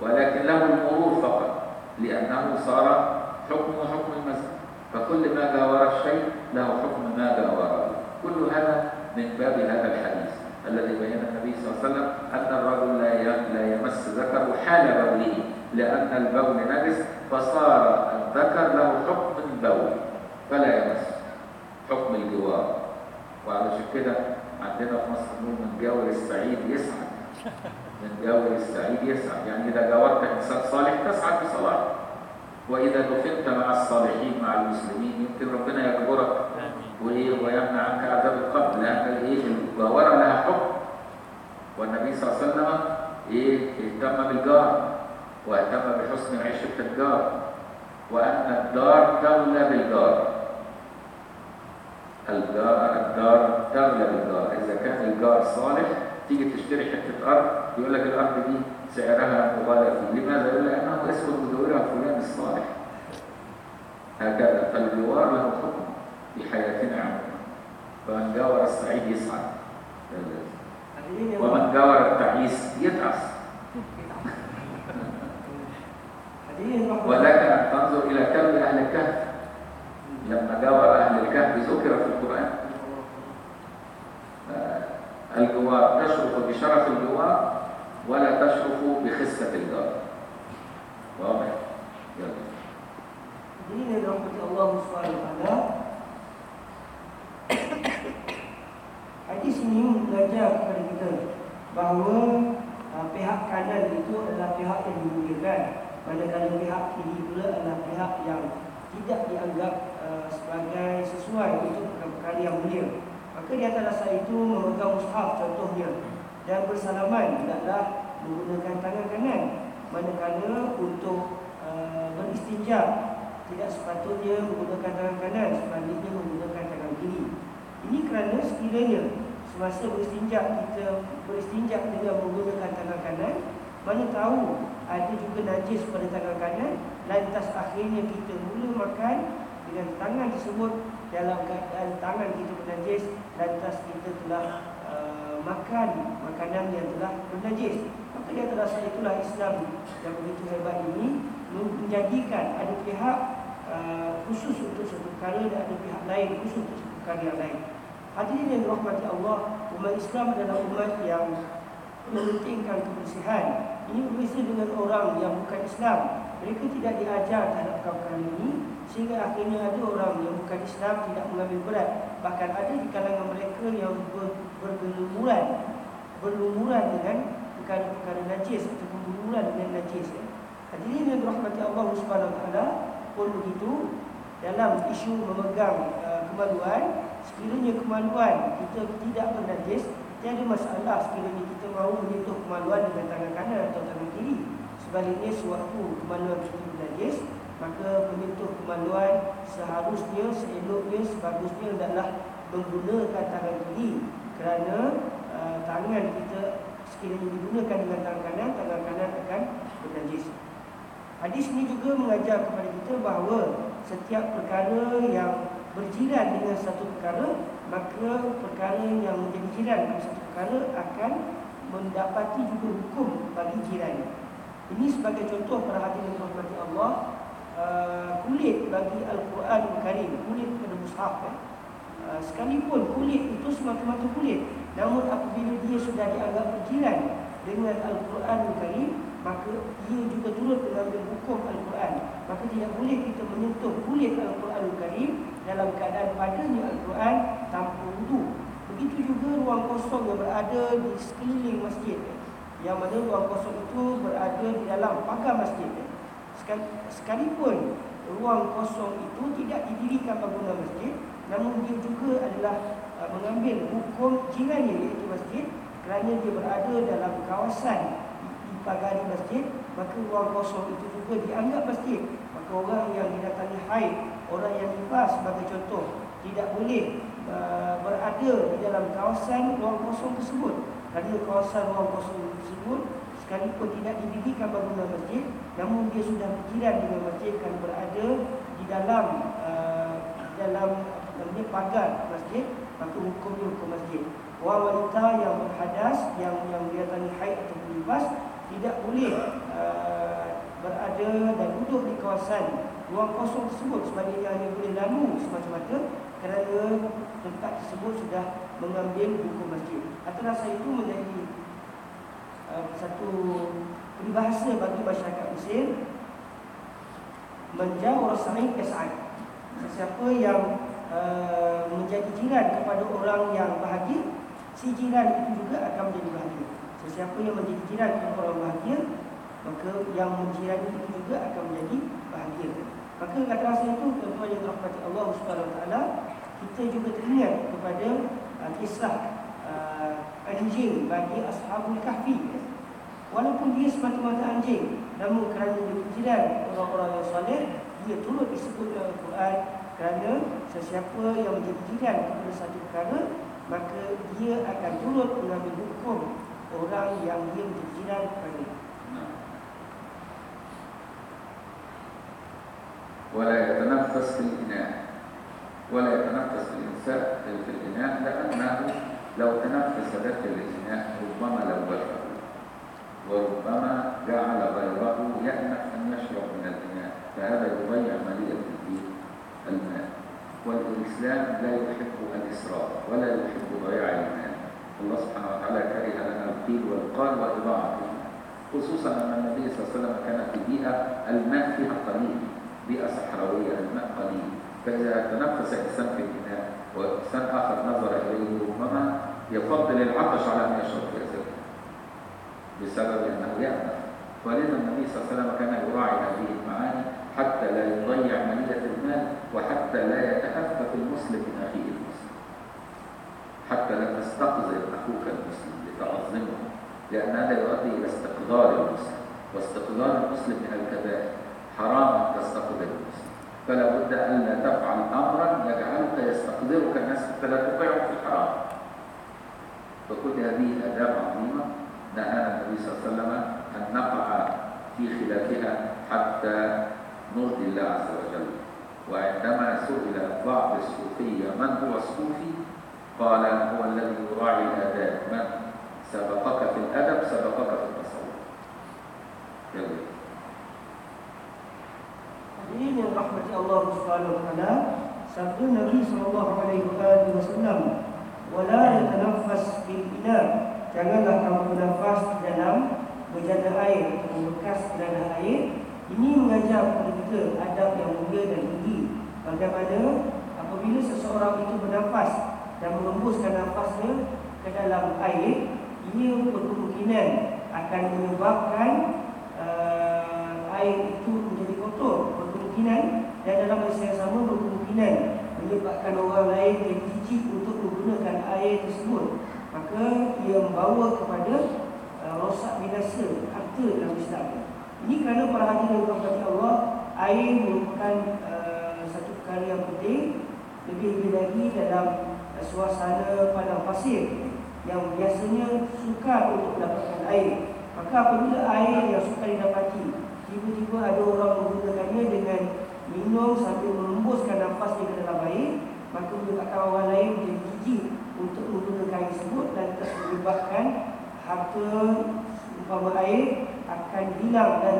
ولكن له المرور فقط لأنه صار حكمه حكم المسجد. فكل ما جاور الشيء له حكم ما جاوره كل هذا من باب هذا الحديث الذي بين النبي صلى الله عليه وسلم أن الرجل لا يمس ذكره حال بوله. لأن البول نجس فصار الذكر له حكم البول فلا يمس حكم الجوار. وعلشان كده عندنا في مصر نقول من جاور السعيد يسعد. من جاور السعيد يسعد. يعني إذا جاورت إنسان صالح تسعد بصلاحه وإذا دفنت مع الصالحين مع المسلمين يمكن ربنا يجبرك وإيه ويمنع عنك عذاب القبر لأن الإيه المجاورة لها حكم. والنبي صلى الله عليه وسلم إيه اهتم بالجار واهتم بحسن عيشة الجار وأن الدار تولى بالجار. الجار الدار تغلى بالجار. إذا كان الجار صالح تيجي تشتري حتة أرض يقول لك الأرض دي سعرها مبالغ فيه. لماذا؟ يقول لأنه اسم مدورها فلان الصالح. هكذا. فالجوار له حكم في حياتنا عموما فمن جاور السعيد يسعد ومن جاور التعيس يتعس. ولكن تنظر إلى كلب أهل الكهف. لما جاور أهل الكهف ذكر في القرآن الجوار تشرف بشرف الجوار ولا تشرف بخسة الجار واضح يلا Ini rahmat Allah SWT Hadis ini belajar kepada kita bahawa uh, pihak kanan itu adalah pihak yang dimuliakan manakala pihak kiri pula adalah pihak yang tidak dianggap uh, sebagai sesuai untuk perkara yang mulia maka di antara saya itu memegang mushaf contohnya. Dan bersalaman adalah menggunakan tangan kanan. Manakala untuk uh, beristinja tidak sepatutnya menggunakan tangan kanan sebaliknya menggunakan tangan kiri. Ini kerana sekiranya semasa beristinja kita beristinja dengan menggunakan tangan kanan mana tahu ada juga najis pada tangan kanan lantas akhirnya kita mula makan dengan tangan tersebut dalam keadaan tangan kita bernajis lantas kita telah uh, makan makanan yang telah bernajis maka dia terasa itulah Islam yang begitu hebat ini menjadikan ada pihak uh, khusus untuk satu perkara dan ada pihak lain khusus untuk satu perkara yang lain Hadirin yang dirahmati Allah, umat Islam adalah umat yang mementingkan kebersihan. Ini berbeza dengan orang yang bukan Islam. Mereka tidak diajar terhadap perkara ini sehingga akhirnya ada orang yang bukan Islam tidak mengambil berat. Bahkan ada di kalangan mereka yang ber, bergelumuran berlumuran dengan perkara-perkara najis ataupun berlumuran dengan najis. Ya. Hadirin yang dirahmati Allah Taala pun begitu dalam isu memegang uh, kemaluan sekiranya kemaluan kita tidak bernajis Tiada masalah sekiranya kita mahu menyentuh kemaluan dengan tangan kanan atau tangan kiri. Sebaliknya sewaktu kemaluan kita bernajis, maka menyentuh kemaluan seharusnya, seeloknya, sebagusnya adalah menggunakan tangan kiri kerana uh, tangan kita sekiranya digunakan dengan tangan kanan, tangan kanan akan bernajis. Hadis ini juga mengajar kepada kita bahawa setiap perkara yang berjiran dengan satu perkara, maka perkara yang menjadi jiran dengan satu perkara akan mendapati juga hukum bagi jiran. Ini sebagai contoh perhatian yang dirahmati Allah, uh, kulit bagi Al-Quran Al-Karim, kulit pada mushaf. Eh. Uh, sekalipun kulit itu semata-mata kulit, namun apabila dia sudah dianggap berjiran dengan Al-Quran Al-Karim, maka ia juga turut mengambil hukum Al-Quran. Maka tidak boleh kita menyentuh kulit Al-Quran Al-Karim dalam keadaan padanya Al-Quran tanpa wudu. Begitu juga ruang kosong yang berada di sekeliling masjid. Yang mana ruang kosong itu berada di dalam pagar masjid. Sekalipun ruang kosong itu tidak didirikan bangunan masjid, namun dia juga adalah uh, mengambil hukum jirannya iaitu masjid kerana dia berada dalam kawasan pagari masjid maka ruang kosong itu juga dianggap masjid. Maka orang yang didatangi haid orang yang nifas sebagai contoh tidak boleh uh, berada di dalam kawasan ruang kosong tersebut. Kerana kawasan ruang kosong tersebut sekalipun tidak didirikan bangunan masjid namun dia sudah berjiran dengan masjid kan berada di dalam uh, dalam namanya pagar masjid. Maka hukumnya hukum masjid. Orang wanita yang berhadas yang yang dia tanya haid atau nifas tidak boleh uh, berada dan duduk di kawasan ruang kosong tersebut. Sebaliknya hanya boleh lalu semata-mata kerana tempat tersebut sudah mengambil hukum masjid. Atau rasa itu menjadi satu peribahasa bagi masyarakat Mesir menjauh sa'id ke sa'id. Siapa yang uh, menjadi jiran kepada orang yang bahagia, si jiran itu juga akan menjadi bahagia. Sesiapa yang menjadi jiran kepada orang bahagia Maka yang menjirani itu juga akan menjadi bahagia Maka kata rasa itu Tuan-tuan yang terhormati Allah SWT Kita juga teringat kepada uh, Kisah Anjing bagi Ashabul Kahfi Walaupun dia semata-mata anjing Namun kerana dia jiran orang-orang yang soleh Dia turut disebut dalam Al-Quran Kerana sesiapa yang menjadi jiran kepada satu perkara Maka dia akan turut mengambil hukum orang yang dia berjiran kepada ولا يتنفس في الإناء ولا يتنفس الإنسان في الإناء لأنه لو تنفس داخل الإناء ربما لوثه وربما جعل غيره يأنف أن يشرب من الإناء فهذا يضيع مليئة الماء والإسلام لا يحب الإسراف ولا يحب ضياع الماء الله سبحانه وتعالى كره لنا القيل والقال وإضاعة خصوصا أن النبي صلى الله عليه وسلم كان في بيئة الماء فيها قليل بيئة صحراوية الماء قليل. فإذا تنفس إنسان في الإناء وإنسان آخر نظر إليه ربما يفضل العطش على أن يشرب أسره بسبب أنه يأنف ولذا النبي صلى الله عليه وسلم كان يراعي هذه المعاني حتى لا يضيع مليئة المال وحتى لا يتأفف المسلم من أخيه المسلم. حتى لا تستقذر أخوك المسلم لتعظمه لأن هذا يؤدي إلى استقذار المسلم. واستقذار المسلم من الكبائر. حرام تستقذر المسلم. فلا بد أن لا تفعل أمرا يجعلك يستقذرك الناس فلا تطيعه في الحرام. فكل هذه آداب عظيمة. نهانا النبي صلى الله عليه وسلم أن نقع في خلافها حتى نرضي الله عز وجل. وعندما سئل بعض الصوفية من هو الصوفي؟ قال هو الذي يراعي الآداب. من؟ سبقك في الأدب سبقك في التصور يلا. rahmati Allah Subhanahu wa taala sabda Nabi sallallahu alaihi wasallam wala yatanaffas fil ina janganlah kamu bernafas di dalam bejana air atau bekas dalam air. Ini mengajar kepada kita adab yang mulia dan tinggi. Bagaimana apabila seseorang itu bernafas dan mengembuskan nafasnya ke dalam air ia berkemungkinan akan menyebabkan uh, air itu menjadi kotor. Berkemungkinan dan dalam masa yang sama berkemungkinan menyebabkan orang lain yang jijik untuk menggunakan air tersebut maka ia membawa kepada uh, rosak binasa harta dalam Islam. Ini kerana para hadirin yang Allah, air merupakan uh, satu perkara yang penting lebih-lebih lagi dalam uh, suasana padang pasir yang biasanya sukar untuk mendapatkan air. Maka apabila air yang sukar didapati, tiba-tiba ada orang menggunakannya dengan minum sambil mengembuskan nafas di dalam air, maka menyebabkan orang lain menjadi jijik untuk menggunakan air tersebut dan terus menyebabkan harta umpama air akan hilang dan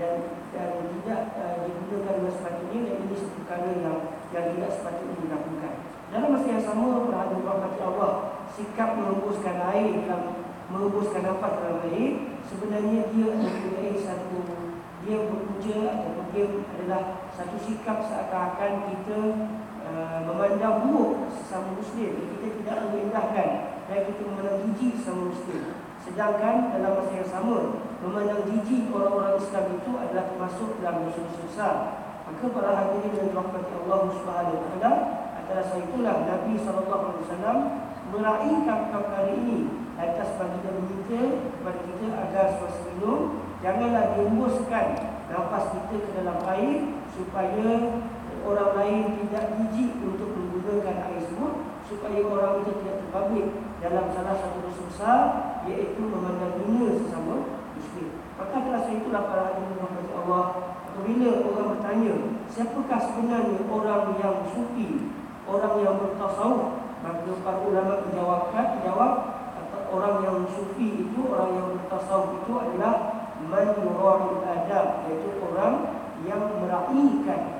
dan dan tidak uh, digunakan dengan sepatutnya dan ini perkara yang yang tidak sepatutnya dilakukan. Dalam masa yang sama, perhatian rahmat Allah, sikap mengembuskan air dalam mengembuskan nafas dalam air, sebenarnya dia mempunyai satu dia bekerja atau dia adalah satu sikap seakan-akan kita uh, memandang buruk sesama muslim. Kita tidak merendahkan dan kita memandang jijik sesama muslim. Sedangkan dalam masa yang sama memandang jijik orang-orang Islam itu adalah termasuk dalam dosa-dosa besar. Maka para hadirin yang dirahmati Allah Subhanahu wa taala atas itulah Nabi wasallam meraihkan perkara ini atas baginda meminta kepada kita agar semasa minum janganlah diembuskan nafas kita ke dalam air supaya orang lain tidak jijik untuk menggunakan air tersebut supaya orang itu tidak terbabit dalam salah satu dosa besar iaitu memandang dunia sesama muslim. Maka kelas itulah para hadirin rahmat Allah apabila orang bertanya siapakah sebenarnya orang yang sufi, orang yang bertasawuf maka para ulama menjawabkan menjawab orang yang sufi itu orang yang bertasawuf itu adalah man yura'il adab iaitu orang yang meraihkan